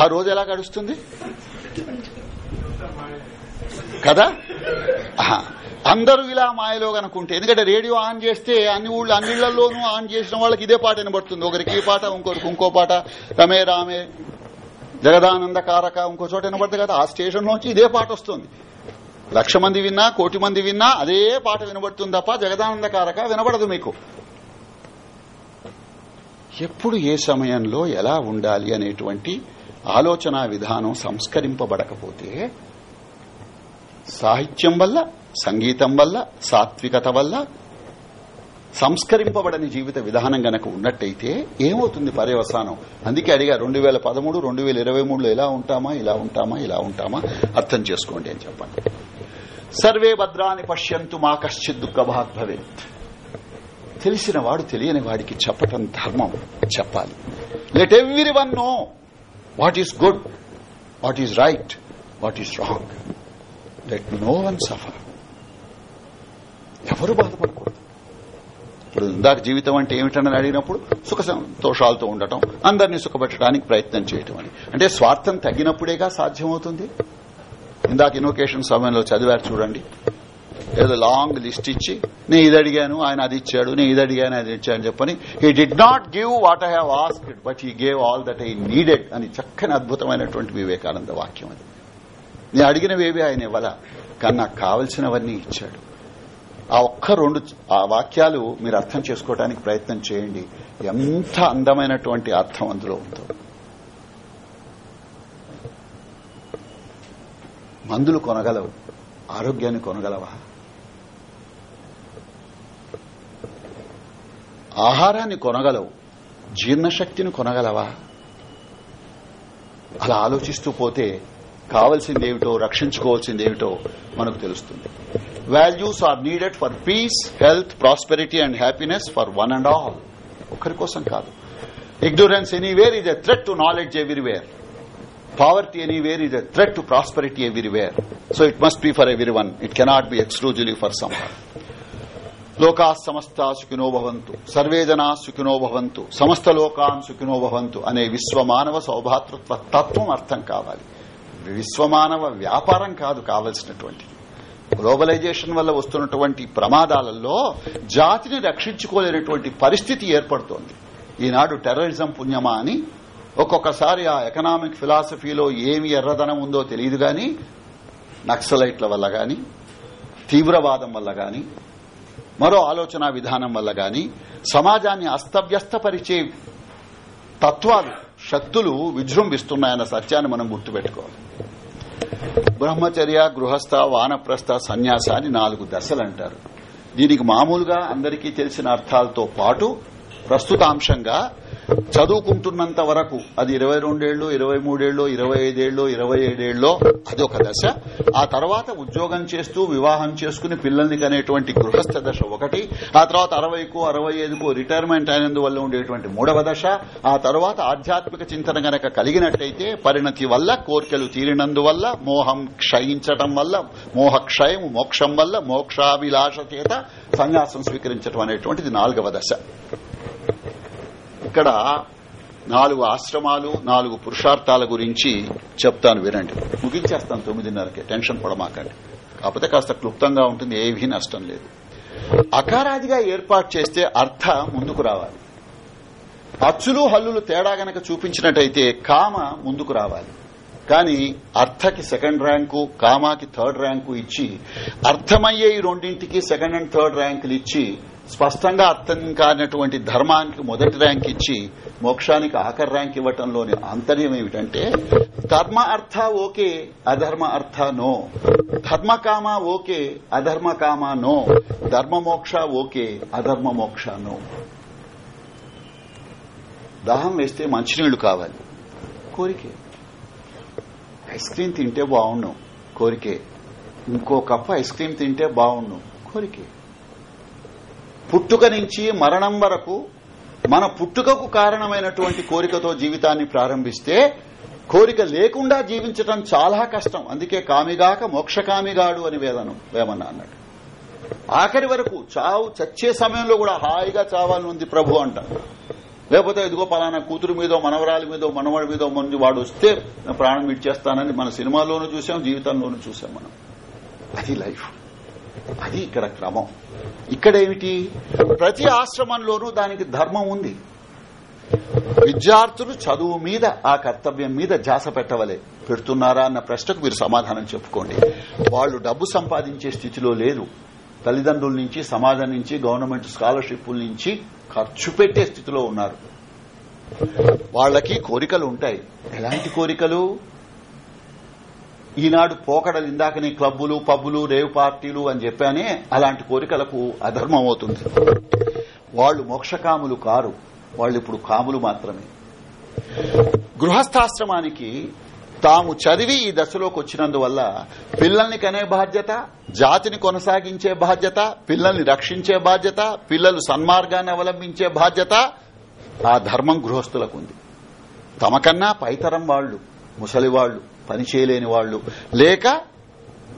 రోజు ఎలా గడుస్తుంది? కదా? అందరూ ఇలా మాయలో కనుకుంటే ఎందుకంటే రేడియో ఆన్ చేస్తే అన్ని ఊళ్ళో అన్నిళ్ళలోనూ ఆన్ చేసిన వాళ్ళకి ఇదే పాట వినబడుతుంది. ఒకరికి ఈ పాట ఇంకొకరికి ఇంకో పాట. రమే రామే జగదానంద కారక ఇంకో చోట వినబడుతుంది కదా. ఆ స్టేషన్ నుంచి ఇదే పాట వస్తుంది. లక్ష మంది విన్నా కోటి మంది విన్నా అదే పాట వినబడుతుంది తప్ప జగదానంద కారక వినబడదు మీకు. ఎప్పుడు ఏ సమయంలో ఎలా ఉండాలి అనేటువంటి ఆలోచన విధానం సంస్కరింపబడకపోతే సాహిత్యం వల్ల సంగీతం వల్ల సాత్వికత వల్ల సంస్కరింపబడని జీవిత విధానం గనక ఉన్నట్టయితే ఏమవుతుంది పర్యవసానం? అందుకే అడిగా రెండు వేల పదమూడు రెండు వేల ఇరవై మూడులో ఎలా ఉంటామా ఇలా ఉంటామా ఇలా ఉంటామా? అర్థం చేసుకోండి అని చెప్పండి. సర్వే భద్రాన్ని పశ్యంతు మా కశ్చిత్ దుఃఖభాగ్ భవేత్ తెలిసిన వాడు తెలియని వాడికి చెప్పటం ధర్మం చెప్పాలి. Let everyone know what is good what is right what is wrong let no one suffer ఎవరు బాధపడకూడదు. ఇప్పుడు ఇందాక జీవితం అంటే ఏమిటని అడిగినప్పుడు సుఖ సంతోషాలతో ఉండటం అందరినీ సుఖపెట్టడానికి ప్రయత్నం చేయటం అని. అంటే స్వార్థం తగ్గినప్పుడేగా సాధ్యమవుతుంది? ఇందాక ఇన్వకేషన్ సమయంలో చదివారు చూడండి. ఏదో లాంగ్ లిస్ట్ ఇచ్చి నేను ఇది అడిగాను ఆయన అది ఇచ్చాడు నేను ఇది అడిగాను అది ఇచ్చాడు చెప్పని he did not give what I have asked but he gave all that I needed అని చక్కని అద్భుతమైనటువంటి వివేకానంద వాక్యం అది. నేను అడిగినవేవి ఆయన ఇవ్వాల? కానీ నాకు కావలసినవన్నీ ఇచ్చాడు. ఆ ఒక్క రెండు ఆ వాక్యాలు మీరు అర్థం చేసుకోవడానికి ప్రయత్నం చేయండి. ఎంత అందమైనటువంటి అర్థం అందులో ఉందో. మందులు కొనగలవు ఆరోగ్యాన్ని కొనగలవా? ఆహారాన్ని కొనగలవు జీర్ణశక్తిని కొనగలవా? అలా ఆలోచిస్తూ పోతే కావలసింది ఏమిటో రక్షించుకోవాల్సింది ఏమిటో మనకు తెలుస్తుంది. Values are needed for peace health prosperity and happiness for one and all ఒకరి కోసం కాదు. Ignorance anywhere is a threat to knowledge everywhere poverty anywhere a threat to prosperity everywhere so it must be for everyone it cannot be exclusively for some లోకా సమస్త సుఖినో భవంతు. Survey జనా సుఖినో భవంతు. సమస్త లోకాన్ సుఖినో భవంతు అనే విశ్వమానవ సౌభాతృత్వ తత్వం అర్థం కావాలి. విశ్వమానవ వ్యాపారం కాదు కావలసినటువంటిది గ్లోబలైజేషన్ వల్ల వస్తున్నటువంటి ప్రమాదాలలో జాతిని రక్షించుకోలేనటువంటి పరిస్థితి ఏర్పడుతోంది. ఈనాడు టెర్రరిజం పుణ్యమా అని ఒక్కొక్కసారి ఆ ఎకనామిక్ ఫిలాసఫీలో ఏమి ఎర్రదనం ఉందో తెలియదు గాని నక్సలైట్ల వల్ల గాని తీవ్రవాదం వల్ల గాని మరో ఆలోచన విధానం వల్ల గాని సమాజాన్ని అస్తవ్యస్తపరిచే తత్వాలు శక్తులు విజృంభిస్తున్నాయన్న సత్యాన్ని మనం గుర్తుపెట్టుకోవాలి. బ్రహ్మచర్య గృహస్థ వానప్రస్థ సన్యాస అని నాలుగు దశలంటారు దీనికి మామూలుగా అందరికీ తెలిసిన అర్థాలతో పాటు ప్రస్తుతాంశంగా చదువుకుంటున్నంత వరకు అది ఇరవై రెండేళ్ళు ఇరవై మూడేళ్ళు ఇరవై ఐదేళ్ళు ఇరవై ఏడేళ్ళో అది ఒక దశ. ఆ తర్వాత ఉద్యోగం చేస్తూ వివాహం చేసుకుని పిల్లల్ని కనేటువంటి గృహస్థ దశ ఒకటి. ఆ తర్వాత అరవైకు అరవై ఐదుకు రిటైర్మెంట్ అయినందువల్ల ఉండేటువంటి మూడవ దశ. ఆ తర్వాత ఆధ్యాత్మిక చింతన గనక కలిగినట్టయితే పరిణతి వల్ల కోరికలు తీరినందువల్ల మోహం క్షయించటం వల్ల మోహక్షయం మోక్షం వల్ల మోక్షాభిలాష చేత సన్యాసం స్వీకరించడం అనేటువంటిది నాలుగవ దశ. ఇక్కడ నాలుగు ఆశ్రమాలు నాలుగు పురుషార్థాల గురించి చెప్తాను వినండి. ముగించేస్తాను తొమ్మిదిన్నరకే. టెన్షన్ పడమాకండి. కాకపోతే కాస్త క్లుప్తంగా ఉంటుంది ఏవీ నష్టం లేదు. అకారాదిగా ఏర్పాటు చేస్తే అర్థ ముందుకు రావాలి. అచ్చులు హల్లులు తేడా గనక చూపించినట్టయితే కామ ముందుకు రావాలి. కానీ అర్థకి సెకండ్ ర్యాంకు కామాకి థర్డ్ ర్యాంకు ఇచ్చి అర్థమయ్యే ఈ రెండింటికి సెకండ్ అండ్ థర్డ్ ర్యాంకులు ఇచ్చి స్పష్టంగా అర్థం కానటువంటి ధర్మానికి మొదటి ర్యాంక్ ఇచ్చి మోక్షానికి ఆఖరి ర్యాంక్ ఇవ్వటంలోని అంతర్యం ఏమిటంటే ధర్మ అర్థ ఓకే అధర్మ అర్థ నో. ధర్మకామ ఓకే అధర్మ కామ నో. ధర్మ మోక్ష ఓకే అధర్మ మోక్ష నో. దాహం వేస్తే మంచినీళ్ళు కావాలి. కోరికే. ఐస్ క్రీమ్ తింటే బాగుండు కోరికే. ఇంకో కప్పు ఐస్ క్రీమ్ తింటే బాగుండు కోరికే. పుట్టుక నుంచి మరణం వరకు మన పుట్టుకకు కారణమైనటువంటి కోరికతో జీవితాన్ని ప్రారంభిస్తే కోరిక లేకుండా జీవించటం చాలా కష్టం. అందుకే కామిగాక మోక్షకామిగాడు అని వేదనం వేమన్న అన్నాడు. ఆఖరి వరకు చావు చచ్చే సమయంలో కూడా హాయిగా చావాలని ఉంది ప్రభు అంట. లేకపోతే ఇదిగో పలానా కూతురు మీదో మనవరాలి మీదో మనవడి మీదో మంది వాడు వస్తే ప్రాణం విడిచేస్తానని మన సినిమాలోనూ చూసాం జీవితంలోనూ చూసాం మనం. అది లైఫ్. అది ఇక్కడ క్రమం. ఇక్కడేమిటి ప్రతి ఆశ్రమంలోనూ దానికి ధర్మం ఉంది. విద్యార్థులు చదువు మీద ఆ కర్తవ్యం మీద జాస పెట్టవలే. పెడుతున్నారా అన్న ప్రశ్నకు మీరు సమాధానం చెప్పుకోండి. వాళ్ళు డబ్బు సంపాదించే స్థితిలో లేరు. తల్లిదండ్రుల నుంచి సమాజం నుంచి గవర్నమెంట్ స్కాలర్షిప్ల నుంచి ఖర్చు పెట్టే స్థితిలో ఉన్నారు. వాళ్ళకి కోరికలు ఉంటాయి. ఎలాంటి కోరికలు? ఈనాడు పోకడలు ఇందాకనే క్లబ్బులు పబ్బులు రేవ్ పార్టీలు అని చెప్పానే అలాంటి కోరికలకు అధర్మం అవుతుంది వాళ్ళు మోక్షకాములు కారు. వాళ్ళు ఇప్పుడు కాములు మాత్రమే. గృహస్థాశ్రమానికి తాము చదివి ఈ దశలోకి వచ్చినందువల్ల పిల్లల్ని కనే బాధ్యత జాతిని కొనసాగించే బాధ్యత పిల్లల్ని రక్షించే బాధ్యత పిల్లలు సన్మార్గాన్ని అవలంబించే బాధ్యత ఆ ధర్మం గృహస్థులకు ఉంది. తమకన్నా పైతరం వాళ్ళు ముసలివాళ్ళు పని చేయలేని వాళ్ళు లేక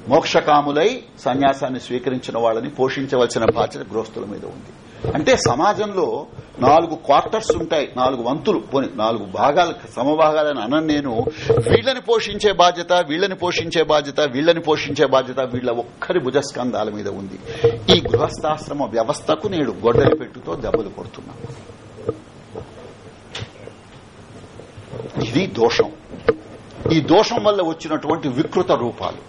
మోక్షకాములై సన్యాసాన్ని స్వీకరించిన వాళ్ళని పోషించవలసిన బాధ్యత గృహస్థుల మీద ఉంది. అంటే సమాజంలో నాలుగు క్వార్టర్స్ ఉంటాయి. నాలుగు వంతులు. పోని నాలుగు భాగాలు సమభాగాలని అనను నేను. వీళ్ళని పోషించే బాధ్యత వీళ్ళని పోషించే బాధ్యత వీళ్ళని పోషించే బాధ్యత వీళ్ళ ఒక్కరి భుజస్కంధాల మీద ఉంది. ఈ గృహస్థాశ్రమ వ్యవస్థకు నేడు గొడ్డలి పెట్టుతో దెబ్బలు కొడుతున్నాం. ఇది దోషం. ఈ దోషం వల్ల వచ్చినటువంటి వికృత రూపాలు.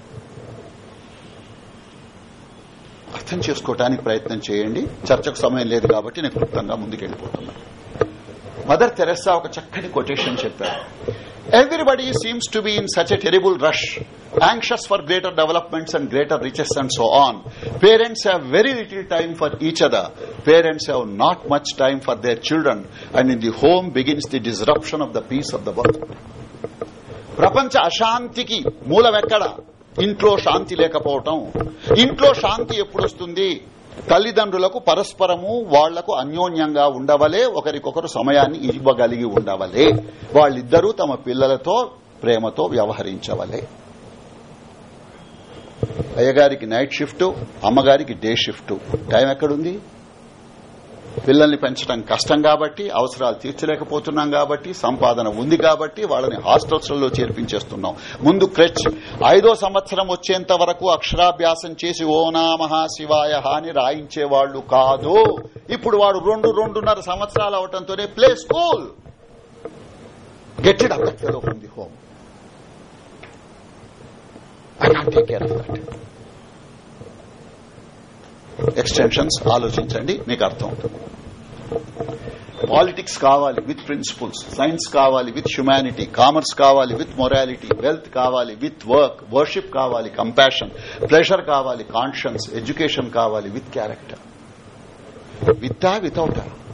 అర్థం చేసుకోవటానికి ప్రయత్నం చేయండి. చర్చకు సమయం లేదు కాబట్టి నేను క్లుప్తంగా ముందుకెళ్ళిపోతున్నాను మదర్ తెరెస్సా ఒక చక్కని కొటేషన్ చెప్పారు. Everybody seems to be in such a terrible rush anxious for greater developments and greater riches and so on parents have very little time for each other parents have not much time for their children and in the home begins the disruption of the peace of the world ప్రపంచ అశాంతికి మూలమెక్కడ? ఇంట్లో శాంతి లేకపోవటం. ఇంట్లో శాంతి ఎప్పుడొస్తుంది? తల్లిదండ్రులకు పరస్పరము వాళ్ళకు అన్యోన్యంగా ఉండవలే ఒకరికొకరు సమయాన్ని ఇవ్వగలిగి ఉండవలే. వాళ్ళిద్దరూ తమ పిల్లలతో ప్రేమతో వ్యవహరించవలే. అయ్యగారికి నైట్ షిఫ్ట్ అమ్మగారికి డే షిఫ్ట్. టైం ఎక్కడుంది? పిల్లల్ని పెంచడం కష్టం కాబట్టి అవసరాలు తీర్చలేకపోతున్నాం కాబట్టి సంపాదన ఉంది కాబట్టి వాళ్ళని హాస్టల్స్లో చేర్పించేస్తున్నాం. ముందు క్రెచ్. ఐదో సంవత్సరం వచ్చేంత వరకు అక్షరాభ్యాసం చేసి ఓ నామహ శివాయ అని రాయించేవాళ్ళు కాదు. ఇప్పుడు వాడు రెండు రెండున్నర సంవత్సరాలు అవటంతోనే play school. Getted up the home. I can't take care of that extensions ఆలోచించండి మీకు అర్థం. అవుతుంది పాలిటిక్స్ కావాలి విత్ ప్రిన్సిపల్స్ సైన్స్ కావాలి విత్ హ్యుమానిటీ కామర్స్ కావాలి విత్ మొరాలిటీ వెల్త్ కావాలి విత్ వర్క్ వర్షిప్ కావాలి కంపాషన్ ప్లెషర్ కావాలి కాన్షియన్స్ ఎడ్యుకేషన్ కావాలి with character with without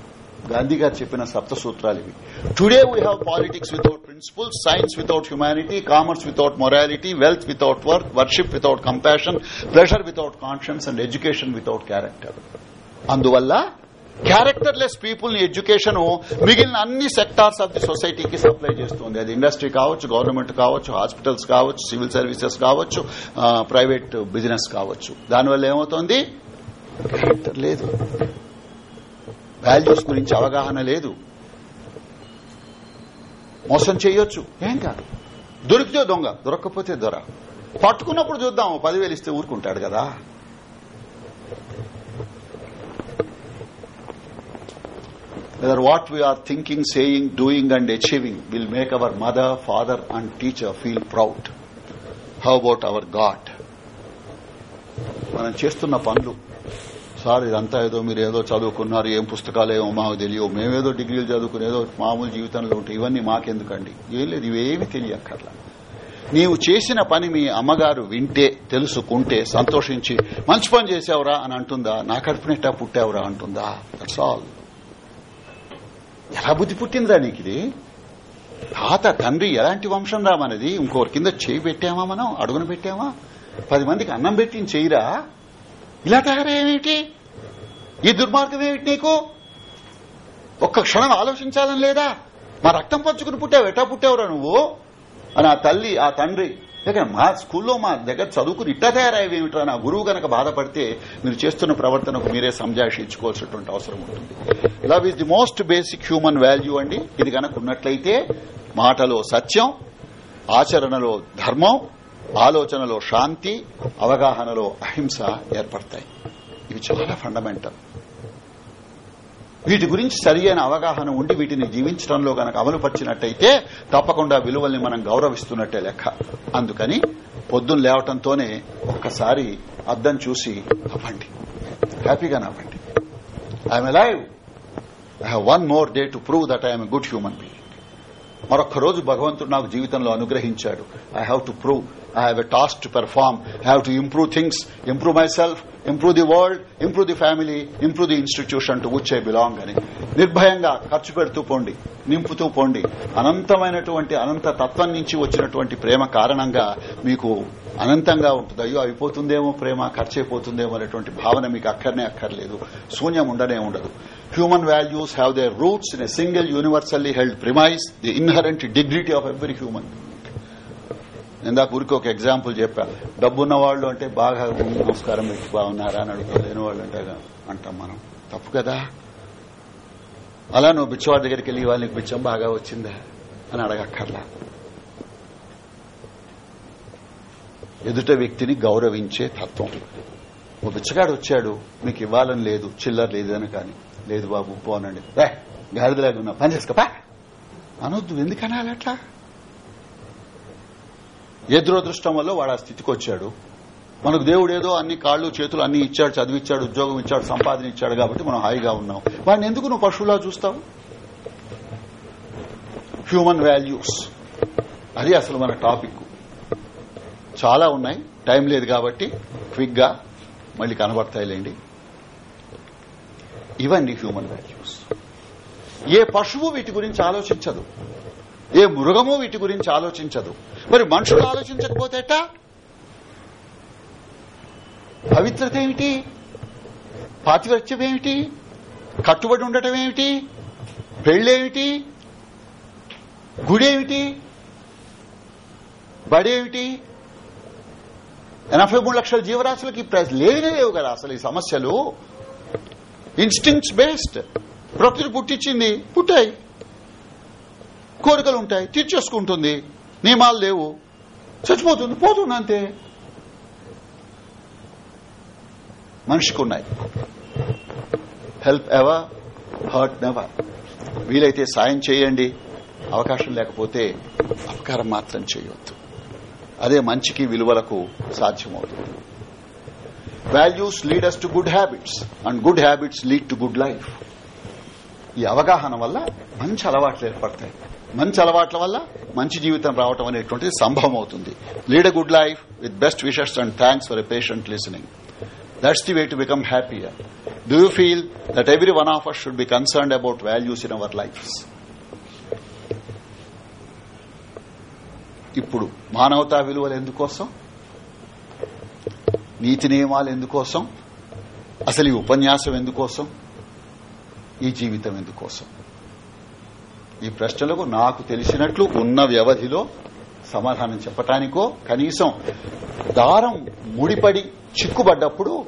Gandhi garu చెప్పిన సప్త సూత్రాలు ఇవి. Today we have politics without principles science without humanity commerce without morality wealth without work worship without compassion pressure without conscience and education without character అందువల్ల characterless పీపుల్ని education మిగిలిన అన్ని sectors of the సొసైటీకి supply చేస్తుంది. అది industry కావచ్చు government కావచ్చు hospitals కావచ్చు సివిల్ సర్వీసెస్ కావచ్చు ప్రైవేట్ బిజినెస్ కావచ్చు. దానివల్ల ఏమవుతోంది? క్యారెక్టర్ లేదు. వాల్యూస్ గురించి అవగాహన లేదు. మోసం చేయొచ్చు. ఏం కాదు. దొరికితే దొంగ దొరకకపోతే దొర. పట్టుకున్నప్పుడు చూద్దాం పదివేలు ఇస్తే ఊరుకుంటాడు కదా. Whether what we are thinking saying doing and achieving will make our mother father and teacher feel proud how about our God మనం చేస్తున్న పనులు సార్ ఇదంతా ఏదో మీరు ఏదో చదువుకున్నారు ఏం పుస్తకాలు ఏమో మాకు తెలియవు. మేమేదో డిగ్రీలు చదువుకుని ఏదో మామూలు జీవితంలో ఉంటాయి ఇవన్నీ మాకెందుకండి? ఏం లేదు ఇవేమి తెలియక్కర్లా. నీవు చేసిన పని మీ అమ్మగారు వింటే తెలుసుకుంటే సంతోషించి మంచి పని చేసావురా అని అంటుందా? నా కడుపునెట్టా పుట్టావురా అంటుందా? దట్స్ ఆల్ ఎలా బుద్ధి పుట్టిందిరా నీకు ఇది తాత తండ్రి ఎలాంటి వంశం రామనది ఇంకోరి కింద చేయి పెట్టామా మనం? అడుగున పెట్టామా? పది మందికి అన్నం పెట్టిన చేయిరా? ఇలా తయారయ్యేమిటి ఈ దుర్మార్గం ఏమిటి నీకు? ఒక్క క్షణం ఆలోచించాలని లేదా? మా రక్తం పంచుకుని పుట్టావు ఎట్టా పుట్టావురా నువ్వు? అని ఆ తల్లి ఆ తండ్రి లేక మా స్కూల్లో మా దగ్గర చదువుకుని ఇట్టా తయారయ్యేమిట్రా నా గురువు గనక బాధపడితే మీరు చేస్తున్న ప్రవర్తనకు మీరే సంజాషించుకోవాల్సినటువంటి అవసరం ఉంటుంది. Love is the most basic human value అండి. ఇది గనక ఉన్నట్లయితే మాటలో సత్యం ఆచరణలో ధర్మం ఆలోచనలో శాంతి అవగాహనలో అహింస ఏర్పడతాయి. ఇవి చాలా ఫండమెంటల్ వీటి గురించి సరియైన అవగాహన ఉండి వీటిని జీవించడంలో గనక అమలుపరిచినట్టయితే తప్పకుండా విలువల్ని మనం గౌరవిస్తున్నట్టే లెక్క. అందుకని పొద్దున్న లేవటంతోనే ఒక్కసారి అద్దం చూసి నవ్వండి. హ్యాపీగా నవ్వండి. I'm alive I have one more day to prove that I'm good human being మరొక్క రోజు భగవంతుడు నాకు జీవితంలో అనుగ్రహించాడు. I have to prove I have a task to perform I have to improve things improve myself improve the world improve the family improve the institution to which I belong అని. నిర్భయంగా ఖర్చు పెడుతూ పోండి నింపుతూ పోండి. అనంతమైనటువంటి అనంత తత్వం నుంచి వచ్చినటువంటి ప్రేమ కారణంగా మీకు అనంతంగా ఉంటుంది. అయ్యో అయిపోతుందేమో ప్రేమ ఖర్చు అయిపోతుందేమో అనేటువంటి భావన మీకు అక్కర్నే అక్కర్లేదు. శూన్యం ఉండనే ఉండదు. Human values have their roots in a single universally held premise the inherent dignity of every human ఇందాక ఊరికి ఒక ఎగ్జాంపుల్ చెప్పా. డబ్బున్న వాళ్ళు అంటే బాగా నమస్కారం పెట్టి బాగున్నారా అని అడుగుతారు లేని వాళ్ళు అంటే అంటాం మనం. తప్పు కదా? అలా నువ్వు బిచ్చవాడి దగ్గరికి వెళ్ళి ఇవాళ నీకు బిచ్చం బాగా వచ్చిందా అని అడగక్కర్లా. ఎదుట వ్యక్తిని గౌరవించే తత్వం. ఓ బిచ్చగాడు వచ్చాడు మీకు ఇవ్వాలని లేదు చిల్లర లేదని కానీ. లేదు బాబు పోనండి. గాడిదలాగా ఉన్నా పని చేసుకోపా అనొద్దు ఎందుకు ఎదురదృష్టం వల్ల వాడు ఆ స్థితికి వచ్చాడు. మనకు దేవుడు ఏదో అన్ని కాళ్ళు చేతులు అన్ని ఇచ్చాడు చదివిచ్చాడు ఉద్యోగం ఇచ్చాడు సంపాదన ఇచ్చాడు కాబట్టి మనం హాయిగా ఉన్నాం. వాడిని ఎందుకు నువ్వు పశువులా చూస్తావు? హ్యూమన్ వాల్యూస్ అది అసలు మన టాపిక్. చాలా ఉన్నాయి. టైం లేదు కాబట్టి క్విక్గా మళ్ళీ కనబడతాయిలేండి ఇవన్నీ హ్యూమన్ వాల్యూస్ ఏ పశువు వీటి గురించి ఆలోచించదు. ఏ మృగము వీటి గురించి ఆలోచించదు. మరి మనుషులు ఆలోచించకపోతే ఎట్టా? పవిత్రత ఏమిటి? పాతివత్యం ఏమిటి కట్టుబడి ఉండటం ఏమిటి పెళ్ళేమిటి? గుడేమిటి? బడేమిటి? ఎనభై మూడు లక్షల జీవరాశులకి లేనే లేవు కదా అసలు ఈ సమస్యలు. Instincts based. ప్రకృతి పుట్టించింది పుట్టాయి. కోరికలు ఉంటాయి తీర్చేసుకుంటుంది. నియమాలు లేవు. చచ్చిపోతుంది పోతుంది అంతే. మనిషికి ఉన్నాయి హెల్ప్ ఎవర్ హర్ట్ నెవర్. వీలైతే సాయం చేయండి. అవకాశం లేకపోతే అపకారం మాత్రం చేయవద్దు అదే మంచికి విలువలకు సాధ్యమవుతుంది. Values leaders to good habits and good habits lead to good life ఈ అవగాహన వల్ల మంచి అలవాట్లు ఏర్పడతాయి. మంచి అలవాట్ల వల్ల మంచి జీవితం రావటం అనేటువంటిది సంభవం అవుతుంది. Lead a good life with best wishes and thanks for a patient listening that's the way to become happier do you feel that every one of us should be concerned about values in our lives ఇప్పుడు మానవతా విలువలు ఎందుకోసం? నీతి నియమాలు ఎందుకోసం? అసలు ఈ ఉపన్యాసం ఎందుకోసం? ఈ జీవితం ఎందుకోసం? ఈ ప్రశ్నలకు నాకు తెలిసినట్లు ఉన్న వ్యవధిలో సమాధానం చెప్పటానికో కనీసం దారం ముడిపడి చిక్కుబడ్డప్పుడు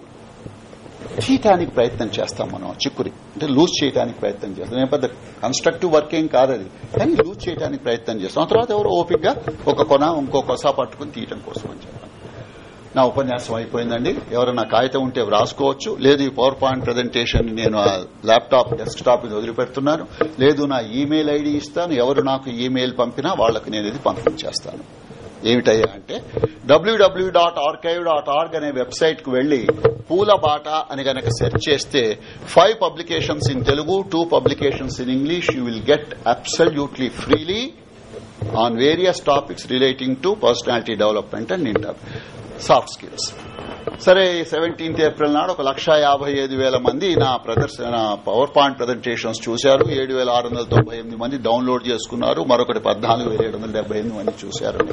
తీయటానికి ప్రయత్నం చేస్తాం మనం చిక్కుని. అంటే లూజ్ చేయడానికి ప్రయత్నం చేస్తాం. నేను పెద్ద కన్స్ట్రక్టివ్ వర్క్ ఏం కాదది. కానీ లూజ్ చేయడానికి ప్రయత్నం చేస్తాం. తర్వాత ఎవరో ఓపిక్గా ఒక కొన ఇంకో కొస పట్టుకుని తీయటం కోసం అని నా ఉపన్యాసం అయిపోయిందండి. ఎవరైనా కాగితం ఉంటే వ్రాసుకోవచ్చు లేదు ఈ పవర్ పాయింట్ ప్రజెంటేషన్ నేను ఆ ల్యాప్టాప్ డెస్క్టాప్ మీద వదిలిపెడుతున్నాను. లేదు నా ఈమెయిల్ ఐడి ఇస్తాను. ఎవరు నాకు ఈమెయిల్ పంపినా వాళ్ళకి నేను ఇది పంపించేస్తాను. ఏమిటయ్యా అంటే W W dot archive dot org అనే వెబ్సైట్కు వెళ్ళి పూల బాట అని గనక సెర్చ్ చేస్తే five publications in Telugu two publications in English you will get absolutely freely on various topics relating to personality development and inter soft skills సరే seventeenth April నాడు ఒక లక్ష యాభై ఐదు వేల మంది నా ప్రదర్శన పవర్ పాయింట్ ప్రజెంటేషన్స్ చూశారు. ఏడు వేల ఆరు వందల తొంభై ఎనిమిది మంది డౌన్లోడ్ చేసుకున్నారు. మరొకటి పద్నాలుగు వేల ఏడు వందల డెబ్బై ఎనిమిది మంది చూశారు.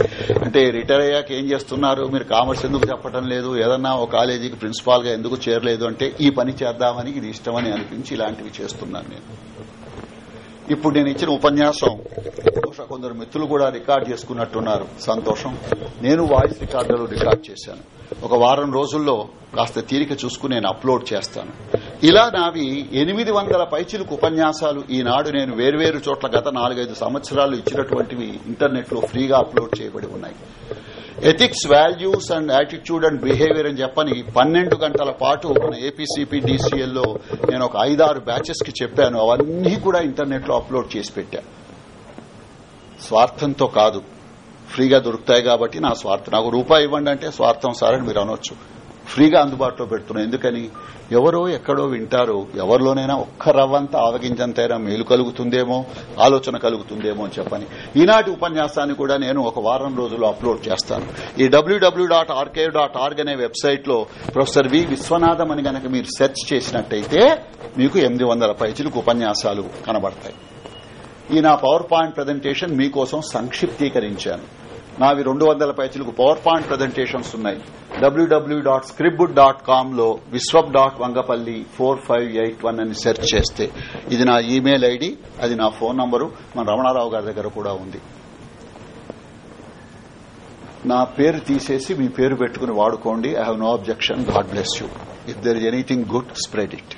అంటే రిటైర్ అయ్యాక ఏం చేస్తున్నారు? మీరు కామర్స్ ఎందుకు చెప్పడం లేదు? ఏదన్నా ఒక కాలేజీకి ప్రిన్సిపాల్గా ఎందుకు చేరలేదు? అంటే ఈ పని చేద్దామని ఇది ఇష్టమని అనిపించి ఇలాంటివి చేస్తున్నాను నేను. ఇప్పుడు నేను ఇచ్చిన ఉపన్యాసం. బహుశా కొందరు మిత్రులు కూడా రికార్డ్ చేసుకున్నట్టున్నారు. సంతోషం. నేను వాయిస్ రికార్డర్లో రికార్డ్ చేశాను. ఒక వారం రోజుల్లో కాస్త తీరిక చూసుకుని నేను అప్లోడ్ చేస్తాను. ఇలా నావి ఎనిమిది వందల పైచిలకు ఉపన్యాసాలు ఈనాడు నేను వేర్వేరు చోట్ల గత నాలుగైదు సంవత్సరాలు ఇచ్చినటువంటివి ఇంటర్నెట్లో ఫ్రీగా అప్లోడ్ చేయబడి ఉన్నాయి. Ethics values and attitude and behaviour అని చెప్పని పన్నెండు గంటల పాటు మన ఏపీసీపీ డీసీఎల్లో నేను ఒక ఐదారు బ్యాచెస్కి చెప్పాను. అవన్నీ కూడా ఇంటర్నెట్లో అప్లోడ్ చేసి పెట్టా. స్వార్థంతో కాదు. ఫ్రీగా దొరుకుతాయి కాబట్టి నా స్వార్థం. నాకు రూపాయి ఇవ్వండి అంటే స్వార్థం సార్ అని మీరు అనొచ్చు. ఫ్రీగా అందుబాటులో పెడుతున్నాం ఎందుకని? ఎవరో ఎక్కడో వింటారు ఎవరిలోనైనా ఒక్క రవ్వంత ఆవగించంతైనా మేలు కలుగుతుందేమో ఆలోచన కలుగుతుందేమో అని చెప్పని. ఈనాటి ఉపన్యాసాన్ని కూడా నేను ఒక వారం రోజుల్లో అప్లోడ్ చేస్తాను. ఈ డబ్ల్యూడబ్ల్యూ డాట్ డాట్ ఆర్గ్ అనే వెబ్సైట్లో ప్రొఫెసర్ వి విశ్వనాథం అని గనక మీరు సెర్చ్ చేసినట్టయితే మీకు ఎనిమిది వందల పైచిలకు ఉపన్యాసాలు కనబడతాయి. ఈ నా పవర్ పాయింట్ ప్రజెంటేషన్ మీకోసం సంక్షిప్తీకరించాను. నావి రెండు వందల పైచులకు పవర్ పాయింట్ ప్రజెంటేషన్స్ ఉన్నాయి. W W dot scribd dot కామ్లో విశ్వప్ dot Vangapalli four five eight one అని సెర్చ్ చేస్తే ఇది నా ఈమెయిల్ ఐడి అది నా ఫోన్ నంబరు మన రమణారావు గారి దగ్గర కూడా ఉంది. నా పేరు తీసేసి మీ పేరు పెట్టుకుని వాడుకోండి. I have no objection God bless you if there is anything good spread it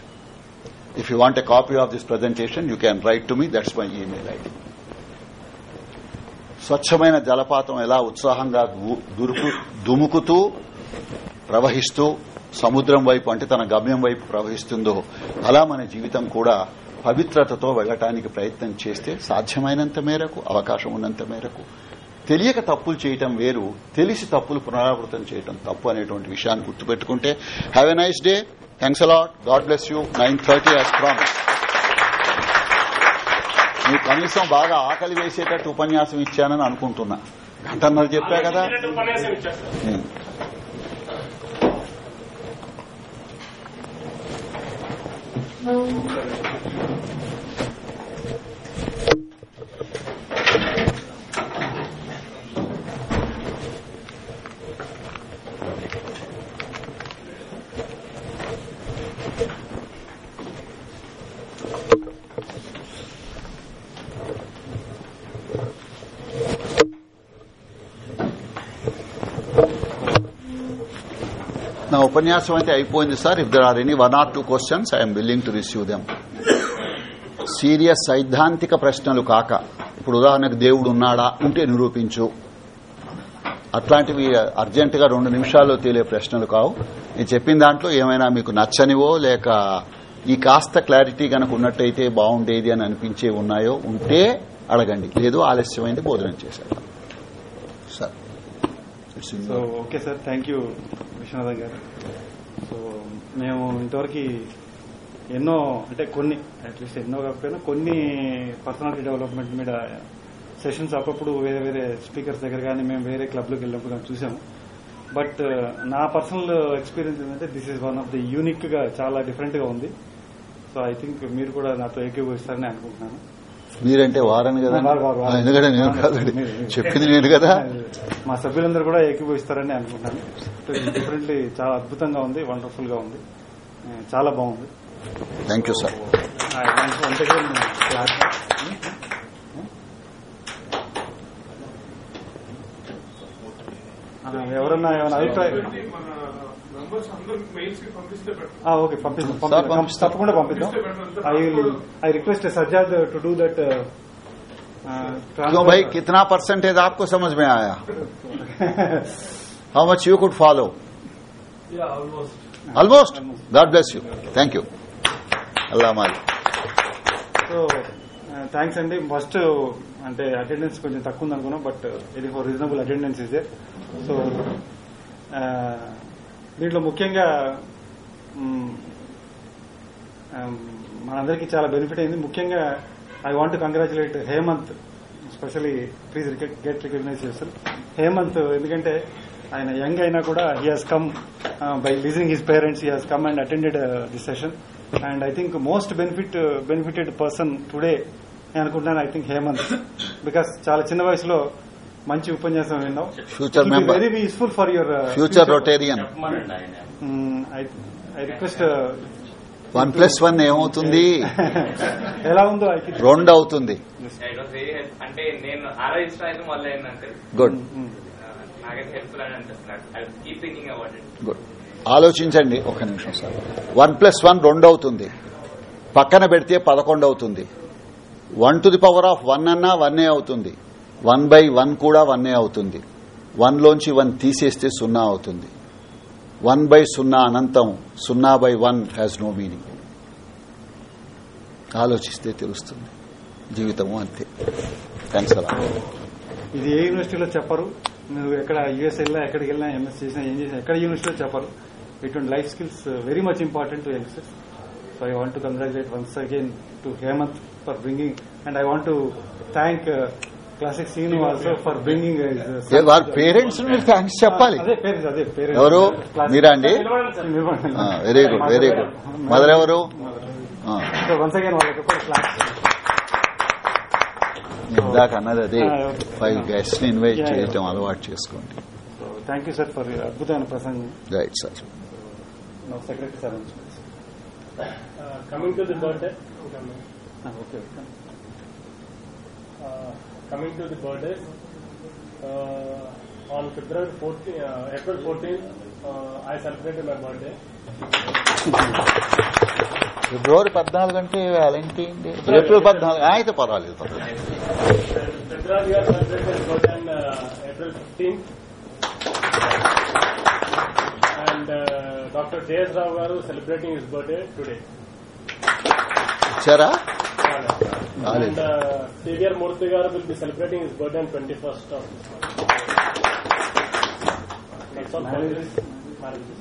if you want a copy of this presentation you can write to me that's my email ID స్వచ్ఛమైన జలపాతం ఎలా ఉత్సాహంగా దు- దురుకు దుముకుతూ ప్రవహిస్తూ సముద్రం వైపు అంటే తన గమ్యం వైపు ప్రవహిస్తుందో అలా మన జీవితం కూడా పవిత్రతతో వెళ్ళటానికి ప్రయత్నం చేస్తే సాధ్యమైనంత మేరకు అవకాశం ఉన్నంత మేరకు. తెలియక తప్పులు చేయటం వేరు తెలిసి తప్పులు పునరావృతం చేయటం తప్పు అనేటువంటి విషయాన్ని గుర్తుపెట్టుకుంటే have a nice day thanks a lot God bless you nine thirty as promise మీకు కనీసం బాగా ఆకలి వేసేటట్టు ఉపన్యాసం ఇచ్చానని అనుకుంటున్నా. గంటన్నర చెప్పా కదా? ఉపన్యాసం అయితే అయిపోయింది sir. If there are any one or two questions I'm willing to receive them serious సైద్ధాంతిక ప్రశ్నలు కాక ఇప్పుడు ఉదాహరణకు దేవుడు ఉన్నాడా ఉంటే నిరూపించు. అట్లాంటివి అర్జెంట్గా రెండు నిమిషాల్లో తేలే ప్రశ్నలు కావు. నేను చెప్పిన దాంట్లో ఏమైనా మీకు నచ్చనివో లేక ఈ కాస్త క్లారిటీ కనుక ఉన్నట్టయితే బాగుండేది అని అనిపించే ఉన్నాయో ఉంటే అడగండి. లేదు ఆలస్యమైంది భోజనం చేశారు. So okay sir thank you Viswanathan garu so మేము ఇంతవరకు ఎన్నో అంటే కొన్ని అట్లీస్ట్ ఎన్నో కాకపోయినా కొన్ని పర్సనాలిటీ డెవలప్మెంట్ మీద సెషన్స్ అప్పుడప్పుడు వేరే వేరే స్పీకర్స్ దగ్గర కానీ మేము వేరే క్లబ్లోకి వెళ్ళినప్పుడు కానీ చూసాము. బట్ నా పర్సనల్ ఎక్స్పీరియన్స్ ఏంటంటే this is one of the యూనిక్గా చాలా డిఫరెంట్గా ఉంది. సో ఐ థింక్ మీరు కూడా నాతో ఏకీభవిస్తారని అనుకుంటున్నాను. మీరంటే వారని కదా. ఎందుకంటే నేను కాదండి చెప్పింది నేను కదా. మా సభ్యులందరూ కూడా ఏకీభవిస్తారని అనుకుంటున్నాను. డిఫరెంట్లీ చాలా అద్భుతంగా ఉంది వండర్ఫుల్గా ఉంది చాలా బాగుంది. థ్యాంక్ యూ సార్ ఎవరన్నా ఏమైనా అభిప్రాయం? మన నంబర్స్ అందరూ మెయిల్స్ కి పంపిస్తే బెటర్ ఆ, ఓకే పంపిస్తాం సార్, పంపిస్తాం పంపిస్తాం. తప్పకుండా పంపిద్దాం I will I request Sajjad to do that क्यों भाई कितना परसेंटेज आपको समझ में आया how much you could follow almost God bless you thank you Allah Mali so thanks అండి ఫస్ట్ అంటే అటెండెన్స్ కొంచెం తక్కువ ఉంది అనుకున్నాం బట్ ఇది ఫర్ రీజనబుల్ అటెండెన్స్ ఇదే సో దీంట్లో ముఖ్యంగా మనందరికీ చాలా బెనిఫిట్ అయింది. ముఖ్యంగా I want congratulate Hemanth specially please get recognise చేస్తారు హేమంత్ ఎందుకంటే ఆయన యంగ్ అయినా కూడా he has come by leasing his parents he has come and attended the session and I think most benefit benefited person today నేను అనుకుంటున్నాను I think Hemant. Because చాలా చిన్న వయసులో మంచి ఉపన్యాసం విన్నాం Future member. Very useful for your future Rotarian I request one plus one ఏమవుతుంది? ఎలా ఉందో రెండు అవుతుంది. అంటే నేను good thinking about it good ఆలోచించండి. ఒక్క నిమిషం సార్. వన్ ప్లస్ వన్ రెండు అవుతుంది. పక్కన పెడితే పదకొండు అవుతుంది. One to the power of one అన్నా వన్నే అవుతుంది. వన్ బై వన్ కూడా వన్నే అవుతుంది. వన్ లోంచి వన్ తీసేస్తే సున్నా అవుతుంది. వన్ బై సున్నా అనంతం సున్నా by one has no meaning ఆలోచిస్తే తెలుస్తుంది. జీవితము అంతే. థ్యాంక్స్ అలా ఇది ఏ యూనివర్సిటీలో చెప్పరు. నువ్వు ఎక్కడ యుఎస్ వెళ్ళినా ఎక్కడికి వెళ్ళినా ఎంఎస్ చేసినా ఏం చేసినా ఎక్కడ యూనివర్సిటీలో చెప్పరు. ఇటువంటి life skills very much important to youngsters so I want to congratulate once again to Hemant for bringing and I want to thank classic scene also for bringing వాళ్ళ పేరెంట్స్ మీరు థ్యాంక్స్ చెప్పాలి. అదే పేరెంట్స్ అదే parents ఎవరు? మీరా అండి very good very good mother ఎవరు? ఇందాక అన్నది అదే. ఫైవ్ గెస్ట్ని ఇన్వైట్. చేయటం అలవాటు చేసుకోండి. So thank you sir for అద్భుతమైన ప్రసంగం. Right sir secretary sir coming to the birthday okay coming to the birthday on February 14, uh, April 14th, uh, I celebrated my birthday. ఫిబ్రవరి పద్నాలుగు అంటే వ్యాలంటైన్ డే ఏప్రిల్ పద్నాలుగు అయితే పర్వాలేదు పర్వాలేదు. February I celebrated his birthday on uh, April 15th. And uh, Dr. J.S. Rao garu celebrating his birthday today. ఇచ్చారా And uh, Savior Murtigar will be celebrating his birthday on 21st of this month. Marriages.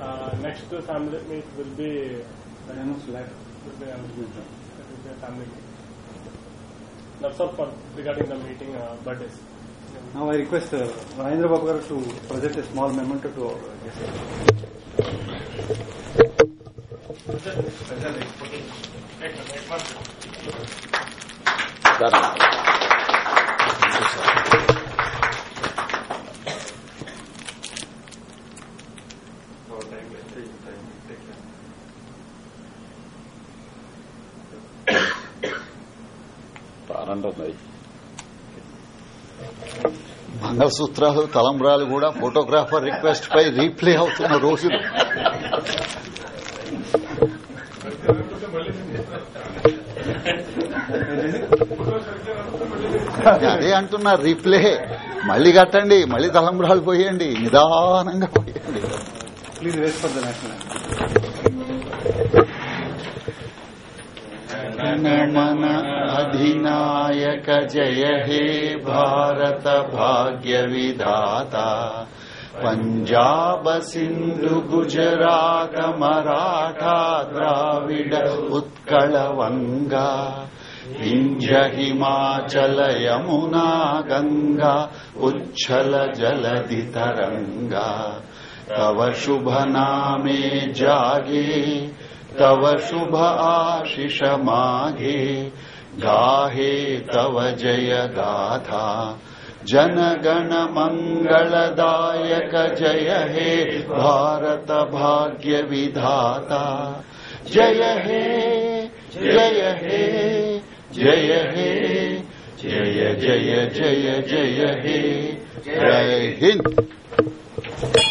Uh, next family meet will be Diana's life. Will be, family meet. That's all for regarding the meeting uh, birthdays. Now I request uh, Rahendra Babagar to present a small memento to our guests. ప్రారంభమై మంగళసూత్రాలు తలంబ్రాలు కూడా photographer request పై replay అవుతున్న రోజులు. అదే అంటున్నా replay మళ్ళీ కట్టండి మళ్ళీ తలంబ్రాలు పోయండి నిదానంగా పోయండి. మన అధినాయక జయ హే భారత భాగ్య విధాత ञ हिमाचल यमुना गङ्गा उच्छल जलदितरङ्गा तव शुभ नामे जागे तव शुभ आशिष माघे गाहे तव जय गाथा जनगण मङ्गलदायक जय हे भारत भाग्य विधाता जय हे जय हे। जय हे जय जय जय जय हे जय हिंद